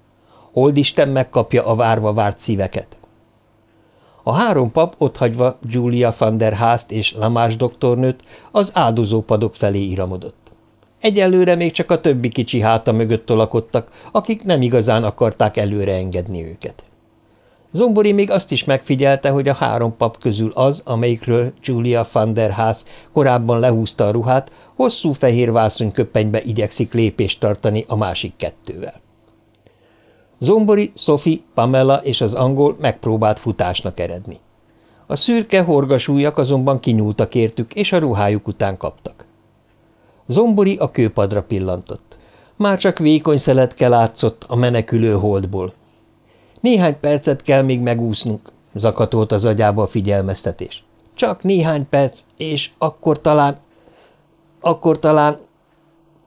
Holdisten megkapja a várva várt szíveket. A három pap otthagyva Julia van der Haast és Lamás doktornőt az áldozópadok felé iramodott. Egyelőre még csak a többi kicsi háta mögött tolakodtak, akik nem igazán akarták előre engedni őket. Zombori még azt is megfigyelte, hogy a három pap közül az, amelyikről Julia van der Haas korábban lehúzta a ruhát, hosszú fehér vászonyköppenybe igyekszik lépést tartani a másik kettővel. Zombori, Sophie, Pamela és az angol megpróbált futásnak eredni. A szürke horgasújak azonban kinyúltak értük, és a ruhájuk után kaptak. Zombori a kőpadra pillantott. Már csak vékony szeletke látszott a menekülő holdból. Néhány percet kell még megúsznunk, zakatolt az agyába a figyelmeztetés. Csak néhány perc, és akkor talán... Akkor talán...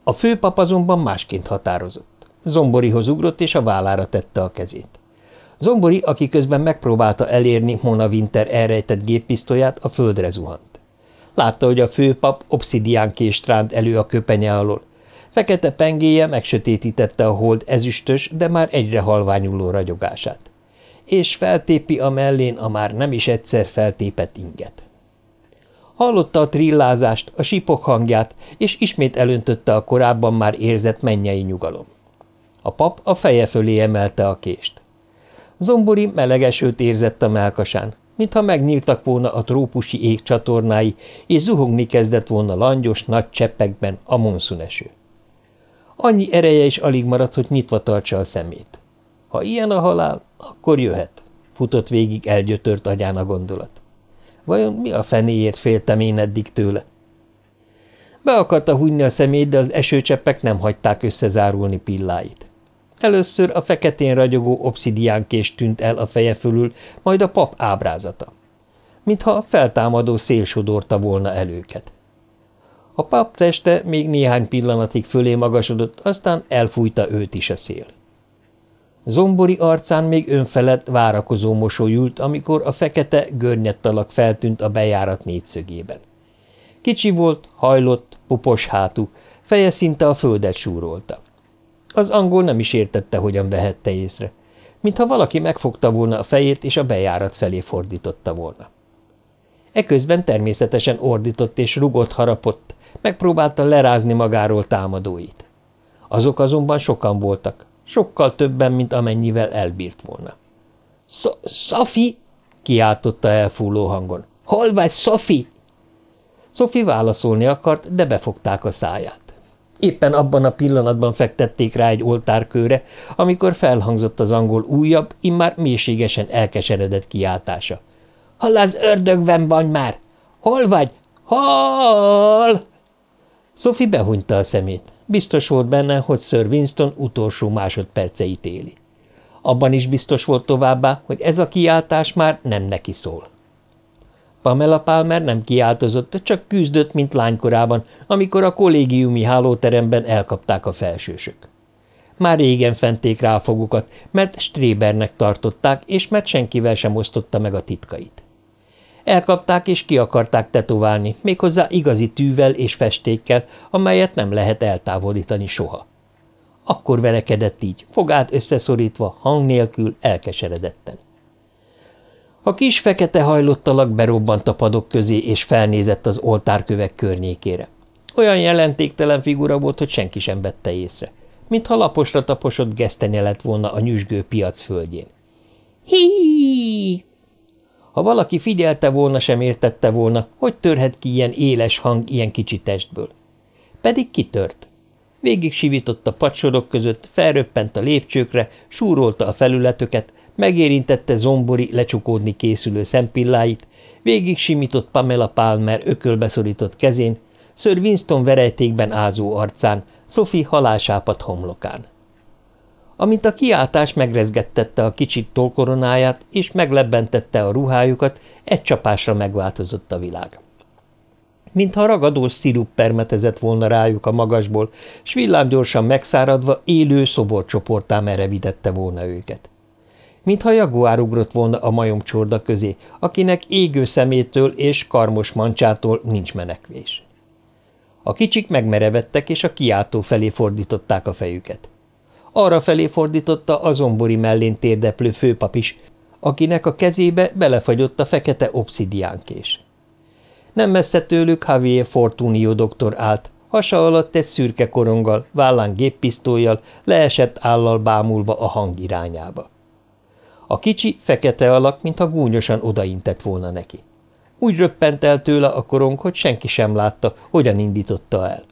A főpap azonban másként határozott. Zomborihoz ugrott, és a vállára tette a kezét. Zombori, aki közben megpróbálta elérni Mona Winter elrejtett géppisztolyát, a földre zuhant. Látta, hogy a főpap obszidián kést elő a köpenye alól. Fekete pengéje megsötétítette a hold ezüstös, de már egyre halványuló ragyogását. És feltépi a mellén a már nem is egyszer feltépett inget. Hallotta a trillázást, a sipok hangját, és ismét elöntötte a korábban már érzett mennyei nyugalom. A pap a feje fölé emelte a kést. Zombori melegesőt érzett a melkasán, mintha megnyíltak volna a trópusi ég csatornái, és zuhogni kezdett volna langyos, nagy cseppekben a monszuneső. Annyi ereje is alig maradt, hogy nyitva tartsa a szemét. Ha ilyen a halál, akkor jöhet, futott végig elgyötört agyán a gondolat. Vajon mi a fenéért féltem én eddig tőle? Be akarta hújni a szemét, de az esőcseppek nem hagyták összezárulni pilláit. Először a feketén ragyogó obszidiánkés tűnt el a feje fölül, majd a pap ábrázata. Mintha feltámadó szél sodorta volna előket. A pap teste még néhány pillanatig fölé magasodott, aztán elfújta őt is a szél. Zombori arcán még önfelett, várakozó mosolyult, amikor a fekete, görnyedt alak feltűnt a bejárat négyszögében. Kicsi volt, hajlott, pupos hátú, feje szinte a földet súrolta. Az angol nem is értette, hogyan vehette észre, mintha valaki megfogta volna a fejét, és a bejárat felé fordította volna. Eközben természetesen ordított és rugott harapott, megpróbálta lerázni magáról támadóit. Azok azonban sokan voltak, sokkal többen, mint amennyivel elbírt volna. – Szafi! – kiáltotta elfúló hangon. – Hol vagy, Szafi? Szofi válaszolni akart, de befogták a száját. Éppen abban a pillanatban fektették rá egy oltárkőre, amikor felhangzott az angol újabb, immár mélységesen elkeseredett kiáltása. – Halláz ördögben van már! Hol vagy? Hol? Sophie behunyta a szemét. Biztos volt benne, hogy Sir Winston utolsó másodperceit éli. Abban is biztos volt továbbá, hogy ez a kiáltás már nem neki szól. Pamela Palmer nem kiáltozott, csak küzdött, mint lánykorában, amikor a kollégiumi hálóteremben elkapták a felsősök. Már régen fenték fogukat, mert Strébernek tartották, és mert senkivel sem osztotta meg a titkait. Elkapták és ki akarták tetoválni, méghozzá igazi tűvel és festékkel, amelyet nem lehet eltávolítani soha. Akkor verekedett így, fogát összeszorítva, hang nélkül, elkeseredetten. A kis fekete hajlott alak berobbant a padok közé, és felnézett az oltárkövek környékére. Olyan jelentéktelen figura volt, hogy senki sem vette észre, mintha laposra taposott gesztenye lett volna a nyüzsgő piac földjén. Hí! Ha valaki figyelte volna, sem értette volna, hogy törhet ki ilyen éles hang ilyen kicsi testből. Pedig kitört. Végig sivított a padsorok között, felröppent a lépcsőkre, súrolta a felületöket, megérintette zombori lecsukódni készülő szempilláit, végig simított Pamela Palmer ökölbeszorított kezén, Sir Winston verejtékben ázó arcán, Sophie halálsápat homlokán. Amint a kiáltás megrezgettette a kicsit tolkoronáját, és meglebbentette a ruhájukat, egy csapásra megváltozott a világ. Mintha ragadós szirup permetezett volna rájuk a magasból, s villámgyorsan megszáradva élő szoborcsoportá merevidette volna őket mintha jaguár ugrott volna a majomcsorda közé, akinek égő szemétől és karmos mancsától nincs menekvés. A kicsik megmerevettek, és a kiáltó felé fordították a fejüket. Arra felé fordította a zombori mellén térdeplő főpap is, akinek a kezébe belefagyott a fekete obszidiánkés. Nem messze tőlük Javier Fortunio doktor állt, hasa alatt egy szürke koronggal, vállán géppisztolyjal, leesett állal bámulva a hang irányába. A kicsi, fekete alak, mintha gúnyosan odaintett volna neki. Úgy röppent el tőle a korong, hogy senki sem látta, hogyan indította el.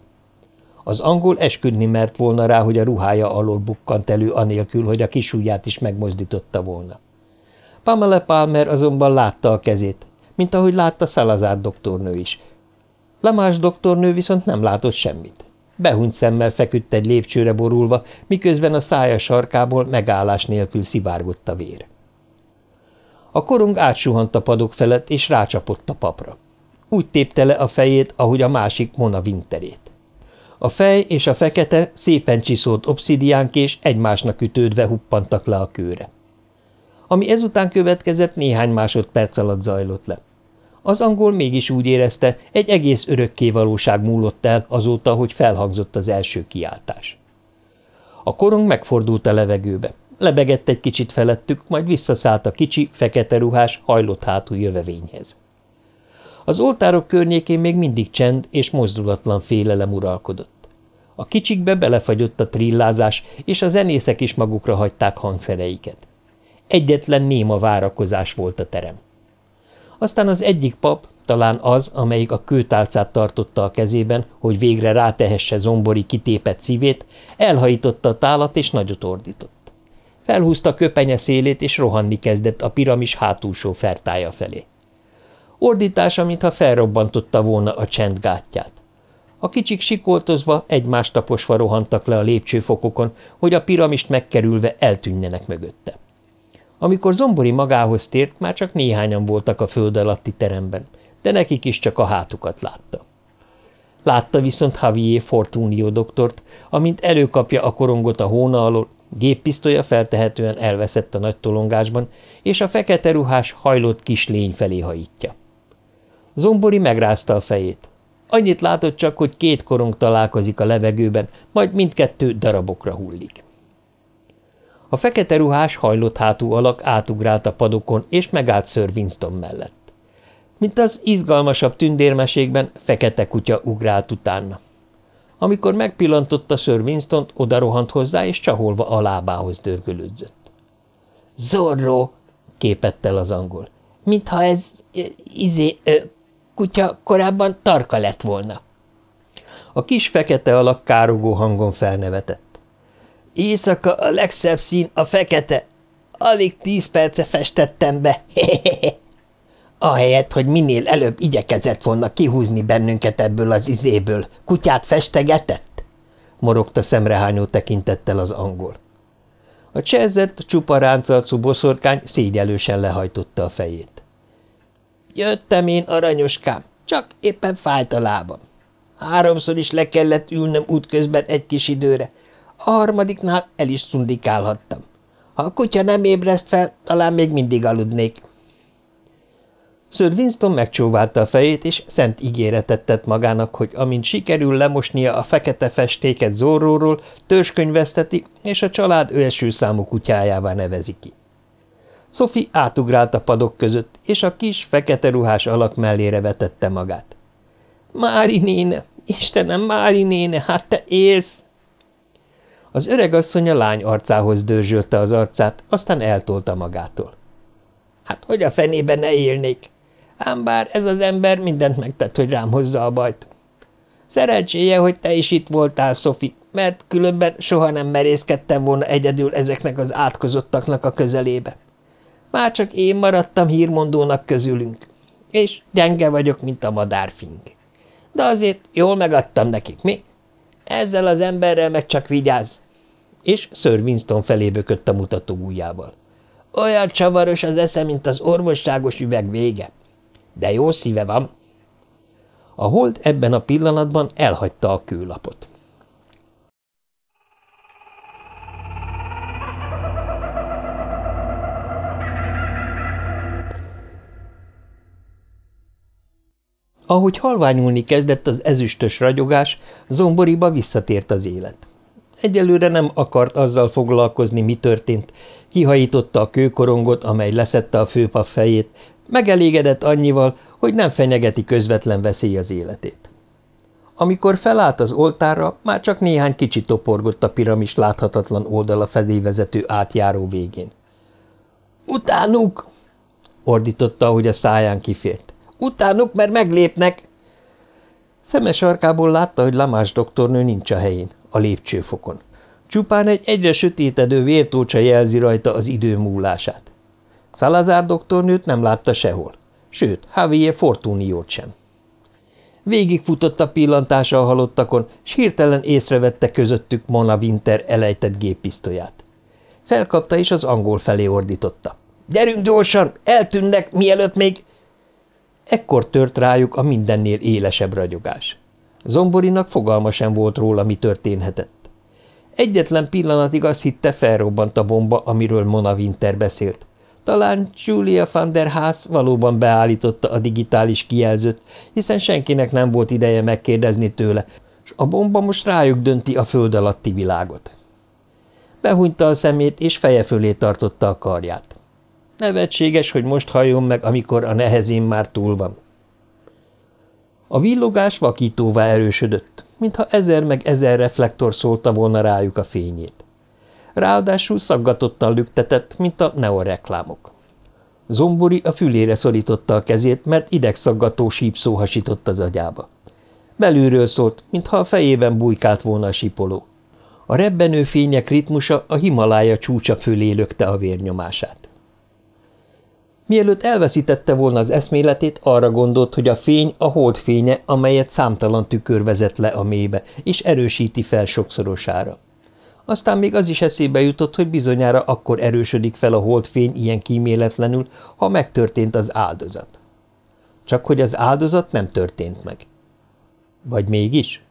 Az angol esküdni mert volna rá, hogy a ruhája alól bukkant elő anélkül, hogy a kisujját is megmozdította volna. Pamela Palmer azonban látta a kezét, mint ahogy látta Salazar doktornő is. Lamás doktornő viszont nem látott semmit. Behunyt szemmel feküdt egy lépcsőre borulva, miközben a szája sarkából megállás nélkül szivárgott a vér. A korong átsuhant a padok felett, és rácsapott a papra. Úgy tépte le a fejét, ahogy a másik Mona Winterét. A fej és a fekete, szépen csiszolt obszidiánk és egymásnak ütődve huppantak le a kőre. Ami ezután következett, néhány másodperc alatt zajlott le. Az angol mégis úgy érezte, egy egész örökké valóság múlott el azóta, hogy felhangzott az első kiáltás. A korong megfordult a levegőbe. Lebegett egy kicsit felettük, majd visszaszállt a kicsi, fekete ruhás, hajlott hátú jövevényhez. Az oltárok környékén még mindig csend és mozdulatlan félelem uralkodott. A kicsikbe belefagyott a trillázás, és a zenészek is magukra hagyták hangszereiket. Egyetlen néma várakozás volt a terem. Aztán az egyik pap, talán az, amelyik a kőtálcát tartotta a kezében, hogy végre rátehesse zombori kitépet szívét, elhajította a tálat és nagyot ordított. Felhúzta köpenye szélét, és rohanni kezdett a piramis hátulsó fertája felé. Ordítása, mintha felrobbantotta volna a csend gátját. A kicsik sikoltozva, egymást taposva rohantak le a lépcsőfokokon, hogy a piramist megkerülve eltűnjenek mögötte. Amikor Zombori magához tért, már csak néhányan voltak a föld alatti teremben, de nekik is csak a hátukat látta. Látta viszont Javier Fortunio doktort, amint előkapja a korongot a hóna alól, géppisztolya feltehetően elveszett a nagy tolongásban, és a fekete ruhás hajlott kis lény felé hajítja. Zombori megrázta a fejét. Annyit látott csak, hogy két korong találkozik a levegőben, majd mindkettő darabokra hullik. A fekete ruhás hajlott hátú alak átugrált a padokon, és megállt Sir Winston mellett. Mint az izgalmasabb tündérmeségben, fekete kutya ugrált utána. Amikor megpillantotta Sir winston odarohant hozzá, és csaholva a lábához dörgölődzött. – Zorro! – képett el az angol. – Mintha ez, izé, ö, kutya korábban tarka lett volna. A kis fekete alak károgó hangon felnevetett. Éjszaka a legszebb szín a fekete. Alig tíz perce festettem be. *laughs* Ahelyett, hogy minél előbb igyekezett volna kihúzni bennünket ebből az izéből, kutyát festegetett? morogta szemrehányó tekintettel az angol. A cserzett, csupa ráncalcú boszorkány szégyelősen lehajtotta a fejét. Jöttem én, aranyoskám, csak éppen fájt a lábam. Háromszor is le kellett ülnöm útközben egy kis időre, a harmadiknál el is szundikálhattam. Ha a kutya nem ébreszt fel, talán még mindig aludnék. Sir Winston megcsóválta a fejét, és szent ígéretet tett magának, hogy amint sikerül lemosnia a fekete festéket Zorróról, törzskönyveszteti, és a család első számú kutyájává nevezi ki. Sophie átugrált a padok között, és a kis, fekete ruhás alak mellére vetette magát. – Mári néne! Istenem, Mári néne, hát te élsz! Az öreg asszony a lány arcához dörzsölte az arcát, aztán eltolta magától. Hát hogy a fenében ne élnék? Ám bár ez az ember mindent megtett, hogy rám hozza a bajt. Szerencséje, hogy te is itt voltál, Szofi, mert különben soha nem merészkedtem volna egyedül ezeknek az átkozottaknak a közelébe. Már csak én maradtam hírmondónak közülünk, és gyenge vagyok, mint a madárfing. De azért jól megadtam nekik, mi? Ezzel az emberrel meg csak vigyázz! És Sir Winston felé bökött a mutató ujjával. Olyan csavaros az esze, mint az orvosságos üveg vége. De jó szíve van. A hold ebben a pillanatban elhagyta a kőlapot. Ahogy halványulni kezdett az ezüstös ragyogás, zomboriba visszatért az élet. Egyelőre nem akart azzal foglalkozni, mi történt. Kihajította a kőkorongot, amely leszette a főpap fejét, megelégedett annyival, hogy nem fenyegeti közvetlen veszély az életét. Amikor felállt az oltára, már csak néhány kicsi toporgott a piramis láthatatlan oldala felé vezető átjáró végén. – Utánuk! – ordította, ahogy a száján kifért. – Utánuk, mert meglépnek! Szemes arkából látta, hogy Lamás doktornő nincs a helyén a lépcsőfokon. Csupán egy egyre sötétedő vértócsa jelzi rajta az idő múlását. Szalazár doktornőt nem látta sehol, sőt, Javier Fortuniót sem. Végigfutott a pillantása a halottakon, s hirtelen észrevette közöttük Mona Winter elejtett géppisztolyát. Felkapta és az angol felé ordította. – Gyerünk gyorsan, eltűnnek, mielőtt még… Ekkor tört rájuk a mindennél élesebb ragyogás. Zomborinak fogalma sem volt róla, mi történhetett. Egyetlen pillanatig azt hitte, felrobbant a bomba, amiről Mona Winter beszélt. Talán Julia van der Haas valóban beállította a digitális kijelzőt, hiszen senkinek nem volt ideje megkérdezni tőle, és a bomba most rájuk dönti a föld alatti világot. Behunyta a szemét, és feje fölé tartotta a karját. Nevetséges, hogy most halljon meg, amikor a nehezén már túl van. A villogás vakítóvá erősödött, mintha ezer meg ezer reflektor szólta volna rájuk a fényét. Ráadásul szaggatottan lüktetett, mint a neoreklámok. Zombori a fülére szorította a kezét, mert idegszaggató sípszó hasított az agyába. Belülről szólt, mintha a fejében bujkált volna a sipoló. A rebbenő fények ritmusa a Himalája csúcsa fölé lökte a vérnyomását. Mielőtt elveszítette volna az eszméletét, arra gondolt, hogy a fény a hold fénye, amelyet számtalan tükör vezet le a mélybe, és erősíti fel sokszorosára. Aztán még az is eszébe jutott, hogy bizonyára akkor erősödik fel a holdfény ilyen kíméletlenül, ha megtörtént az áldozat. Csak hogy az áldozat nem történt meg. Vagy mégis?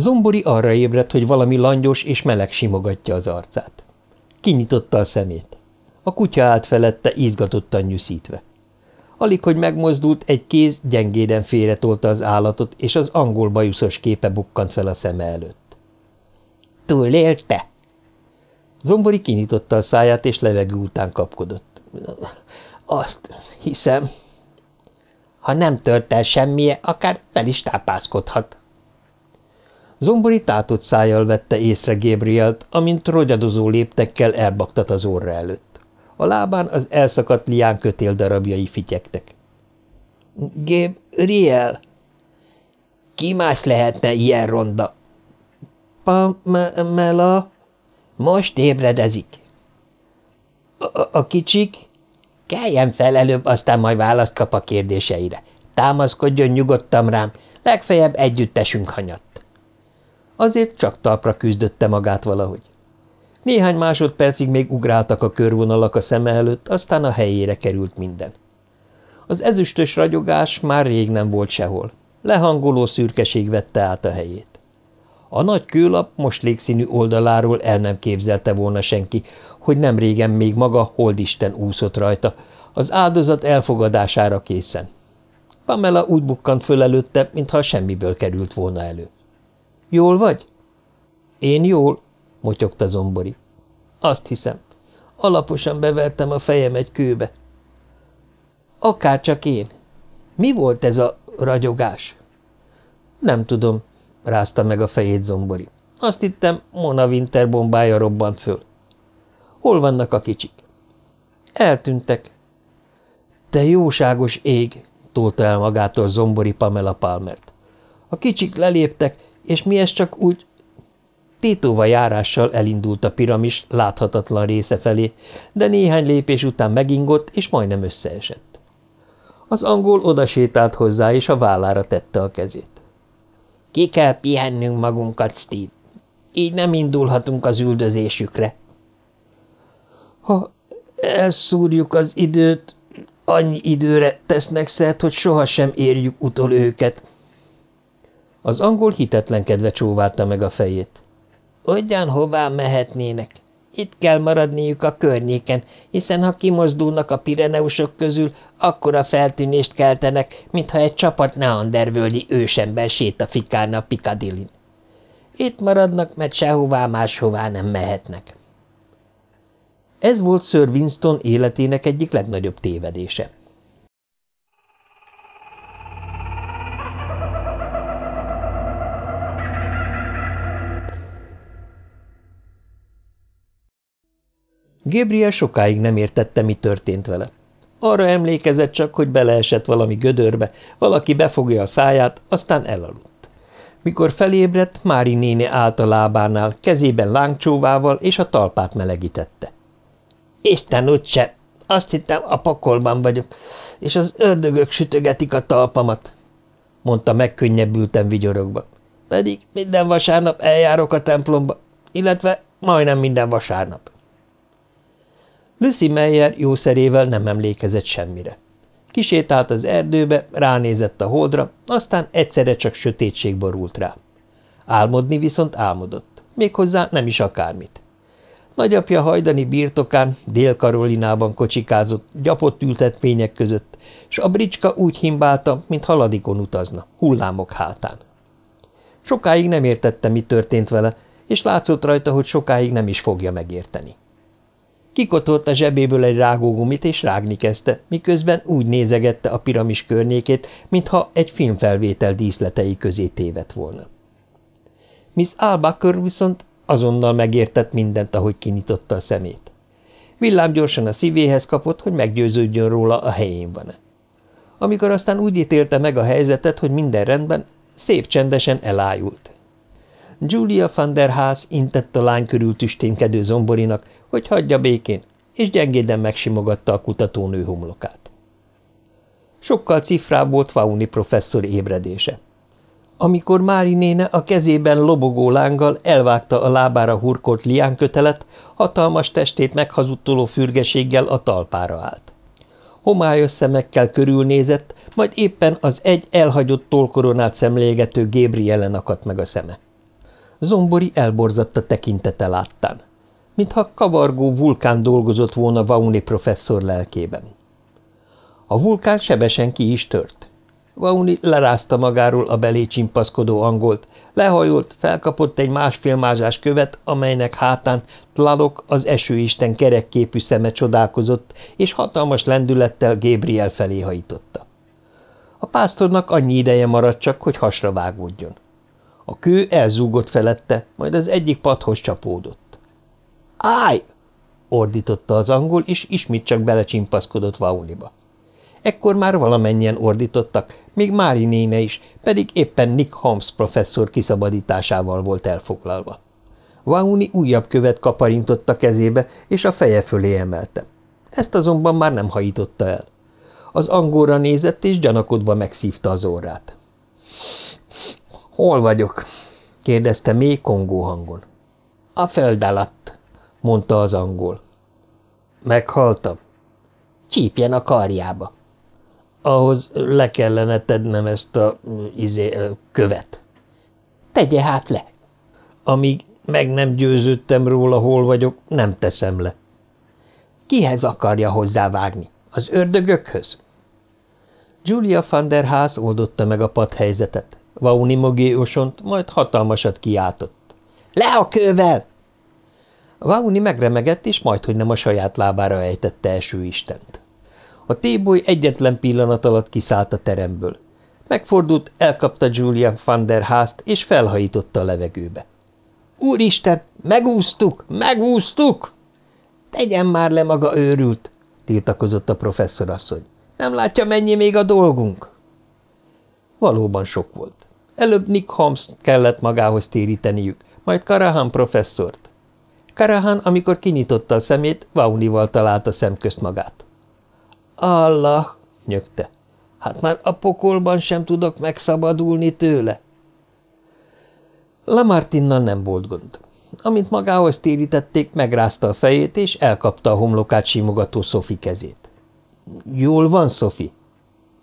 Zombori arra ébredt, hogy valami langyos és meleg simogatja az arcát. Kinyitotta a szemét. A kutya állt felette, izgatottan nyűszítve. Alig, hogy megmozdult, egy kéz gyengéden félretolta az állatot, és az angol bajuszos képe bukkant fel a szeme előtt. – Túlélte? Zombori kinyitotta a száját, és levegő után kapkodott. – Azt hiszem. – Ha nem tört el semmije, akár fel is tápászkodhat. Zombori tátott szájjal vette észre Gabrielt, amint rogyadozó léptekkel elbaktat az orra előtt. A lábán az elszakadt lián kötél darabjai fityegtek. – Gabriel! – Ki más lehetne ilyen ronda? – Pamela? – Most ébredezik. A, – A kicsik? – Keljen fel előbb, aztán majd választ kap a kérdéseire. Támaszkodjon nyugodtan rám, legfeljebb együttesünk hanyat. Azért csak talpra küzdötte magát valahogy. Néhány másodpercig még ugráltak a körvonalak a szeme előtt, aztán a helyére került minden. Az ezüstös ragyogás már rég nem volt sehol. Lehangoló szürkeség vette át a helyét. A nagy kőlap most légszínű oldaláról el nem képzelte volna senki, hogy nem régen még maga holdisten úszott rajta, az áldozat elfogadására készen. Pamela úgy bukkant föl előtte, mintha semmiből került volna elő. Jól vagy? Én jól, motyogta Zombori. Azt hiszem. Alaposan bevertem a fejem egy kőbe. Akárcsak én. Mi volt ez a ragyogás? Nem tudom, rázta meg a fejét Zombori. Azt hittem, Mona Winter bombája robbant föl. Hol vannak a kicsik? Eltűntek. Te jóságos ég, tolta el magától Zombori Pamela Palmert. A kicsik leléptek, és mi ez csak úgy... Tétóva járással elindult a piramis láthatatlan része felé, de néhány lépés után megingott, és majdnem összeesett. Az angol odasétált hozzá, és a vállára tette a kezét. – Ki kell pihennünk magunkat, Steve. Így nem indulhatunk az üldözésükre. – Ha elszúrjuk az időt, annyi időre tesznek szert, hogy sohasem érjük utol őket – az angol hitetlenkedve csóválta meg a fejét. Ugyan hová mehetnének? Itt kell maradniuk a környéken, hiszen ha kimozdulnak a Pireneusok közül, akkor a feltűnést keltenek, mintha egy csapat neandervölgyi ősember sétafikálna a Pikadillin. Itt maradnak, mert sehová máshová nem mehetnek. Ez volt Sir Winston életének egyik legnagyobb tévedése. Gabriel sokáig nem értette, mi történt vele. Arra emlékezett csak, hogy beleesett valami gödörbe, valaki befogja a száját, aztán elaludt. Mikor felébredt, Mári néni állt a lábánál, kezében lángcsóvával, és a talpát melegítette. – Isten úgyse! Azt hittem, a pakolban vagyok, és az ördögök sütögetik a talpamat – mondta megkönnyebbülten vigyorogva. – Pedig minden vasárnap eljárok a templomba, illetve majdnem minden vasárnap. – Lucy Meyer jószerével nem emlékezett semmire. Kisétált az erdőbe, ránézett a holdra, aztán egyszerre csak sötétség borult rá. Álmodni viszont álmodott, méghozzá nem is akármit. Nagyapja hajdani birtokán, Dél-Karolinában kocsikázott, gyapott ültetvények között, és a bricska úgy himbálta, mint haladikon utazna, hullámok hátán. Sokáig nem értette, mi történt vele, és látszott rajta, hogy sokáig nem is fogja megérteni. Kikotolt a zsebéből egy rágógumit, és rágni kezdte, miközben úgy nézegette a piramis környékét, mintha egy filmfelvétel díszletei közé tévedt volna. Miss Albaker viszont azonnal megértett mindent, ahogy kinyitotta a szemét. Villám gyorsan a szívéhez kapott, hogy meggyőződjön róla, a helyén van-e. Amikor aztán úgy ítélte meg a helyzetet, hogy minden rendben, szép csendesen elájult. Julia van der Haas intett a lány körül tüsténkedő zomborinak, hogy hagyja békén, és gyengéden megsimogatta a kutatónő homlokát. Sokkal cifrább volt Fauni professzor ébredése. Amikor Mári néne a kezében lobogó lánggal elvágta a lábára hurkolt liánkötelet, hatalmas testét meghazudtoló fürgeséggel a talpára állt. Homályos szemekkel körülnézett, majd éppen az egy elhagyott tolkoronát szemlégető Gabrielen akadt meg a szeme. Zombori elborzadt a tekintete láttán, mintha kavargó vulkán dolgozott volna Vauni professzor lelkében. A vulkán sebesen ki is tört. Vauni lerázta magáról a belé csimpaszkodó angolt, lehajolt, felkapott egy másfél mázsás követ, amelynek hátán Tlalok az esőisten kerekképű szeme csodálkozott, és hatalmas lendülettel Gabriel felé hajította. A pásztornak annyi ideje maradt csak, hogy hasra vágódjon. A kő elzúgott felette, majd az egyik padhoz csapódott. – Állj! – ordította az angol, és ismét csak belecsimpaszkodott Vauniba. Ekkor már valamennyien ordítottak, még Mári néne is, pedig éppen Nick Holmes professzor kiszabadításával volt elfoglalva. Vauni újabb követ kaparintott a kezébe, és a feje fölé emelte. Ezt azonban már nem hajította el. Az angolra nézett, és gyanakodva megszívta az orrát. – Hol vagyok? – kérdezte mély kongó hangon. – A föld alatt – mondta az angol. – Meghaltam? – Csípjen a karjába. – ahhoz le kellene tednem ezt a izé, követ. Tegye hát le. Amíg meg nem győződtem róla, hol vagyok, nem teszem le. Kihez akarja hozzávágni? Az ördögökhöz? Julia van der Haas oldotta meg a padhelyzetet. Vauni mögé osont, majd hatalmasat kiáltott. Le a kővel! Vauni megremegett, és majdhogy nem a saját lábára ejtette első istent. A téboly egyetlen pillanat alatt kiszállt a teremből. Megfordult, elkapta Julia van der Haast, és felhajította a levegőbe. – Úristen, megúsztuk, megúsztuk! – Tegyen már le maga őrült! – tiltakozott a professzorasszony. – Nem látja, mennyi még a dolgunk? Valóban sok volt. Előbb Nick Holmes kellett magához téríteniük, majd Karahan professzort. Karahan, amikor kinyitotta a szemét, Vaunival találta szemközt magát. Allah, nyögte. Hát már a pokolban sem tudok megszabadulni tőle. Lamartinnal nem volt gond. Amint magához térítették, megrázta a fejét, és elkapta a homlokát simogató Szofi kezét. Jól van, Szofi?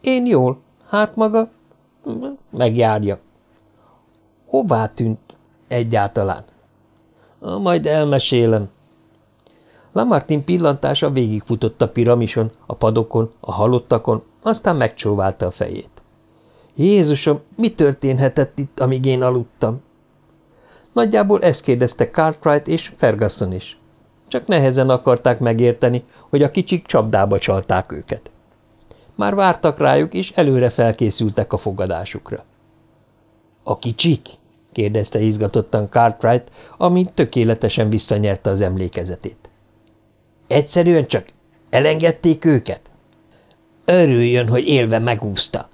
Én jól. Hát maga? Megjárja. Hová tűnt egyáltalán? Majd elmesélem. Lamartin pillantása végigfutott a piramison, a padokon, a halottakon, aztán megcsóválta a fejét. Jézusom, mi történhetett itt, amíg én aludtam? Nagyjából ezt kérdezte Cartwright és Ferguson is. Csak nehezen akarták megérteni, hogy a kicsik csapdába csalták őket. Már vártak rájuk, és előre felkészültek a fogadásukra. – A kicsik? – kérdezte izgatottan Cartwright, amint tökéletesen visszanyerte az emlékezetét. Egyszerűen csak elengedték őket? Örüljön, hogy élve megúszta,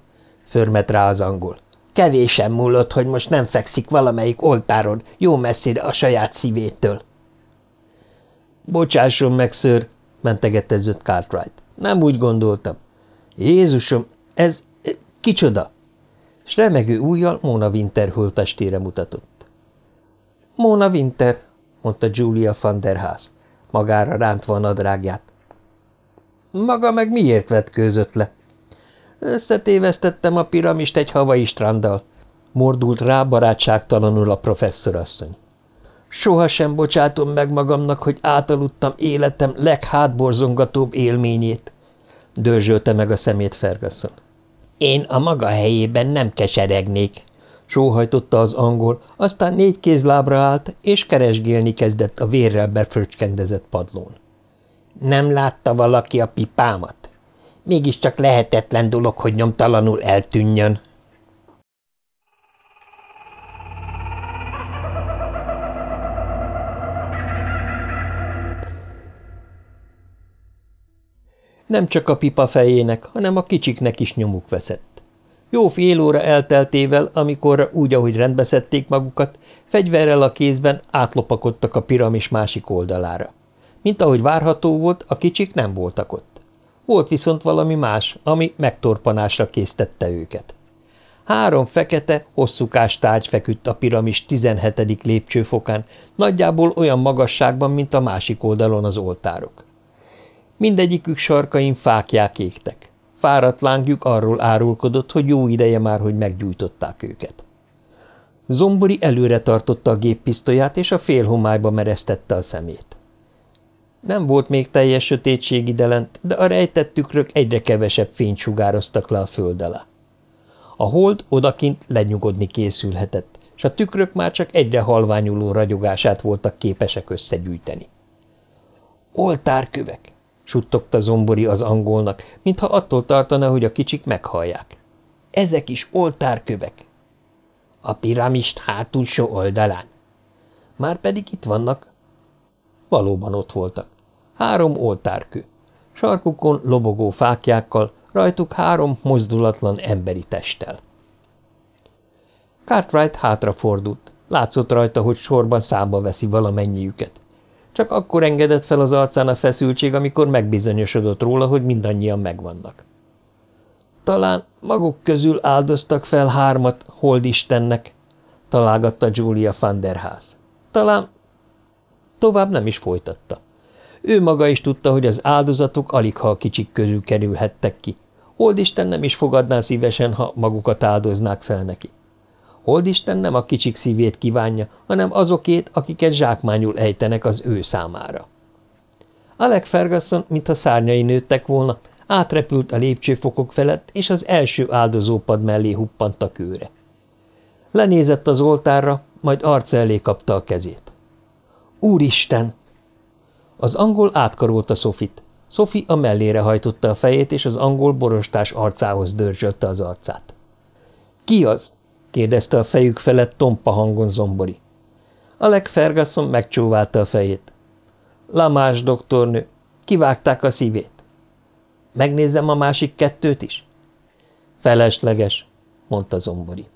förmet rá az angol. Kevésen múlott, hogy most nem fekszik valamelyik oltáron, jó messzire a saját szívétől. Bocsásson meg, ször, mentegetezett Cartwright. Nem úgy gondoltam. Jézusom, ez kicsoda? S remegő újjal Mona Winter höltestére mutatott. Mona Winter, mondta Julia van der Haas magára rántva a nadrágját. Maga meg miért vetkőzött le? Összetévesztettem a piramist egy havai stranddal, mordult rá barátságtalanul a professzorasszony. Soha sem bocsátom meg magamnak, hogy átaludtam életem leghátborzongatóbb élményét, dörzsölte meg a szemét Ferguson. Én a maga helyében nem keseregnék, sóhajtotta az angol, aztán négy kézlábra állt, és keresgélni kezdett a vérrel befröcskendezett padlón. Nem látta valaki a pipámat? Mégiscsak lehetetlen dolog, hogy nyomtalanul eltűnjön. Nem csak a pipa fejének, hanem a kicsiknek is nyomuk veszett. Jó fél óra elteltével, amikor úgy, ahogy rendbeszedték magukat, fegyverrel a kézben átlopakodtak a piramis másik oldalára. Mint ahogy várható volt, a kicsik nem voltak ott. Volt viszont valami más, ami megtorpanásra késztette őket. Három fekete, hosszúkás tárgy feküdt a piramis 17. lépcsőfokán, nagyjából olyan magasságban, mint a másik oldalon az oltárok. Mindegyikük sarkain fákják égtek. Fáradt lángjük arról árulkodott, hogy jó ideje már, hogy meggyújtották őket. Zombori előre tartotta a géppisztolyát, és a félhomályba mereztette a szemét. Nem volt még teljes sötétség idelent, de a rejtett tükrök egyre kevesebb fényt sugároztak le a föld alá. A hold odakint lenyugodni készülhetett, és a tükrök már csak egyre halványuló ragyogását voltak képesek összegyűjteni. Oltárkövek! Suttogta Zombori az angolnak, mintha attól tartana, hogy a kicsik meghallják. Ezek is oltárkövek. A piramist hátulsó oldalán. Már pedig itt vannak. Valóban ott voltak. Három oltárkő. Sarkukon lobogó fákjákkal, rajtuk három mozdulatlan emberi testtel. Cartwright hátrafordult. Látszott rajta, hogy sorban számba veszi valamennyiüket. Csak akkor engedett fel az arcán a feszültség, amikor megbizonyosodott róla, hogy mindannyian megvannak. Talán maguk közül áldoztak fel hármat Holdistennek, találgatta Julia van der Haas. Talán tovább nem is folytatta. Ő maga is tudta, hogy az áldozatok alig ha a kicsik körül kerülhettek ki. Holdisten nem is fogadná szívesen, ha magukat áldoznák fel neki. Holdisten nem a kicsik szívét kívánja, hanem azokét, akiket zsákmányul ejtenek az ő számára. Alec Ferguson, mintha szárnyai nőttek volna, átrepült a lépcsőfokok felett, és az első áldozópad mellé huppant a kőre. Lenézett az oltárra, majd arca elé kapta a kezét. Úristen! Az angol átkarolta Sofit. Sophie a mellére hajtotta a fejét, és az angol borostás arcához dörzsölte az arcát. – Ki az? – kérdezte a fejük felett tompa hangon zombori. Alec Ferguson megcsóválta a fejét. – Lamás doktornő, kivágták a szívét. – Megnézzem a másik kettőt is? – Felesleges – mondta zombori.